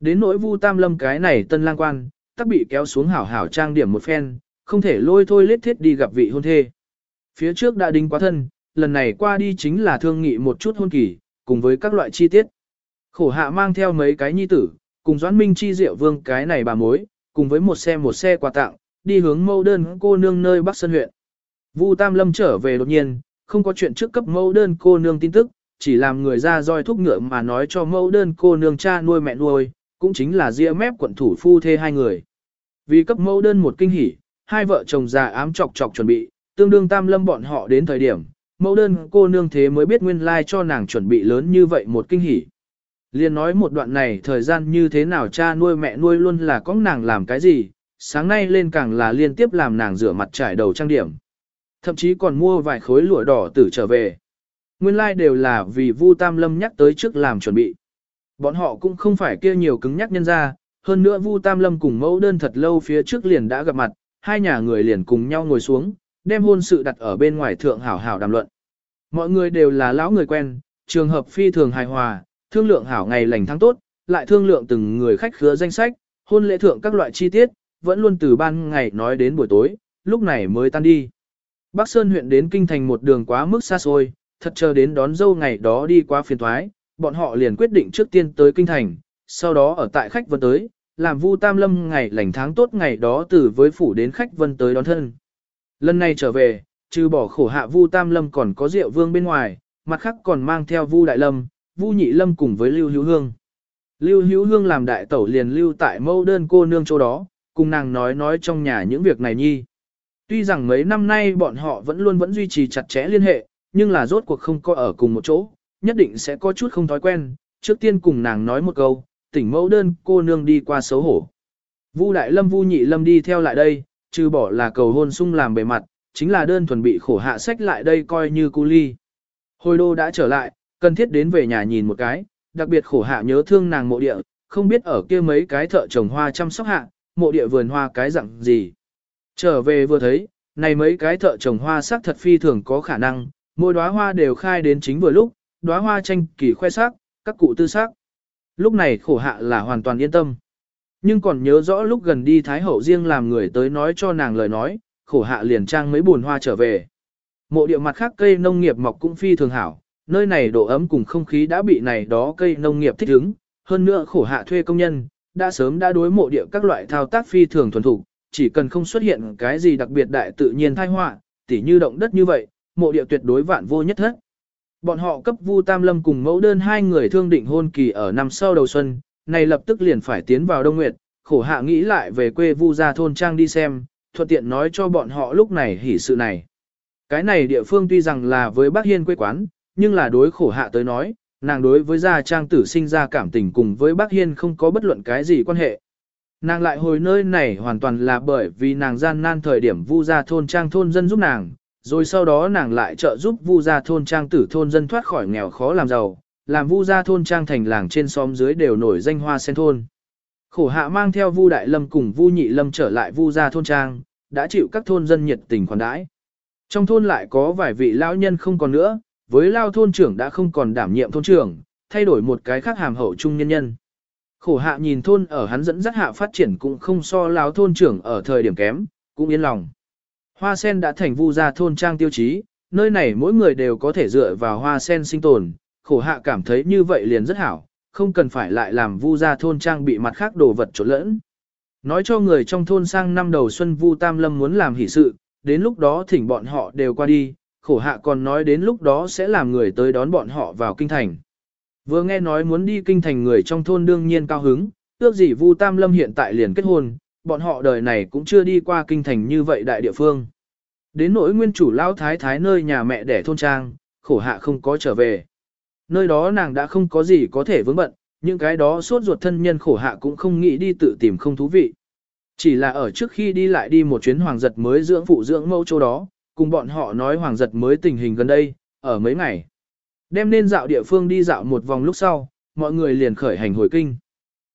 Đến nỗi Vu Tam Lâm cái này tân lang quan, tắc bị kéo xuống hảo hảo trang điểm một phen, không thể lôi thôi lết thiết đi gặp vị hôn thê. Phía trước đã đính quá thân, lần này qua đi chính là thương nghị một chút hôn kỳ, cùng với các loại chi tiết. Khổ hạ mang theo mấy cái nhi tử, cùng Doãn Minh chi diệu vương cái này bà mối, cùng với một xe một xe quà tặng, đi hướng mâu đơn cô nương nơi Bắc Sơn huyện. Vu Tam Lâm trở về đột nhiên, không có chuyện trước cấp mẫu đơn cô nương tin tức, chỉ làm người ra roi thúc ngựa mà nói cho mẫu đơn cô nương cha nuôi mẹ nuôi, cũng chính là ria mép quận thủ phu thê hai người. Vì cấp mẫu đơn một kinh hỉ, hai vợ chồng già ám chọc chọc chuẩn bị, tương đương tam lâm bọn họ đến thời điểm, mẫu đơn cô nương thế mới biết nguyên lai like cho nàng chuẩn bị lớn như vậy một kinh hỉ. Liên nói một đoạn này thời gian như thế nào cha nuôi mẹ nuôi luôn là có nàng làm cái gì, sáng nay lên càng là liên tiếp làm nàng rửa mặt trải đầu trang điểm. Thậm chí còn mua vài khối lụa đỏ tử trở về. Nguyên lai like đều là vì Vu Tam Lâm nhắc tới trước làm chuẩn bị. Bọn họ cũng không phải kia nhiều cứng nhắc nhân ra, hơn nữa Vu Tam Lâm cùng mẫu đơn thật lâu phía trước liền đã gặp mặt, hai nhà người liền cùng nhau ngồi xuống, đem hôn sự đặt ở bên ngoài thượng hảo hảo đàm luận. Mọi người đều là lão người quen, trường hợp phi thường hài hòa, thương lượng hảo ngày lành tháng tốt, lại thương lượng từng người khách khứa danh sách, hôn lễ thượng các loại chi tiết, vẫn luôn từ ban ngày nói đến buổi tối, lúc này mới tan đi. Bắc Sơn huyện đến kinh thành một đường quá mức xa xôi, thật chờ đến đón dâu ngày đó đi qua phiền thoái, bọn họ liền quyết định trước tiên tới kinh thành, sau đó ở tại khách vân tới, làm Vu Tam Lâm ngày lành tháng tốt ngày đó từ với phủ đến khách vân tới đón thân. Lần này trở về, trừ bỏ khổ hạ Vu Tam Lâm còn có Diệu Vương bên ngoài, mặt khác còn mang theo Vu Đại Lâm, Vu Nhị Lâm cùng với Lưu Hữu Hương. Lưu Hữu Hương làm đại tẩu liền lưu tại mâu đơn cô nương chỗ đó, cùng nàng nói nói trong nhà những việc này nhi. Tuy rằng mấy năm nay bọn họ vẫn luôn vẫn duy trì chặt chẽ liên hệ, nhưng là rốt cuộc không có ở cùng một chỗ, nhất định sẽ có chút không thói quen, trước tiên cùng nàng nói một câu, tỉnh mẫu đơn cô nương đi qua xấu hổ. Vu Đại Lâm Vu Nhị Lâm đi theo lại đây, trừ bỏ là cầu hôn sung làm bề mặt, chính là đơn thuần bị khổ hạ sách lại đây coi như cu ly. Hồi đô đã trở lại, cần thiết đến về nhà nhìn một cái, đặc biệt khổ hạ nhớ thương nàng mộ địa, không biết ở kia mấy cái thợ trồng hoa chăm sóc hạ, mộ địa vườn hoa cái dạng gì. Trở về vừa thấy, này mấy cái thợ trồng hoa sắc thật phi thường có khả năng, mỗi đóa hoa đều khai đến chính vừa lúc, đóa hoa tranh kỳ khoe sắc, các cụ tư sắc. Lúc này khổ hạ là hoàn toàn yên tâm. Nhưng còn nhớ rõ lúc gần đi Thái Hậu riêng làm người tới nói cho nàng lời nói, khổ hạ liền trang mấy buồn hoa trở về. Mộ địa mặt khác cây nông nghiệp mọc cũng phi thường hảo, nơi này độ ấm cùng không khí đã bị này đó cây nông nghiệp thích ứng, hơn nữa khổ hạ thuê công nhân, đã sớm đã đối mộ địa các loại thao tác phi thường thuần thủ, chỉ cần không xuất hiện cái gì đặc biệt đại tự nhiên thai họa, tỉ như động đất như vậy, mộ địa tuyệt đối vạn vô nhất thất. Bọn họ cấp Vu Tam Lâm cùng mẫu đơn hai người thương định hôn kỳ ở năm sau đầu xuân, này lập tức liền phải tiến vào Đông Nguyệt, khổ hạ nghĩ lại về quê Vu gia thôn trang đi xem, thuận tiện nói cho bọn họ lúc này hỉ sự này. Cái này địa phương tuy rằng là với bác Hiên quê quán, nhưng là đối khổ hạ tới nói, nàng đối với gia trang tử sinh ra cảm tình cùng với bác Hiên không có bất luận cái gì quan hệ. Nàng lại hồi nơi này hoàn toàn là bởi vì nàng gian nan thời điểm vu gia thôn trang thôn dân giúp nàng, rồi sau đó nàng lại trợ giúp vu gia thôn trang tử thôn dân thoát khỏi nghèo khó làm giàu, làm vu gia thôn trang thành làng trên xóm dưới đều nổi danh hoa sen thôn. Khổ hạ mang theo vu đại lâm cùng vu nhị lâm trở lại vu gia thôn trang, đã chịu các thôn dân nhiệt tình khoản đãi. Trong thôn lại có vài vị lão nhân không còn nữa, với lao thôn trưởng đã không còn đảm nhiệm thôn trưởng, thay đổi một cái khác hàm hậu trung nhân nhân. Khổ hạ nhìn thôn ở hắn dẫn dắt hạ phát triển cũng không so lao thôn trưởng ở thời điểm kém, cũng yên lòng. Hoa sen đã thành vu gia thôn trang tiêu chí, nơi này mỗi người đều có thể dựa vào hoa sen sinh tồn, khổ hạ cảm thấy như vậy liền rất hảo, không cần phải lại làm vu gia thôn trang bị mặt khác đồ vật trộn lẫn. Nói cho người trong thôn sang năm đầu xuân vu tam lâm muốn làm hỷ sự, đến lúc đó thỉnh bọn họ đều qua đi, khổ hạ còn nói đến lúc đó sẽ làm người tới đón bọn họ vào kinh thành. Vừa nghe nói muốn đi kinh thành người trong thôn đương nhiên cao hứng, ước gì Vu Tam Lâm hiện tại liền kết hôn, bọn họ đời này cũng chưa đi qua kinh thành như vậy đại địa phương. Đến nỗi nguyên chủ lão thái thái nơi nhà mẹ đẻ thôn trang, khổ hạ không có trở về. Nơi đó nàng đã không có gì có thể vướng bận, những cái đó suốt ruột thân nhân khổ hạ cũng không nghĩ đi tự tìm không thú vị. Chỉ là ở trước khi đi lại đi một chuyến hoàng giật mới dưỡng phụ dưỡng mẫu chỗ đó, cùng bọn họ nói hoàng giật mới tình hình gần đây, ở mấy ngày. Đem nên dạo địa phương đi dạo một vòng lúc sau, mọi người liền khởi hành hồi kinh.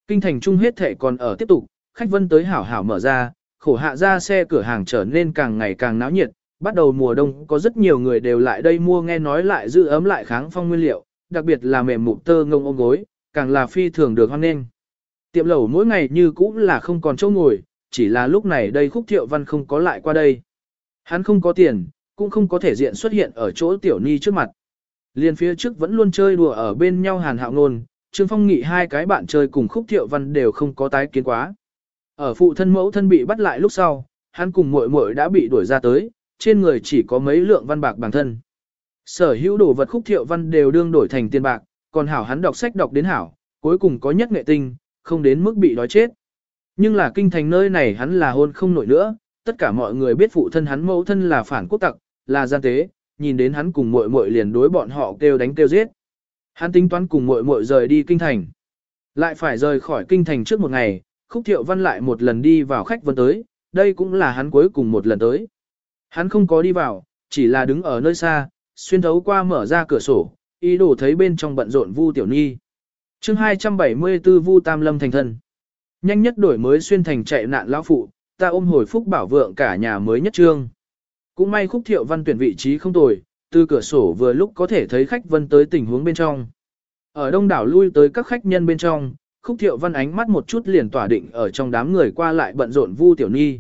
Kinh thành trung hết thể còn ở tiếp tục, khách vân tới hảo hảo mở ra, khổ hạ ra xe cửa hàng trở nên càng ngày càng náo nhiệt, bắt đầu mùa đông có rất nhiều người đều lại đây mua nghe nói lại giữ ấm lại kháng phong nguyên liệu, đặc biệt là mềm mụn tơ ngông ôm gối, càng là phi thường được hoan nghênh. Tiệm lẩu mỗi ngày như cũ là không còn chỗ ngồi, chỉ là lúc này đây khúc thiệu văn không có lại qua đây. Hắn không có tiền, cũng không có thể diện xuất hiện ở chỗ tiểu ni trước mặt. Liên phía trước vẫn luôn chơi đùa ở bên nhau hàn hạo ngôn, Trương Phong nghị hai cái bạn chơi cùng khúc thiệu văn đều không có tái kiến quá. Ở phụ thân mẫu thân bị bắt lại lúc sau, hắn cùng muội muội đã bị đuổi ra tới, trên người chỉ có mấy lượng văn bạc bản thân. Sở hữu đồ vật khúc thiệu văn đều đương đổi thành tiền bạc, còn hảo hắn đọc sách đọc đến hảo, cuối cùng có nhất nghệ tinh, không đến mức bị đói chết. Nhưng là kinh thành nơi này hắn là hôn không nổi nữa, tất cả mọi người biết phụ thân hắn mẫu thân là phản quốc tặc, là gian tế, nhìn đến hắn cùng muội muội liền đối bọn họ kêu đánh kêu giết. Hắn tính toán cùng muội muội rời đi kinh thành. Lại phải rời khỏi kinh thành trước một ngày, Khúc Thiệu Văn lại một lần đi vào khách vân tới, đây cũng là hắn cuối cùng một lần tới. Hắn không có đi vào, chỉ là đứng ở nơi xa, xuyên thấu qua mở ra cửa sổ, ý đồ thấy bên trong bận rộn Vu Tiểu Nhi. Chương 274 Vu Tam Lâm thành thân. Nhanh nhất đổi mới xuyên thành chạy nạn lão phụ, ta ôm hồi phúc bảo vượng cả nhà mới nhất trương. Cũng may khúc thiệu văn tuyển vị trí không tồi, từ cửa sổ vừa lúc có thể thấy khách vân tới tình huống bên trong. Ở đông đảo lui tới các khách nhân bên trong, khúc thiệu văn ánh mắt một chút liền tỏa định ở trong đám người qua lại bận rộn Vu Tiểu Ni.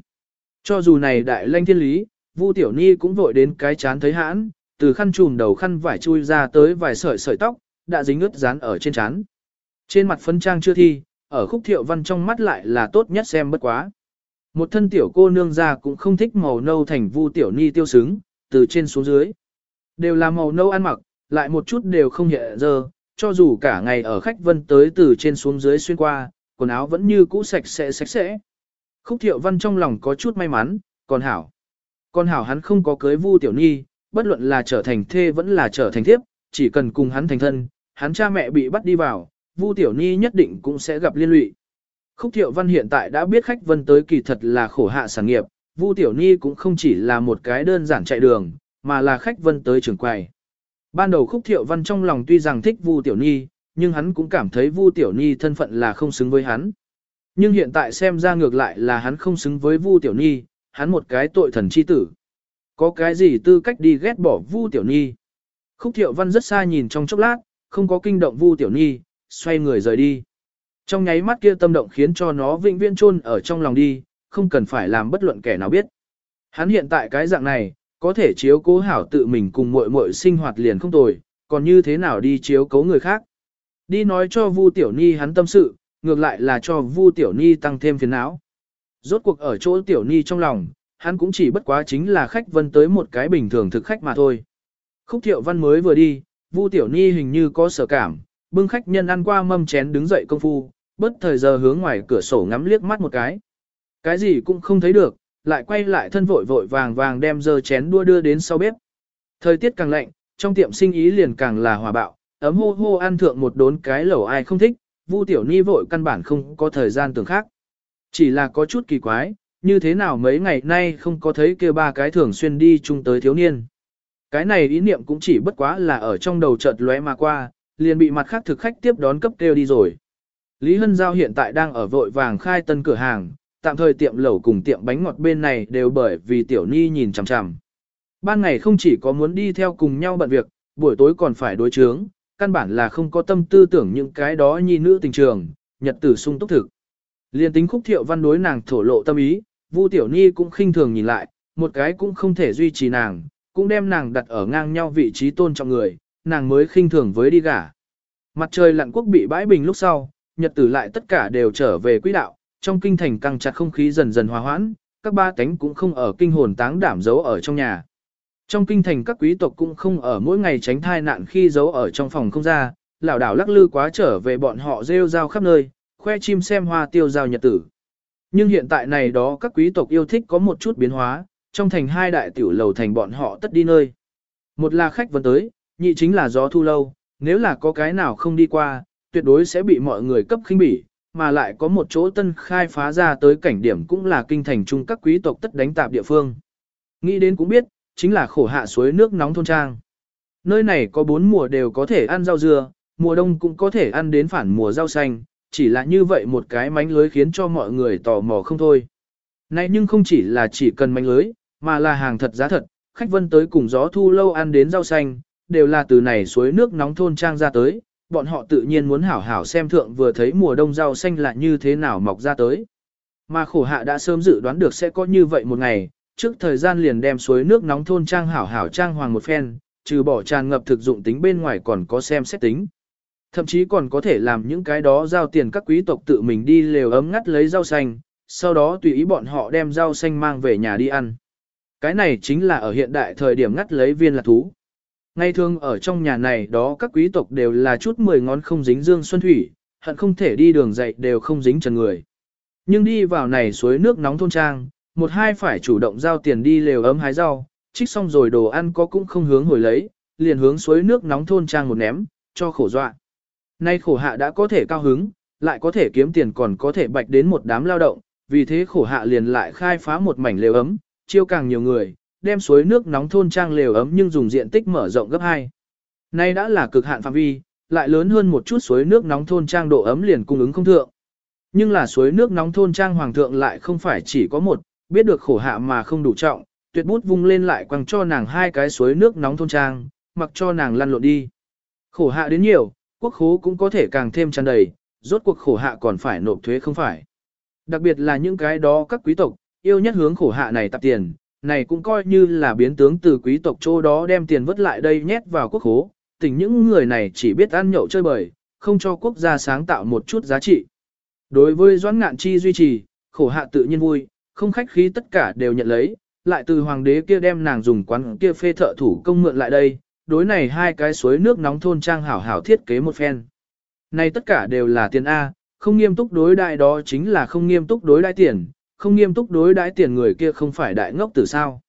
Cho dù này đại lanh thiên lý, Vu Tiểu Ni cũng vội đến cái chán thấy hãn, từ khăn trùm đầu khăn vải chui ra tới vài sợi sợi tóc, đã dính ướt dán ở trên trán. Trên mặt phấn trang chưa thi, ở khúc thiệu văn trong mắt lại là tốt nhất xem bất quá. Một thân tiểu cô nương ra cũng không thích màu nâu thành vu tiểu ni tiêu sướng, từ trên xuống dưới. Đều là màu nâu ăn mặc, lại một chút đều không hiện giờ cho dù cả ngày ở khách vân tới từ trên xuống dưới xuyên qua, quần áo vẫn như cũ sạch sẽ sạch sẽ. Khúc thiệu văn trong lòng có chút may mắn, còn hảo. Còn hảo hắn không có cưới vu tiểu ni, bất luận là trở thành thê vẫn là trở thành thiếp, chỉ cần cùng hắn thành thân, hắn cha mẹ bị bắt đi vào, vu tiểu ni nhất định cũng sẽ gặp liên lụy. Khúc thiệu văn hiện tại đã biết khách vân tới kỳ thật là khổ hạ sản nghiệp, vu tiểu ni cũng không chỉ là một cái đơn giản chạy đường, mà là khách vân tới trường quầy. Ban đầu khúc thiệu văn trong lòng tuy rằng thích vu tiểu nhi nhưng hắn cũng cảm thấy vu tiểu nhi thân phận là không xứng với hắn. Nhưng hiện tại xem ra ngược lại là hắn không xứng với vu tiểu nhi hắn một cái tội thần chi tử. Có cái gì tư cách đi ghét bỏ vu tiểu nhi Khúc thiệu văn rất xa nhìn trong chốc lát, không có kinh động vu tiểu nhi xoay người rời đi. Trong nháy mắt kia tâm động khiến cho nó vĩnh viễn chôn ở trong lòng đi, không cần phải làm bất luận kẻ nào biết. Hắn hiện tại cái dạng này, có thể chiếu cố hảo tự mình cùng muội muội sinh hoạt liền không tồi, còn như thế nào đi chiếu cố người khác. Đi nói cho Vu Tiểu Ni hắn tâm sự, ngược lại là cho Vu Tiểu Ni tăng thêm phiền não. Rốt cuộc ở chỗ Tiểu Ni trong lòng, hắn cũng chỉ bất quá chính là khách vân tới một cái bình thường thực khách mà thôi. Khúc Thiệu Văn mới vừa đi, Vu Tiểu Ni hình như có sở cảm, bưng khách nhân ăn qua mâm chén đứng dậy công phu, bất thời giờ hướng ngoài cửa sổ ngắm liếc mắt một cái. Cái gì cũng không thấy được, lại quay lại thân vội vội vàng vàng đem dơ chén đua đưa đến sau bếp. Thời tiết càng lạnh, trong tiệm sinh ý liền càng là hòa bạo, ấm hô hô ăn thượng một đốn cái lẩu ai không thích, Vu Tiểu Ni vội căn bản không có thời gian tưởng khác. Chỉ là có chút kỳ quái, như thế nào mấy ngày nay không có thấy kia ba cái thường xuyên đi chung tới thiếu niên. Cái này ý niệm cũng chỉ bất quá là ở trong đầu chợt lóe mà qua, liền bị mặt khác thực khách tiếp đón cấp kêu đi rồi. Lý Hân Giao hiện tại đang ở vội vàng khai tân cửa hàng, tạm thời tiệm lẩu cùng tiệm bánh ngọt bên này đều bởi vì Tiểu Ni nhìn chằm chằm. Ban ngày không chỉ có muốn đi theo cùng nhau bận việc, buổi tối còn phải đối chướng, căn bản là không có tâm tư tưởng những cái đó nhi nữ tình trường, nhật tử sung túc thực. Liên tính khúc thiệu văn đối nàng thổ lộ tâm ý, Vu Tiểu Ni cũng khinh thường nhìn lại, một cái cũng không thể duy trì nàng, cũng đem nàng đặt ở ngang nhau vị trí tôn trọng người, nàng mới khinh thường với đi gả. Mặt trời lặn quốc bị bãi bình lúc sau, nhật tử lại tất cả đều trở về quỹ đạo, trong kinh thành căng chặt không khí dần dần hòa hoãn, các ba cánh cũng không ở kinh hồn táng đảm giấu ở trong nhà. Trong kinh thành các quý tộc cũng không ở mỗi ngày tránh thai nạn khi giấu ở trong phòng không ra, lão đảo lắc lư quá trở về bọn họ rêu rao khắp nơi, khoe chim xem hoa tiêu giao nhật tử. Nhưng hiện tại này đó các quý tộc yêu thích có một chút biến hóa, trong thành hai đại tiểu lầu thành bọn họ tất đi nơi. Một là khách vẫn tới, nhị chính là gió thu lâu, nếu là có cái nào không đi qua, tuyệt đối sẽ bị mọi người cấp khinh bỉ, mà lại có một chỗ tân khai phá ra tới cảnh điểm cũng là kinh thành chung các quý tộc tất đánh tạp địa phương. Nghĩ đến cũng biết, chính là khổ hạ suối nước nóng thôn trang. Nơi này có bốn mùa đều có thể ăn rau dưa, mùa đông cũng có thể ăn đến phản mùa rau xanh, chỉ là như vậy một cái mánh lưới khiến cho mọi người tò mò không thôi. Này nhưng không chỉ là chỉ cần mánh lưới, mà là hàng thật giá thật, khách vân tới cùng gió thu lâu ăn đến rau xanh, đều là từ này suối nước nóng thôn trang ra tới, bọn họ tự nhiên muốn hảo hảo xem thượng vừa thấy mùa đông rau xanh là như thế nào mọc ra tới. Mà khổ hạ đã sớm dự đoán được sẽ có như vậy một ngày, trước thời gian liền đem suối nước nóng thôn trang hảo hảo trang hoàng một phen, trừ bỏ tràn ngập thực dụng tính bên ngoài còn có xem xét tính. Thậm chí còn có thể làm những cái đó giao tiền các quý tộc tự mình đi lều ấm ngắt lấy rau xanh, sau đó tùy ý bọn họ đem rau xanh mang về nhà đi ăn. Cái này chính là ở hiện đại thời điểm ngắt lấy viên lạc thú. Ngay thường ở trong nhà này đó các quý tộc đều là chút mười ngón không dính dương xuân thủy, hận không thể đi đường dậy đều không dính trần người. Nhưng đi vào này suối nước nóng thôn trang, một hai phải chủ động giao tiền đi lều ấm hái rau, trích xong rồi đồ ăn có cũng không hướng hồi lấy, liền hướng suối nước nóng thôn trang một ném, cho khổ dọa. Nay khổ hạ đã có thể cao hứng, lại có thể kiếm tiền còn có thể bạch đến một đám lao động, vì thế khổ hạ liền lại khai phá một mảnh lều ấm, chiêu càng nhiều người, đem suối nước nóng thôn trang lều ấm nhưng dùng diện tích mở rộng gấp 2. Nay đã là cực hạn phạm vi, lại lớn hơn một chút suối nước nóng thôn trang độ ấm liền cung ứng không thượng. Nhưng là suối nước nóng thôn trang hoàng thượng lại không phải chỉ có một, biết được khổ hạ mà không đủ trọng, tuyệt bút vung lên lại quăng cho nàng hai cái suối nước nóng thôn trang, mặc cho nàng lăn lộn đi. Khổ hạ đến nhiều, quốc khố cũng có thể càng thêm tràn đầy, rốt cuộc khổ hạ còn phải nộp thuế không phải. Đặc biệt là những cái đó các quý tộc, yêu nhất hướng khổ hạ này tập tiền, này cũng coi như là biến tướng từ quý tộc chỗ đó đem tiền vất lại đây nhét vào quốc khố, tình những người này chỉ biết ăn nhậu chơi bời, không cho quốc gia sáng tạo một chút giá trị. Đối với Doãn Ngạn Chi duy trì, khổ hạ tự nhiên vui, không khách khí tất cả đều nhận lấy, lại từ hoàng đế kia đem nàng dùng quán kia phê thợ thủ công mượn lại đây, đối này hai cái suối nước nóng thôn trang hảo hảo thiết kế một phen. Này tất cả đều là tiền A, không nghiêm túc đối đại đó chính là không nghiêm túc đối đại tiền, không nghiêm túc đối đãi tiền người kia không phải đại ngốc tử sao.